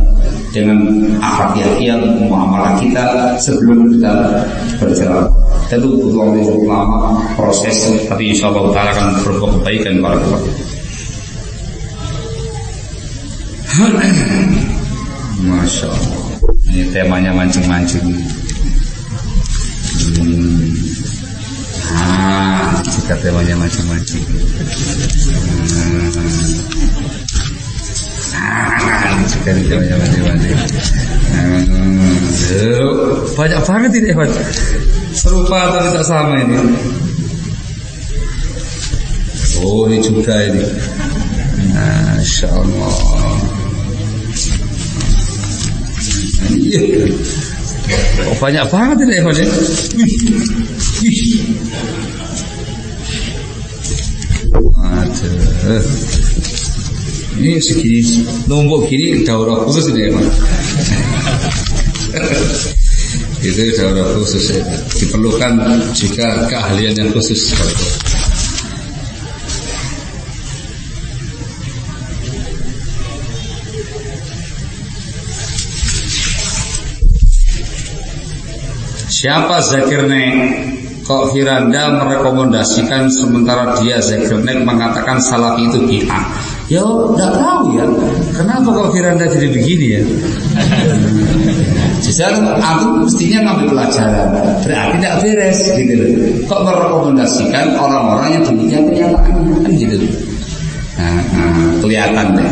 dengan akhlak yang muamalah kita sebelum kita berjalan. Tentu butuh waktu lama proses, tapi insya Allah taala akan berbuat kebaikan para Masya Allah Ini temanya mancing-mancing hmm. Ah, jika temanya macam-macam. Ah, jika temanya macam-macam. Hmm, banyak banget ini Evan. Serupa atau tidak sama ini. Oh ini juga ini. Masya Allah. Iya. Oh, banyak banget ini Evan ya. Aduh. Ini segini nombok gini daurah khusus ini emang. itu daurah khusus ya. Diperlukan juga keahlian yang khusus. Siapa Zakir Neng? Kok Firanda merekomendasikan sementara dia Zakirnek mengatakan salaf itu bid'ah? Ya nggak tahu ya. Kenapa kok Firanda jadi begini ya? Jadi aku mestinya ngambil pelajaran. Berarti tidak beres gitu loh. Kok merekomendasikan orang-orang yang demikian pernyataan kan gitu. Nah, nah, kelihatan deh.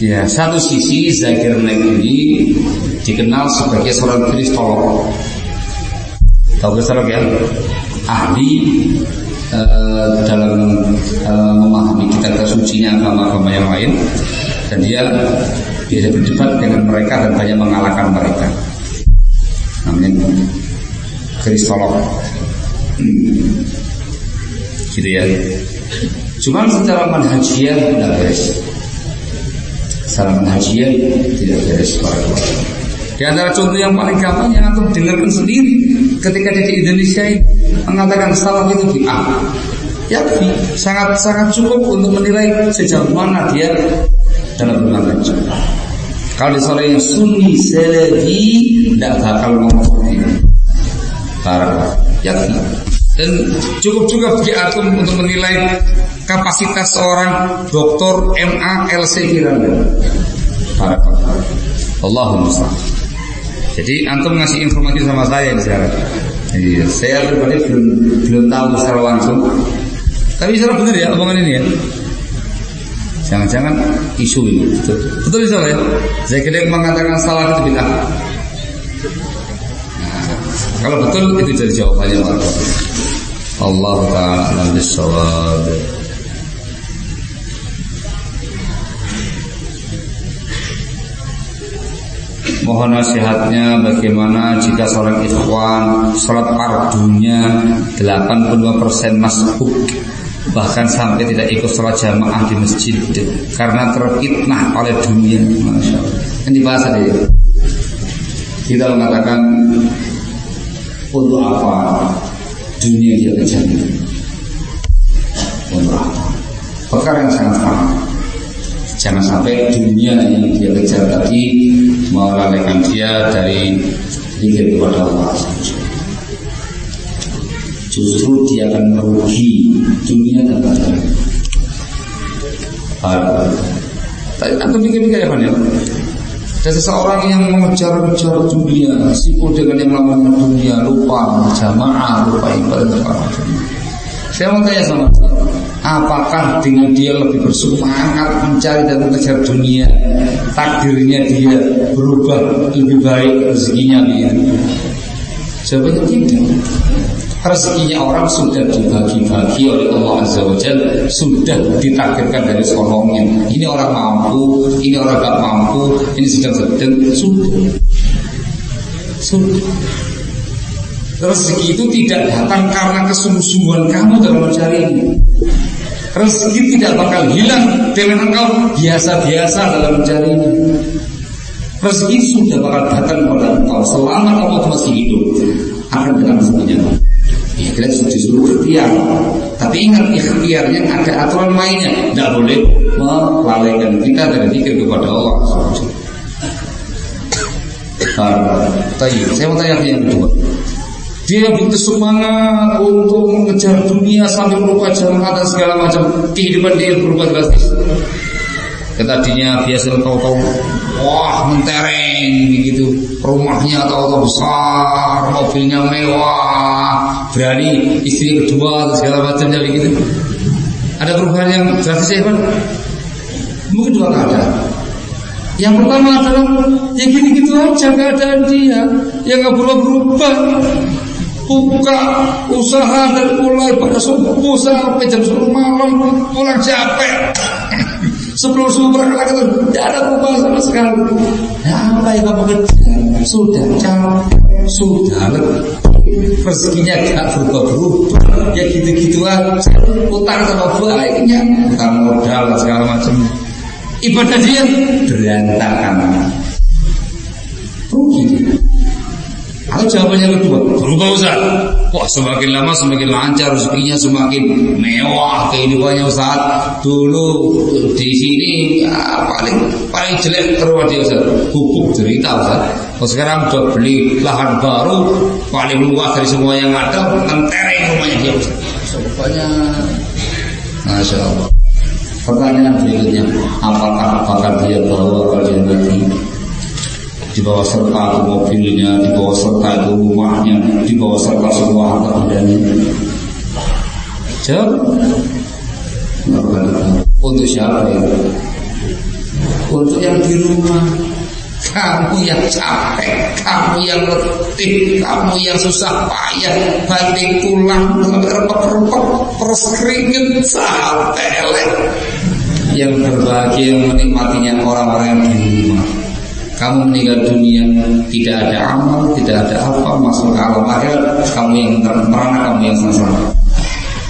Ya, satu sisi Zakir Naik ini dikenal sebagai seorang kristolog. Tahu kesalok ya? Ahli uh, dalam uh, memahami kitab sucinya agama-agama yang lain. Dan dia biasa berdebat dengan mereka dan banyak mengalahkan mereka. Namanya kristolog. Gitu ya. Cuman secara manhajiyah tidak beres. Secara manhajiyah tidak beres para di antara contoh yang paling gampang yang antum dengarkan sendiri ketika dia di Indonesia ini mengatakan salah itu A. Ya, sangat sangat cukup untuk menilai sejauh mana dia dalam bermanhaj. Kalau di sore yang sunni selebi tidak bakal ngomong ini. Para yakin. Dan cukup juga bagi atom untuk menilai kapasitas seorang dokter MA LC Kirana. Para Allahumma Jadi antum ngasih informasi sama saya di sekarang. Iya, saya pribadi belum belum tahu secara langsung. Tapi secara benar ya omongan ini ya. Jangan-jangan isu ini. Betul, betul ya? Saya kira mengatakan salah itu bid'ah. Nah, kalau betul itu jadi jawabannya Allah taala alam. Mohon nasihatnya bagaimana jika seorang ikhwan sholat fardunya 82% masbuk bahkan sampai tidak ikut sholat jamaah di masjid karena terfitnah oleh dunia. Masya Allah. Ini dibahas tadi. Kita mengatakan untuk apa dunia dia kejar Untuk apa? Perkara yang sangat paham. Jangan sampai dunia yang dia kejar tadi melalaikan dia dari zikir kepada Allah Justru dia akan merugi dunia dan akhirat. Tapi antum pikir-pikir ya ya. Dan seseorang yang mengejar-ngejar dunia, sibuk dengan yang namanya dunia, lupa jamaah, lupa ibadah Saya mau tanya sama Apakah dengan dia lebih bersemangat mencari dan mengejar dunia? Takdirnya dia berubah lebih baik rezekinya dia. Jawabannya tidak. Rezekinya orang sudah dibagi-bagi oleh Allah Azza wa Jal Sudah ditakdirkan dari sonomnya Ini orang mampu, ini orang gak mampu Ini sedang-sedang, sudah. Sudah Rezeki itu tidak datang karena kesungguhan kamu dalam mencari ini. Rezeki tidak bakal hilang dengan engkau biasa-biasa dalam mencari ini. Rezeki sudah bakal datang kepada engkau selama kamu masih hidup. Akan datang rezekinya. Ya kita disuruh ikhtiar. Tapi ingat ikhtiarnya ada aturan mainnya. Tidak boleh melalaikan kita dari pikir kepada Allah. Tapi saya mau tanya yang kedua dia butuh semangat untuk mengejar dunia sambil melupakan dan segala macam kehidupan dia berubah drastis. Tadinya biasa tahu-tahu wah mentereng gitu, rumahnya tahu-tahu besar, mobilnya mewah, berani istri kedua segala macam jadi gitu. Ada perubahan yang drastis ya? Mungkin dua keadaan. Yang pertama adalah ya gini-gitu aja keadaan dia, yang nggak berubah-berubah buka usaha dari mulai pada subuh sampai jam 10 malam pulang capek. Sebelum subuh berangkat itu tidak ada perubahan sama sekali. Apa yang kamu kerja sudah capek sudah rezekinya gak berubah-berubah. Ya gitu-gitu aja utang sama baiknya utang modal segala macam ibadah dia berantakan. Rugi atau jawabannya kedua, berubah Ustaz. Wah semakin lama semakin lancar rezekinya semakin mewah kehidupannya Ustaz. Dulu di sini ya, paling paling jelek terus dia Ustaz. Pupuk cerita Ustaz. Oh, sekarang udah beli lahan baru paling luas dari semua yang ada, mentereng rumahnya dia Ustaz. Rupanya Masya Allah. Pertanyaan berikutnya, apakah apakah dia bawa kalian lagi bawah serta mobilnya, di bawah serta itu rumahnya, di bawah serta semua harta bendanya. Jawab. Untuk siapa ya? Untuk yang di rumah. kamu yang capek, kamu yang letih, kamu yang susah payah, banting tulang, repek-repek, peres keringet, telek. Yang berbahagia menikmatinya orang-orang yang di rumah. Kamu meninggal dunia tidak ada amal, tidak ada apa, masuk ke alam akhirat, kamu yang merana, kamu yang sengsara.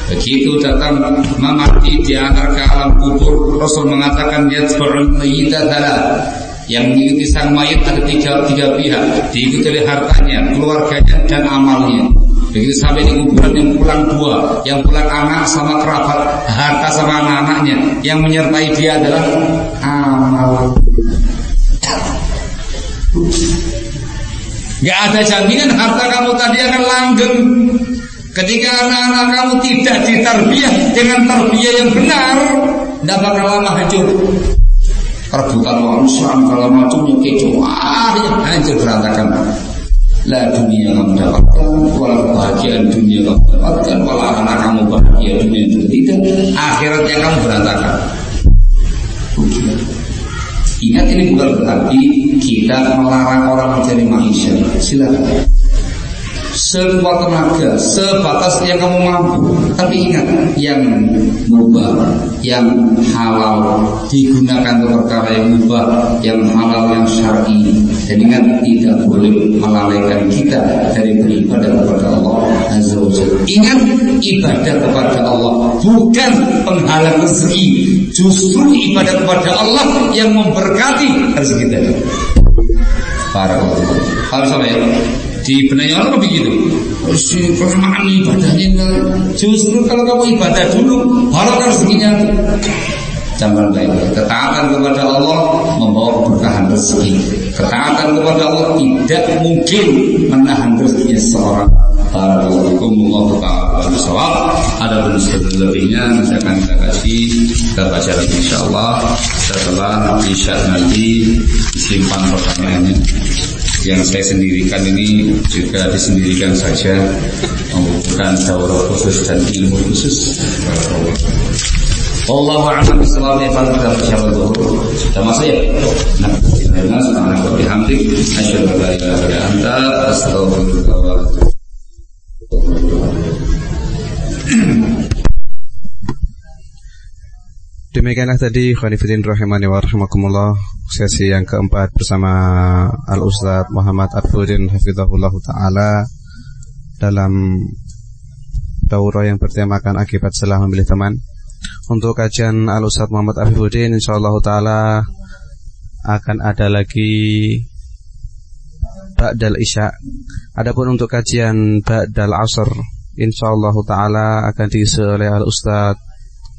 Begitu datang memati diantar ke alam kubur, Rasul mengatakan dia seperti adalah yang mengikuti sang mayat ada tiga, tiga pihak diikuti oleh hartanya, keluarganya dan amalnya. Begitu sampai di kuburan yang pulang dua, yang pulang anak sama kerabat, harta sama anak-anaknya. Yang menyertai dia adalah amal. Gak ada jaminan harta kamu tadi akan langgeng Ketika anak-anak kamu tidak ditarbiah dengan tarbiyah yang benar, tidak bakal lama hancur. Rebutan orang Islam kalau macamnya kecoh, hancur berantakan. Lah dunia kamu dapatkan, walau bahagia dunia kamu dapatkan, walau anak kamu bahagia dunia itu tidak, akhiratnya kamu berantakan. Ingat ini bukan berarti kita melarang orang mencari manusia. Silakan sekuat tenaga, sebatas yang kamu mampu. Tapi ingat, yang mubah, yang halal digunakan untuk perkara yang mubah, yang halal, yang syar'i. Dan ingat, tidak boleh melalaikan kita dari beribadah kepada Allah Azza wa Ingat, ibadah kepada Allah bukan penghalang rezeki, justru ibadah kepada Allah yang memberkati rezeki tadi. Para Allah. Harus apa ya? di benaknya orang begitu. Kelamaan ibadahnya justru kalau kamu ibadah dulu baru rezekinya Jangan baik Ketaatan kepada Allah membawa keberkahan rezeki. Ketaatan kepada Allah tidak mungkin menahan rezeki seorang. Barakallahu taala bisawab. Ada pun lebihnya nanti akan kita kasih kita baca lagi insyaallah setelah isya nanti disimpan pertanyaannya yang saya sendirikan ini juga disendirikan saja membutuhkan daurah khusus dan ilmu khusus. Allah a'lam bishawab yang paling kita dulu. Sudah masuk ya? Nah, Subhanallah, subhanallah, wa bihamdik, asyhadu an la ilaha illa anta, astaghfiruka wa Demikianlah tadi Khanifidin Rahimani wa Rahimakumullah Sesi yang keempat bersama Al-Ustaz Muhammad Arfudin Hafizahullah Ta'ala Dalam Daurah yang bertemakan akibat setelah memilih teman Untuk kajian Al-Ustaz Muhammad Arfudin InsyaAllah Ta'ala Akan ada lagi Ba'dal Isya Adapun untuk kajian Ba'dal Asr InsyaAllah Ta'ala akan diisi oleh Al-Ustaz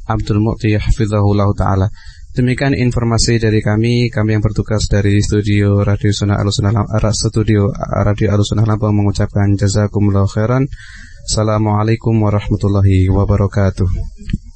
Abdul Mu'ti hafizahullah taala. Demikian informasi dari kami, kami yang bertugas dari studio Radio Sunnah Alusunah studio Radio Alusunah Lampung mengucapkan jazakumullah khairan. Assalamualaikum warahmatullahi wabarakatuh.